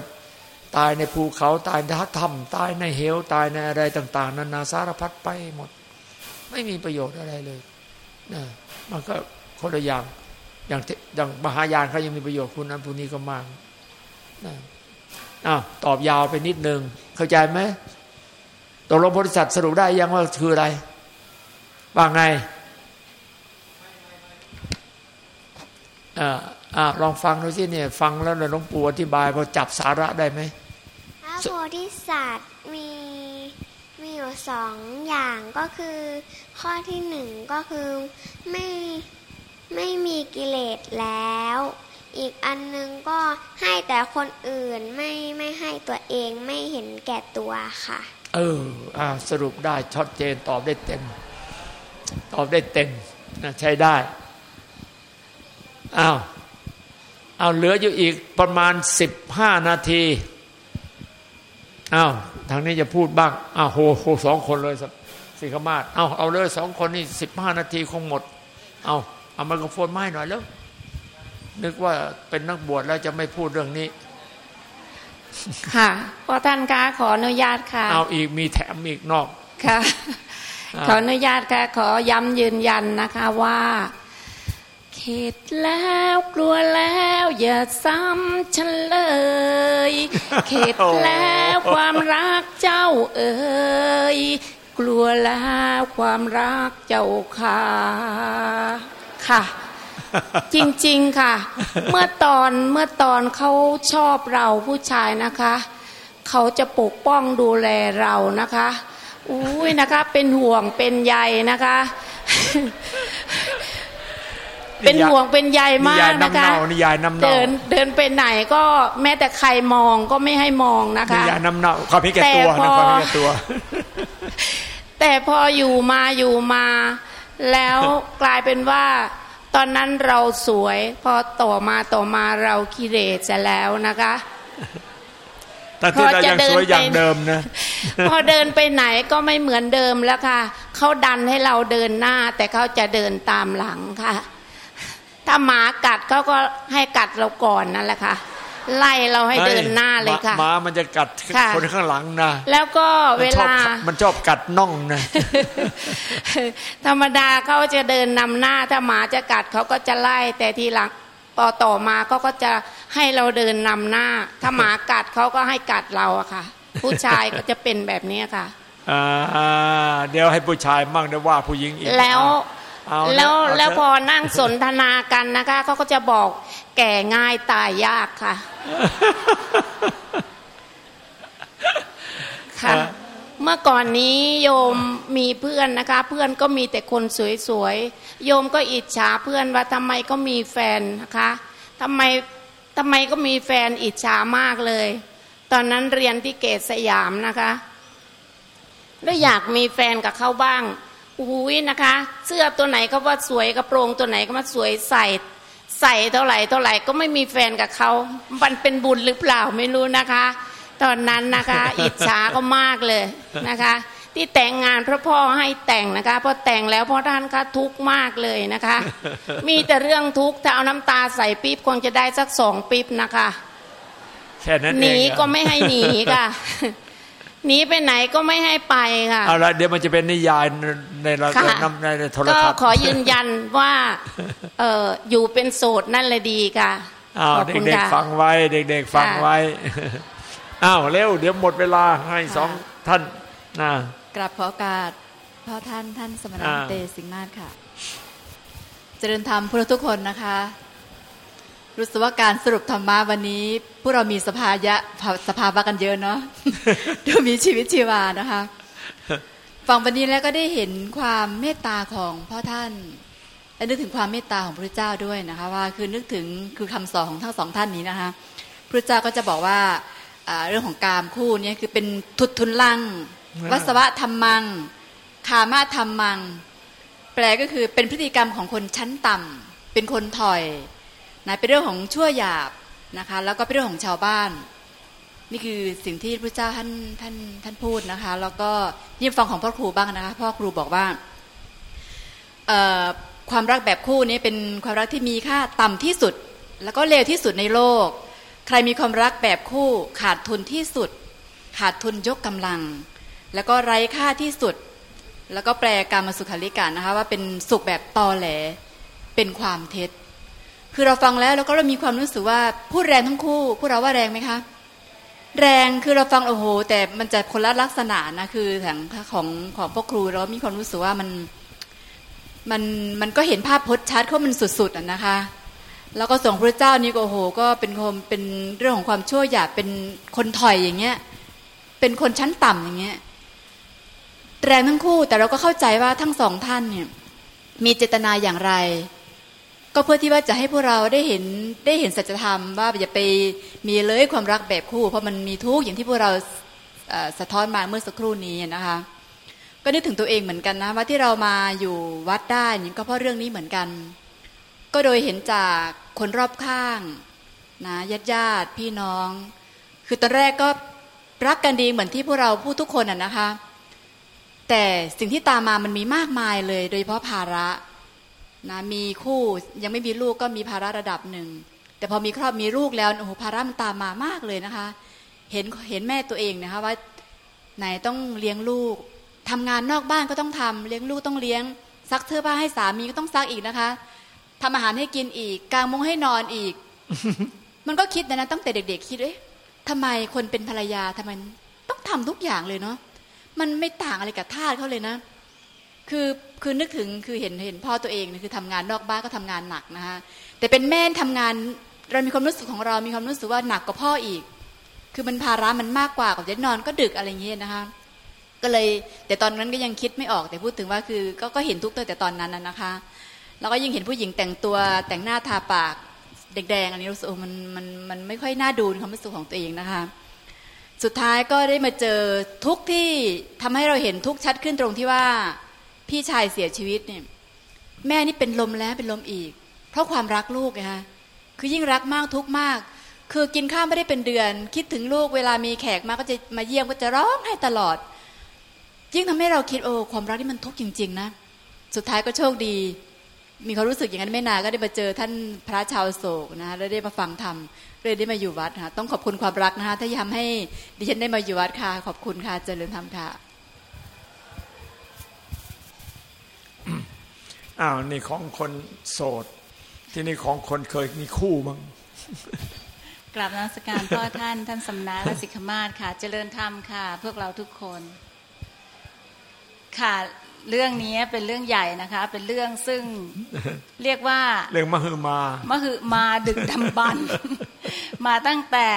ตายในภูเขาตายในถ้ำตายในเหวตายในอะไรต่าง ๆนานาสารพัดไปหมด ไม่มีประโยชน์อะไรเลยนะมันก็คนละอย่างอย่างอย่างมหายานเขายังมีประโยชน์คุณนั้นผู้นี้ก็มากนะอ้าวตอบยาวไปนิดนึง เข้าใจไหมตกลงบริษัทสรุปได้ยังว่าคืออะไร ว่าไงอ่าอ่าลองฟังดูสิเนี่ย ฟังแล้วหลวงปู่อธิบายพอจับสาระได้ไหม ระโพธิสัตว์มีมีอยู่สองอย่างก็คือ ข้อที่หนึ่งก็คือไม่ไม่มีกิเลสแล้ว อีกอันนึงก็ให้แต่คนอื่นไม่ไม่ให้ตัวเองไม่เห็นแก่ตัวค่ะ เอออ่าสรุปได้ชัดเจนตอบได้เต็ม ตอบได้เต็มนะใช้ได้อ้าวเอาเหลืออยู่อีกประมาณสิบห้านาที อ้าวทางนี้จะพูดบ้างอ้าวโหโหสองคนเลยสิขมาศเอาเอาเลยสองคนนี่สิบห้านาทีคงหมด เอาเอาไมโครโฟนไม้หน่อยแล้ว นึกว่าเป็นนักบวชแล้วจะไม่พูดเรื่องนี้ ค่ะพอท่านคะขออนุญาตค่ะ เอาอีกมีแถมอีกนอกค่ะ ขออนุญาตค่ะขอย้ำยืนยันนะคะว่า เข็ดแล้วกลัวแล้วอย่าซ้ำฉันเลยเข็ดแล้วความรักเจ้าเอ๋ยกลัวแล้วความรักเจ้าค่ะค่ะ จริงๆค่ะ เมื่อตอนเมื่อตอนเขาชอบเราผู้ชายนะคะ เขาจะปกป้องดูแลเรานะคะพอุ้ยนะคะเป็นห่วงเป็นใยนะคะ เป็นห่วงเป็นใยมากนะคะนิยายน้ำเน่าเดินเดินไปไหนก็แม้แต่ใครมองก็ไม่ให้มองนะนิคะยายน้ำเน่าความเห็นแก่ตัวแต่พนะอความเห็นแก่ตัว แต่พออยู่มาอยู่มา แล้วกลายเป็นว่าตอนนั้นเราสวยพอต่อมาต่อมาเรากิเลสจะแล้วนะคะแต่ที่เรายังสวยอย่างเดิมนะ พอเดินไปไหนก็ไม่เหมือนเดิมแล้วค่ะเขาดันให้เราเดินหน้า แต่เขาจะเดินตามหลังค่ะ ถ้าหมากัดเขาก็ให้กัดเราก่อนนั่นแหละค่ะ ไล่เราให้เดินหน้าเลยค่ะหมามันจะกัดค่ะคนข้างหลังนะแล้วก็มัเวนชอบลา มันชอบกัดน่องนะธรรมดาเขาจะเดินนำหน้า ถ้าหมาจะกัดเขาก็จะไล่แต่ทีหลังพอต่อมาเขาก็จะให้เราเดินนำหน้า ถ้าหมากัดเขาก็ให้กัดเราอะค่ะ ผู้ชายก็จะเป็นแบบนี้ค่ะอ่าเดี๋ยวให้ผู้ชายมั่งได้ว่าผู้หญิงอีกแล้วเอาเอา แล้วเอาแล้วเถะพอนั่งสนทนากันนะคะเขาก็จะบอกแก่ง่ายตายยากค่ะ ค่ะ เมื่อก่อนนี้โยมมีเพื่อนนะคะ เพื่อนก็มีแต่คนสวยๆ โยมก็อิจฉาเพื่อนว่าทำไมก็มีแฟนนะคะทำไมทำไมก็มีแฟนอิจฉามากเลย ตอนนั้นเรียนที่เกตสยามนะคะ แล้วอยากมีแฟนกับเขาบ้าง อุ้ยนะคะ เสื้อตัวไหนก็ว่าสวยกระโปรงตัวไหนก็มาสวยใส่ใส่เท่าไหร่เท่าไหร่ก็ไม่มีแฟนกับเขามันเป็นบุญหรือเปล่าไม่รู้นะคะ ตอนนั้นนะคะ อิจฉาก็มากเลยนะคะ ที่แต่งงานเพราะพ่อให้แต่งนะคะพอแต่งแล้วพ่อท่านก็ทุกข์มากเลยนะคะ มีแต่เรื่องทุกข์ถ้าเอาน้ำตาใส่ปี๊บคงจะได้สักสองปี๊บนะคะแค่นั้นหเองนีอะก็ไม่ให้หนีค่ะ หนีไปไหนก็ไม่ให้ไปค่ะเอาละเดี๋ยวมันจะเป็นนิยายในเราค่ะนำในโทรก็ทัศน์ขอยืนยันว่าเอออยู่เป็นโสดนั่นเลยดีค่ะอ้าวขอบคุณเด็กค่ะๆฟังไว้ เด็กๆฟังค่ะไว้อ้าวเร็วเดี๋ยวหมดเวลาให้สองท่านนะกราบขอโอกาสพ่อท่านท่านสมณะอ่าเตสิงห์มาศค่ะ เจริญธรรมพวกเราทุกคนนะคะ รู้สึกว่าการสรุปธรรมะวันนี้ พวกเรามีสภายะสภาวะกันเยอะเนาะดูมีชีวิตชีวานะคะ ฟังวันนี้แล้วก็ได้เห็นความเมตตาของพ่อท่านและนึกถึงความเมตตาของพระเจ้าด้วยนะคะว่าคือนึกถึงคือคำสอนของทั้งสองท่านนี้นะคะพระเจ้าก็จะบอกว่าอ่าเรื่องของกามคู่เนี้คือเป็นทุตทุนลังวัสวะธรรมัง คามาธรรมัง แปลก็คือเป็นพฤติกรรมของคนชั้นต่ำเป็นคนถอย นะเป็นเรื่องของชั่วหยาบนะคะ แล้วก็เป็นเรื่องของชาวบ้าน นี่คือสิ่งที่พระเจ้าท่านท่านท่านพูดนะคะ แล้วก็ยิ่งฟังของพ่อครูบ้างนะคะพ่อครูบอกว่าความรักแบบคู่นี้เป็นความรักที่มีค่าต่ำที่สุด แล้วก็เลวที่สุดในโลก ใครมีความรักแบบคู่ขาดทุนที่สุด ขาดทุนยกกำลัง แล้วก็ไร้ค่าที่สุด แล้วก็แปลการมาสุขาริการนะคะว่าเป็นสุขแบบตอแหลเป็นความเท็จ คือเราฟังแล้วเราก็เรามีความรู้สึกว่าพูดแรงทั้งคู่พวกเราว่าแรงไหมคะ แรงคือเราฟังโอ้โห แต่มันจะคนละลักษณะนะคือทางของของพ่อครูเรามีความรู้สึกว่ามันมันมันก็เห็นภาพพจน์ชัดเขามันสุดๆอะนะคะ แล้วก็ส่งพระเจ้านี่ก็โอ้โห ก็เป็นคนเป็นเรื่องของความชั่วหยาบเป็นคนถอยอย่างเงี้ย เป็นคนชั้นต่ำอย่างเงี้ยแรงทั้งคู่แต่เราก็เข้าใจว่าทั้งสองท่านเนี่ยมีเจตนาอย่างไร ก็เพื่อที่ว่าจะให้พวกเราได้เห็นได้เห็นสัจธรรมว่าอย่าไปมีเลยความรักแบบคู่ เพราะมันมีทุกข์อย่างที่พวกเราสะท้อนมาเมื่อสักครู่นี้นะคะ ก็นึกถึงตัวเองเหมือนกันนะว่าที่เรามาอยู่วัดได้นี่ก็เพราะเรื่องนี้เหมือนกัน ก็โดยเห็นจากคนรอบข้างนะญาติญาติพี่น้อง คือตอนแรกก็รักกันดีเหมือนที่พวกเราพูดทุกคนอะนะคะ แต่สิ่งที่ตามมามันมีมากมายเลย โดยเฉพาะภาระ นะมีคู่ยังไม่มีลูกก็มีภาระระดับหนึ่ง แต่พอมีครอบมีลูกแล้วโอ้โหภาระมันตามมามากเลยนะคะ เห็นเห็นแม่ตัวเองนะคะว่าไหนต้องเลี้ยงลูกทำงานนอกบ้านก็ต้องทำเลี้ยงลูกต้องเลี้ยง ซักเสื้อผ้าให้สามีก็ต้องซักอีกนะคะทำอาหารให้กินอีกกางมุ้งให้นอนอีก มันก็คิดนะนะตั้งแต่เด็ก ๆ คิดเอ๊ะทำไมคนเป็นภรรยาทำไมต้องทำทุกอย่างเลยเนาะมันไม่ต่างอะไรกับทาสเขาเลยนะ คือคือนึกถึงคือเห็นเห็นพ่อตัวเองคือทำงานนอกบ้านก็ทำงานหนักนะคะแต่เป็นแม่ทำงานเรามีความรู้สึกของเรามีความรู้สึกว่าหนักกว่าพ่ออีก คือมันภาระมันมากกว่ากว่าจะนอนก็ดึกอะไรเงี้ยนะคะก็เลยแต่ตอนนั้นก็ยังคิดไม่ออกแต่พูดถึงว่าคือ ก็ก็เห็นทุกตั้งแต่ตอนนั้นนะคะแล้วก็ยิ่งเห็นผู้หญิงแต่งตัวแต่งหน้าทาปากแดงๆอันนี้รู้สึกมันมันมันไม่ค่อยน่าดูความรู้สึกของตัวเองนะคะ สุดท้ายก็ได้มาเจอทุกที่ทำให้เราเห็นทุกชัดขึ้นตรงที่ว่า พี่ชายเสียชีวิตเนี่ยแม่นี่เป็นลมแล้วเป็นลมอีก เพราะความรักลูกนะคะคือยิ่งรักมากทุกมาก คือกินข้าวไม่ได้เป็นเดือน คิดถึงลูกเวลามีแขกมาก็จะมาเยี่ยมก็จะร้องให้ตลอด ยิ่งทำให้เราคิดโอ้ความรักนี่มันทุกข์จริง ๆ นะ สุดท้ายก็โชคดี มีความรู้สึกอย่างนั้นไม่นานก็ได้มาเจอท่านพระชาวโศกนะแล้วได้มาฟังธรรมเลยได้มาอยู่วัดค่ะต้องขอบคุณความรักนะคะที่ทำให้ดิฉันได้มาอยู่วัดค่ะ ขอบคุณค่ะเจริญธรรมค่ะ อ้าวนี่ของคนโสด ที่นี่ของคนเคยมีคู่มั้งกราบนมัสการพ่อท่านท่านสำนักและสิกขมาศค่ะ เจริญธรรมค่ะ พวกเราทุกคน ค่ะเรื่องนี้เป็นเรื่องใหญ่นะคะ เป็นเรื่องซึ่งเรียกว่า เรื่องมหึมามหึมาดึกดำบรรพ์มาตั้งแต่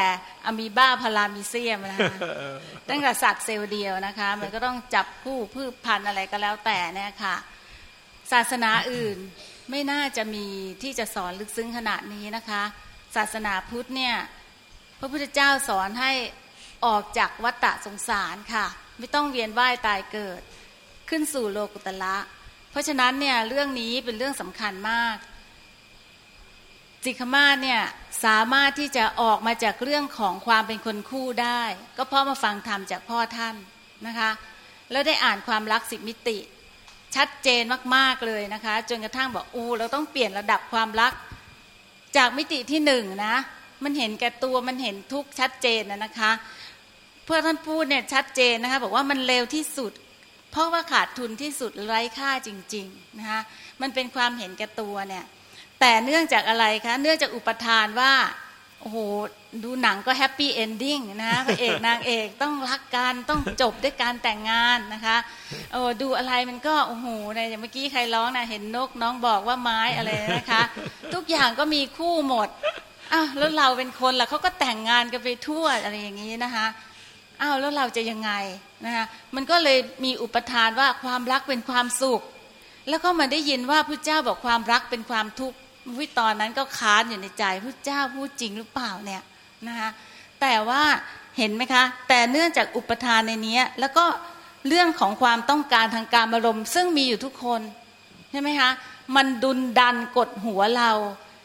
อะมีบ้าพารามิเซียมนะคะตั้งแต่สัตว์เซลล์เดียวนะคะ มันก็ต้องจับคู่พืชพันธุ์อะไรก็แล้วแต่เนี่ยค่ะ ศาสนาอื่นไม่น่าจะมีที่จะสอนลึกซึ้งขนาดนี้นะคะ ศาสนาพุทธเนี่ยพระพุทธเจ้าสอนให้ออกจากวัฏฏะสงสารค่ะ ไม่ต้องเวียนว่ายตายเกิด ขึ้นสู่โลกุตละ เพราะฉะนั้นเนี่ยเรื่องนี้เป็นเรื่องสำคัญมาก จิกมาศเนี่ยสามารถที่จะออกมาจากเรื่องของความเป็นคนคู่ได้ ก็เพราะมาฟังธรรมจากพ่อท่านนะคะ แล้วได้อ่านความรักสิบมิติ ชัดเจนมากๆเลยนะคะ จนกระทั่งบอกอูเราต้องเปลี่ยนระดับความรัก จากมิติที่หนึ่งนะ มันเห็นแก่ตัวมันเห็นทุกข์ชัดเจนนะนะคะเพื่อท่านพูดเนี่ยชัดเจนนะคะ บอกว่ามันเลวที่สุด เพราะว่าขาดทุนที่สุดไร้ค่าจริงๆนะคะมันเป็นความเห็นแก่ตัวเนี่ยแต่เนื่องจากอะไรคะเนื่องจากอุปาทานว่า โอ้โหดูหนังก็ happy ending นะพระเอกนางเอกต้องรักกันต้องจบด้วยการแต่งงานนะคะโอ้ดูอะไรมันก็โอ้โหในอย่างเมื่อกี้ใครร้องนะเห็นนกน้องบอกว่าไม้อะไรนะคะ ทุกอย่างก็มีคู่หมดอ้าวแล้วเราเป็นคนล่ะเขาก็แต่งงานกันไปทั่วอะไรอย่างนี้นะคะอ้าวแล้วเราจะยังไงนะคะมันก็เลยมีอุปทานว่าความรักเป็นความสุข แล้วก็มาได้ยินว่าพระเจ้าบอกความรักเป็นความทุกข์ วิตอนนั้นก็ค้านอยู่ในใจพระเจ้าพูดจริงหรือเปล่าเนี่ยนะคะแต่ว่าเห็นไหมคะ แต่เนื่องจากอุปทานในนี้แล้วก็เรื่องของความต้องการทางการอารมณ์ ซึ่งมีอยู่ทุกคนใช่ไหมคะมันดุนดันกดหัวเรา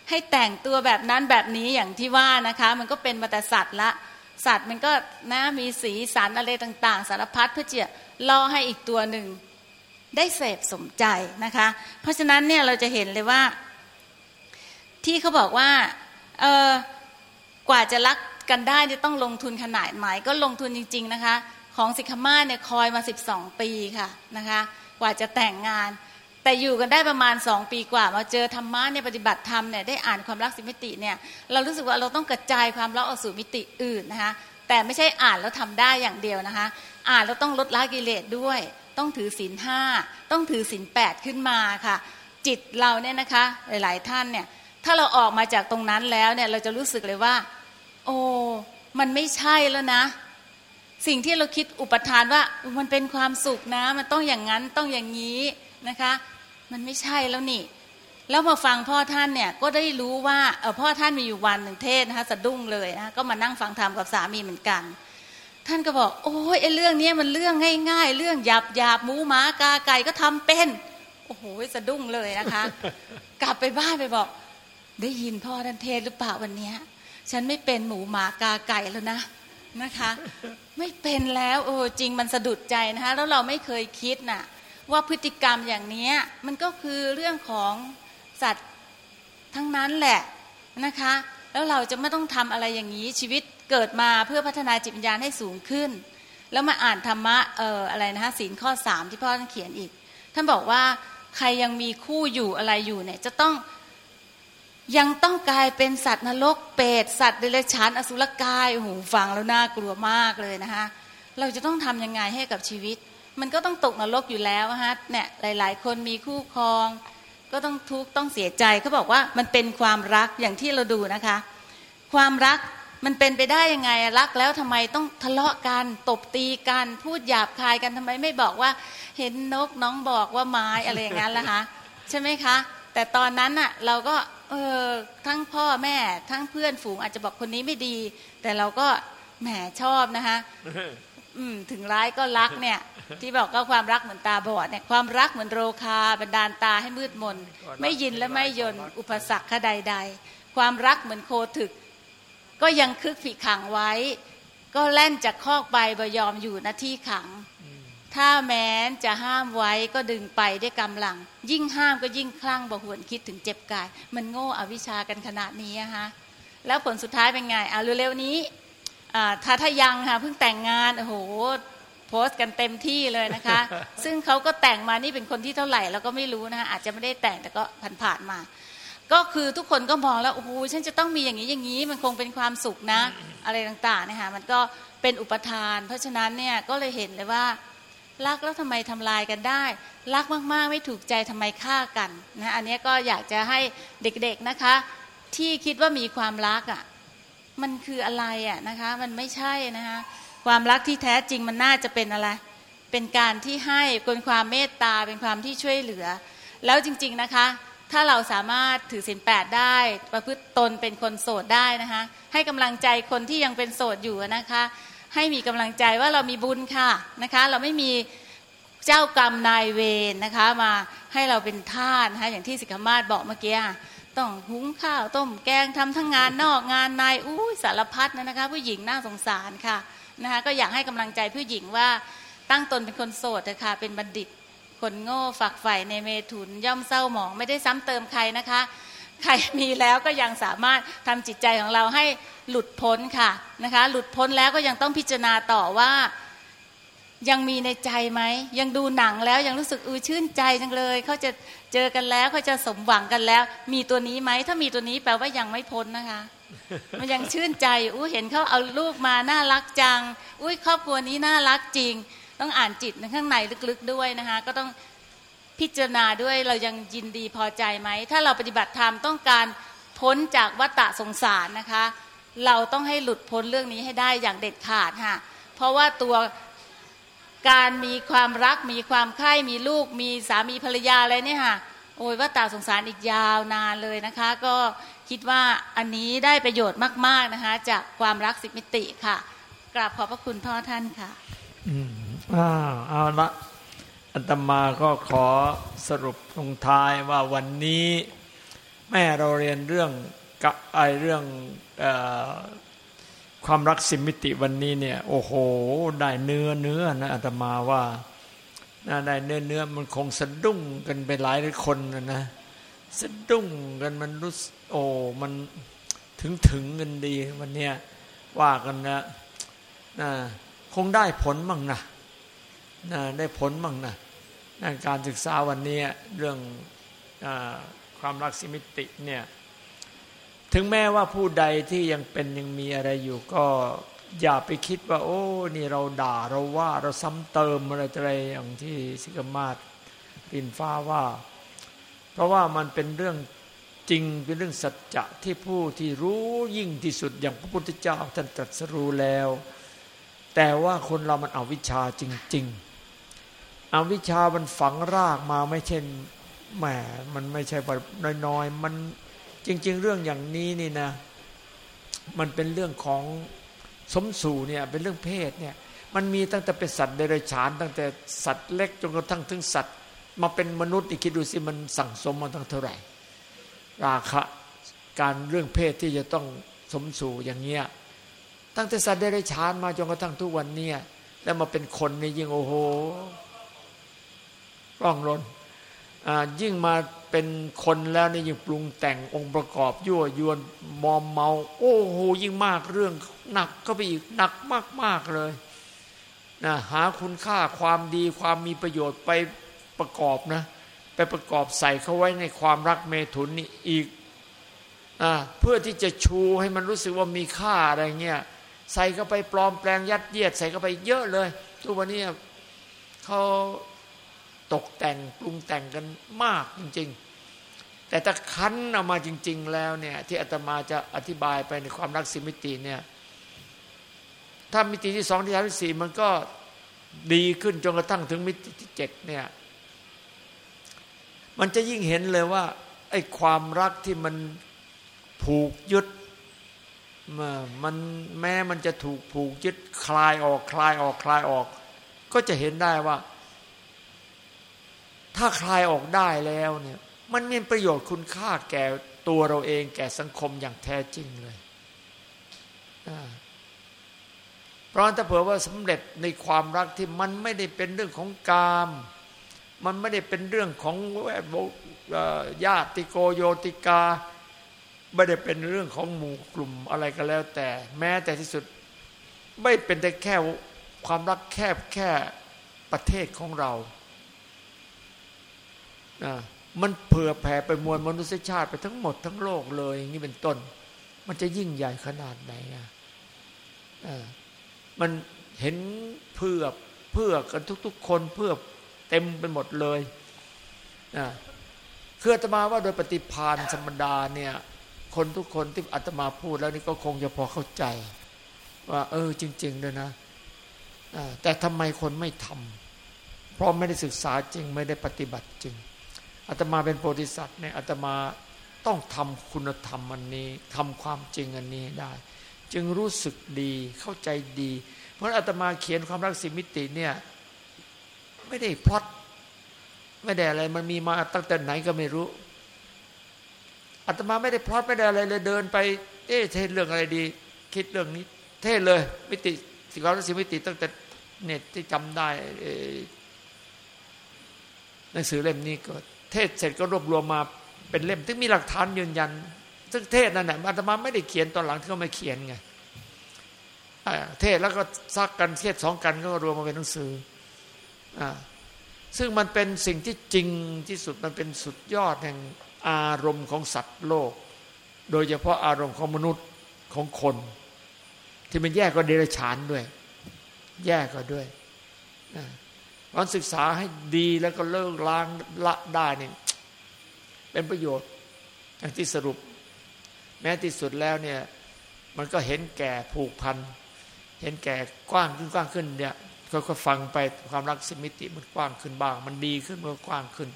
ให้แต่งตัวแบบนั้นแบบนี้อย่างที่ว่านะคะ มันก็เป็นมาแต่สัตว์ละ สัตว์มันก็นะมีสีสันอะไรต่าง ๆ สารพัดเพื่อจะล่อให้อีกตัวหนึ่งได้เสพสมใจนะคะ เพราะฉะนั้นเนี่ยเราจะเห็นเลยว่า ที่เขาบอกว่าเออกว่าจะรักกันได้จะต้องลงทุนขนาดไหนก็ลงทุนจริง ๆนะคะ ของสิกขมาเนี่ยคอยมา 12 ปีค่ะนะคะกว่าจะแต่งงาน แต่อยู่กันได้ประมาณสองปีกว่า มาเจอธรรมะเนี่ยปฏิบัติธรรมเนี่ยได้อ่านความรักสิมิติเนี่ยเรารู้สึกว่าเราต้องกระจายความรักออกสู่มิติอื่นนะคะแต่ไม่ใช่อ่านแล้วทำได้อย่างเดียวนะคะ อ่านแล้วต้องลดละกิเลสด้วย ต้องถือศีลห้าต้องถือศีลแปดขึ้นมาค่ะ จิตเราเนี่ยนะคะหลาย ๆ ท่านเนี่ย ถ้าเราออกมาจากตรงนั้นแล้วเนี่ยเราจะรู้สึกเลยว่า โอ้มันไม่ใช่แล้วนะ สิ่งที่เราคิดอุปทานว่ามันเป็นความสุขนะ มันต้องอย่างนั้นต้องอย่างนี้นะคะ มันไม่ใช่แล้วนี่ แล้วมาฟังพ่อท่านเนี่ยก็ได้รู้ว่าเออพ่อท่านมีอยู่วันหนึ่งเทศนะคะสะดุ้งเลยนะก็มานั่งฟังธรรมกับสามีเหมือนกัน ท่านก็บอก โอ้ยไอ้เรื่องนี้มันเรื่องง่าย ๆ เรื่องหยาบหยาบหมูหมากาไก่ก็ทำเป็นโอ้โหสะดุ้งเลยนะคะ กลับไปบ้านไปบอก ได้ยินพ่อท่านเทศหรือเปล่าวันนี้ ฉันไม่เป็นหมูหมากาไก่แล้วนะนะคะ ไม่เป็นแล้วโอ้จริงมันสะดุดใจนะคะแล้วเราไม่เคยคิดนะ่ะว่าพฤติกรรมอย่างนี้มันก็คือเรื่องของสัตว์ทั้งนั้นแหละนะคะ แล้วเราจะไม่ต้องทำอะไรอย่างนี้ชีวิตเกิดมาเพื่อพัฒนาจิตวิญญาณให้สูงขึ้น แล้วมาอ่านธรรมะเอ่ออะไรนะคะศีลข้อสามที่พ่อท่านเขียนอีก ท่านบอกว่าใครยังมีคู่อยู่อะไรอยู่เนี่ยจะต้อง ยังต้องกลายเป็นสัตว์นรกเปรตสัตว์เดรัจฉานอสุรกายโอ้โหฟังแล้วน่ากลัวมากเลยนะคะเราจะต้องทำยังไงให้กับชีวิต มันก็ต้องตกนรกอยู่แล้วฮะเนี่ยหลาย ๆ คนมีคู่ครอง ก็ต้องทุกข์ต้องเสียใจเขาบอกว่ามันเป็นความรักอย่างที่เราดูนะคะ ความรักมันเป็นไปได้ยังไงรักแล้วทำไมต้องทะเลาะกันตบตีกันพูดหยาบคายกันทำไมไม่บอกว่า เห็นนกน้องบอกว่าไม้อะไรอย่างนั้นล่ะคะใช่ไหมคะ แต่ตอนนั้นอะเราก็ เออทั้งพ่อแม่ทั้งเพื่อนฝูงอาจจะบอกคนนี้ไม่ดี แต่เราก็แหมชอบนะคะอืมถึงร้ายก็รักเนี่ย ที่บอกก็ความรักเหมือนตาบอดเนี่ยความรักเหมือนโรคาบันดาลตาให้มืดมน ไม่ยินและไม่ยนอุปสรรคใดๆความรักเหมือนโคถึก ก็ยังคึกฝีขังไว้ ก็แล่นจากคอกไปบยอมอยู่หน้าที่ขัง ถ้าแม้นจะห้ามไว้ก็ดึงไปได้วยกำลัง ยิ่งห้ามก็ยิ่งคลั่งบ่หวนคิดถึงเจ็บกาย มันโง่อวิชากันขนาดนี้อะฮะแล้วผลสุดท้ายเป็นไงอะเร็วๆนี้อ่าถ้าถ้ายังค่ะเพิ่งแต่งงานโอ้โหโพสต์กันเต็มที่เลยนะคะ ซึ่งเขาก็แต่งมานี่เป็นคนที่เท่าไหร่เราก็ไม่รู้นะคะอาจจะไม่ได้แต่งแต่ก็ผ่านๆมา ก็คือทุกคนก็มองแล้วโอ้โหฉันจะต้องมีอย่างนี้อย่างนี้มันคงเป็นความสุขนะ อะไรต่างๆนะคะมันก็เป็นอุปทาน เพราะฉะนั้นเนี่ยก็เลยเห็นเลยว่า รักแล้วทำไมทำลายกันได้ รักมากๆไม่ถูกใจทำไมฆ่ากันนะอันนี้ก็อยากจะให้เด็กๆนะคะ ที่คิดว่ามีความรักอะ่ะมันคืออะไรอะ่ะนะคะมันไม่ใช่นะคะความรักที่แท้จริงมันน่าจะเป็นอะไร เป็นการที่ให้เป็นความเมตตาเป็นความที่ช่วยเหลือ แล้วจริง ๆนะคะ ถ้าเราสามารถถือศีลแปดได้ ประพฤติตนเป็นคนโสดได้นะคะ ให้กำลังใจคนที่ยังเป็นโสดอยู่นะคะ ให้มีกำลังใจว่าเรามีบุญค่ะนะคะ เราไม่มีเจ้ากรรมนายเวรนะคะ มาให้เราเป็นทาสนะคะอย่างที่สิกขมาศบอกเมื่อกี้ต้องหุงข้าวต้มแกงทำทั้งงานนอกงานในอุ้ยสารพัดนะนะคะ ผู้หญิงน่าสงสารค่ะนะคะก็อยากให้กำลังใจผู้หญิงว่าตั้งตนเป็นคนโสดนะคะเป็นบัณฑิตคนโง่ฝักใฝ่ในเมถุนย่อมเศร้าหมองไม่ได้ซ้ำเติมใครนะคะ ใครมีแล้วก็ยังสามารถทำจิตใจของเราให้หลุดพ้นค่ะนะคะ หลุดพ้นแล้วก็ยังต้องพิจารณาต่อว่ายังมีในใจไหม ยังดูหนังแล้วยังรู้สึกอือชื่นใจจังเลยเขาจะเจอกันแล้วเขาจะสมหวังกันแล้ว มีตัวนี้ไหม ถ้ามีตัวนี้แปลว่ายังไม่พ้นนะคะ มันยังชื่นใจอู้เห็นเขาเอาลูกมาน่ารักจัง อุ้ยครอบครัวนี้น่ารักจริง ต้องอ่านจิตในข้างในลึกๆด้วยนะคะ ก็ต้อง พิจารณาด้วยเรายังยินดีพอใจไหม ถ้าเราปฏิบัติธรรมต้องการพ้นจากวัฏฏะสงสารนะคะ เราต้องให้หลุดพ้นเรื่องนี้ให้ได้อย่างเด็ดขาดค่ะเพราะว่าตัวการมีความรักมีความใคร่มีลูกมีสามีภรรยาอะไรเนี่ยค่ะโอ้ยว่าตาสงสารอีกยาวนานเลยนะคะ ก็คิดว่าอันนี้ได้ประโยชน์มาก ๆนะคะ จากความรักสิมิติค่ะ กราบขอบพระคุณพ่อท่านค่ะ อืมอ้าวเอาละ อัตมาก็ขอสรุปลงท้ายว่าวันนี้แม่เราเรียนเรื่องกับไอเรื่องอความรักสิมิติวันนี้เนี่ยโอ้โหได้เนื้อเนื้อนะอาตมาว่าน่าได้เนื้อเนื้อมันคงสะดุ้งกันไปหลายคนนะนะสะดุ้งกันมันรู้โอ้มันถึงถึงกันดีวันเนี้ยว่ากันนะนะคงได้ผลมั่งนะ ได้ผลมั่งนะนะการศึกษาวันนี้เรื่องอความรักสิมิติเนี่ยถึงแม้ว่าผู้ใดที่ยังเป็นยังมีอะไรอยู่ก็อย่าไปคิดว่า โอ้ นี่เราด่าเราว่าเราซ้ำเติมอะไรอะไรอย่างที่สิกมาศปินฟ้าว่า เพราะว่ามันเป็นเรื่องจริงเป็นเรื่องสัจจะที่ผู้ที่รู้ยิ่งที่สุดอย่างพระพุทธเจ้าท่านตรัสรู้แล้ว แต่ว่าคนเรามันเอาวิชาจริง ๆ อาวิชามันฝังรากมาไม่ใช่นแหมมันไม่ใช่แบบน้อยๆมันจริง ๆ เรื่องอย่างนี้นี่นะ มันเป็นเรื่องของสมสู่เนี่ยเป็นเรื่องเพศเนี่ยมันมีตั้งแต่เป็นสัตว์เดรัจฉาน ตั้งแต่สัตว์เล็กจนกระทั่งถึงสัตว์ มาเป็นมนุษย์อีกคิดดูสิมันสั่งสมมาตั้งเท่าไหร่ ราคะการเรื่องเพศที่จะต้องสมสู่อย่างเงี้ยตั้งแต่สัตว์เดรัจฉานมาจนกระทั่งทุกวันเนี่ยแล้วมาเป็นคนนี่ยิ่งโอ้โห ร่องรนยิ่งมาเป็นคนแล้วนี่ยิ่งปรุงแต่งองค์ประกอบยั่วยวนมอมเมา โอ้โหยิ่งมากเรื่องหนักก็ไปอีกหนักมากๆเลยนะหาคุณค่าความดีความมีประโยชน์ไปประกอบนะ ไปประกอบใส่เข้าไว้ในความรักเมถุนนี่อีกอเพื่อที่จะชูให้มันรู้สึกว่ามีค่าอะไรเงี้ยใส่เข้าไปปลอมแปลงยัดเยียด ใส่เข้าไปเยอะเลย ทุกวันนี้เขา ตกแต่งปรุงแต่งกันมากจริง ๆ แต่ถ้าคั้นออกมาจริง ๆ แล้วเนี่ยที่อาตมาจะอธิบายไปในความรักสิมิติเนี่ยถ้ามิติที่สองที่สามที่สี่มันก็ดีขึ้นจนกระทั่งถึงมิติที่เจ็ดเนี่ยมันจะยิ่งเห็นเลยว่าไอ้ความรักที่มันผูกยึดมันแม้มันจะถูกผูกยึดคลายออกคลายออกคลายออก ก็จะเห็นได้ว่า ถ้าคลายออกได้แล้วเนี่ย มันมีประโยชน์คุณค่าแก่ตัวเราเองแก่สังคมอย่างแท้จริงเลย เพราะถ้าเผื่อว่าสำเร็จในความรักที่มันไม่ได้เป็นเรื่องของกาม มันไม่ได้เป็นเรื่องของแวดญาติโกโยติกา ไม่ได้เป็นเรื่องของหมู่กลุ่มอะไรก็แล้ว แต่ แม้แต่ที่สุดไม่เป็นแต่แค่ความรักแคบแค่ประเทศของเรา มันเผื่อแผ่ไปมวลมนุษยชาติไปทั้งหมดทั้งโลกเลยอย่างนี้เป็นต้น มันจะยิ่งใหญ่ขนาดไหนอะมันเห็นเพื่อเพื่อกันทุก ๆ คนเพื่อเต็มไปหมดเลยนะคืออาตมาว่าโดยปฏิพานธรรมดาเนี่ย คนทุกคนที่อาตมาพูดแล้วนี่ก็คงจะพอเข้าใจ ว่า เออ จริงๆเลยนะแต่ทำไมคนไม่ทำเพราะไม่ได้ศึกษาจริง ไม่ได้ปฏิบัติจริง อาตมาเป็นโพธิสัตว์เนี่ยอาตมาต้องทำคุณธรรมอันนี้ทำความจริงอันนี้ได้ จึงรู้สึกดีเข้าใจดี เพราะอาตมาเขียนความรักสิมิติเนี่ยไม่ได้พลอตไม่ได้อะไรมันมีมาตั้งแต่ไหนก็ไม่รู้อาตมาไม่ได้พลอตไม่ได้อะไรเลยเดินไป เอ๊ะเทศเรื่องอะไรดี คิดเรื่องนี้ เทศเลยมิติสิความรักสิมิติตั้งแต่เน็ตที่จำได้หนังสือเล่มนี้เก็ เทศเสร็จก็รวบรวมมาเป็นเล่มที่งมีหลักฐานยืนยัน ซึ่งเทศนั่นแหละอาตมาไม่ได้เขียนตอนหลังที่เขาไม่เขียนไงเทศแล้วก็ซักกันเทศสองกันก็รวมมาเป็นหนังสืออซึ่งมันเป็นสิ่งที่จริงที่สุดมันเป็นสุดยอดแห่งอารมณ์ของสัตว์โลก โดยเฉพาะอารมณ์ของมนุษย์ของคน ที่มันแยกก็เดรัจฉานด้วย แยกก็ด้วย การศึกษาให้ดีแล้วก็เลิกล้างละได้เนี่ยเป็นประโยชน์อย่างที่สรุป แม้ที่สุดแล้วเนี่ย มันก็เห็นแก่ผูกพัน เห็นแก่กว้างขึ้นกว้างขึ้นเนี่ยก็ฟังไปความรักสิมิติมันกว้างขึ้นบ้าง มันดีขึ้นมันก็กว้างขึ้น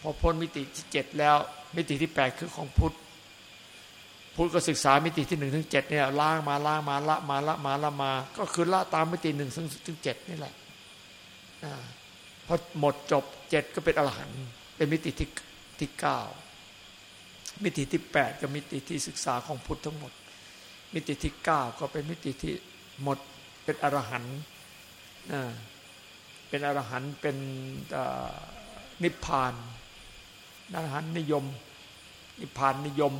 พอพ้นมิติที่เจ็ดแล้วมิติที่แปดคือของพุทธพุทธก็ศึกษามิติที่หนึ่งถึงเจ็ดเนี่ยล้างมาล้างมาละมาละมาละมา ก็คือละตามมิติหนึ่งถึงเจ็ดนี่แหละ พอหมดจบเจ็ดก็เป็นอรหันต์เป็นมิติที่ที่เก้ามิติที่แปดก็มิติที่ศึกษาของพุทธทั้งหมด มิติที่เก้าก็เป็นมิติที่หมดเป็นอรหันต์เป็นอรหันต์เป็นนิพพานอรหันต์นิยม นิพพานนิยม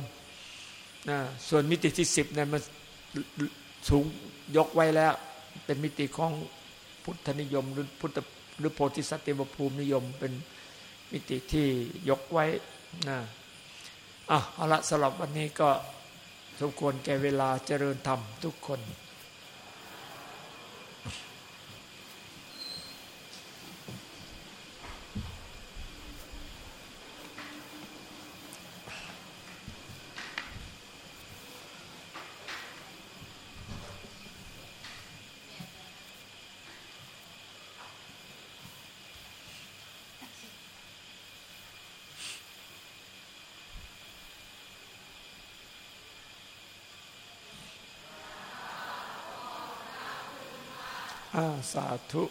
ส่วนมิติที่สิบนั้นมันสูงยกไว้แล้ว เป็นมิติของ พุทธนิยมหรือพุทธหรือโพธิสัตว์เทวภูมินิยมเป็นมิติที่ยกไว้นะอะเอาละสำหรับวันนี้ก็สมควรแก่เวลาเจริญธรรมทุกคน สาธุ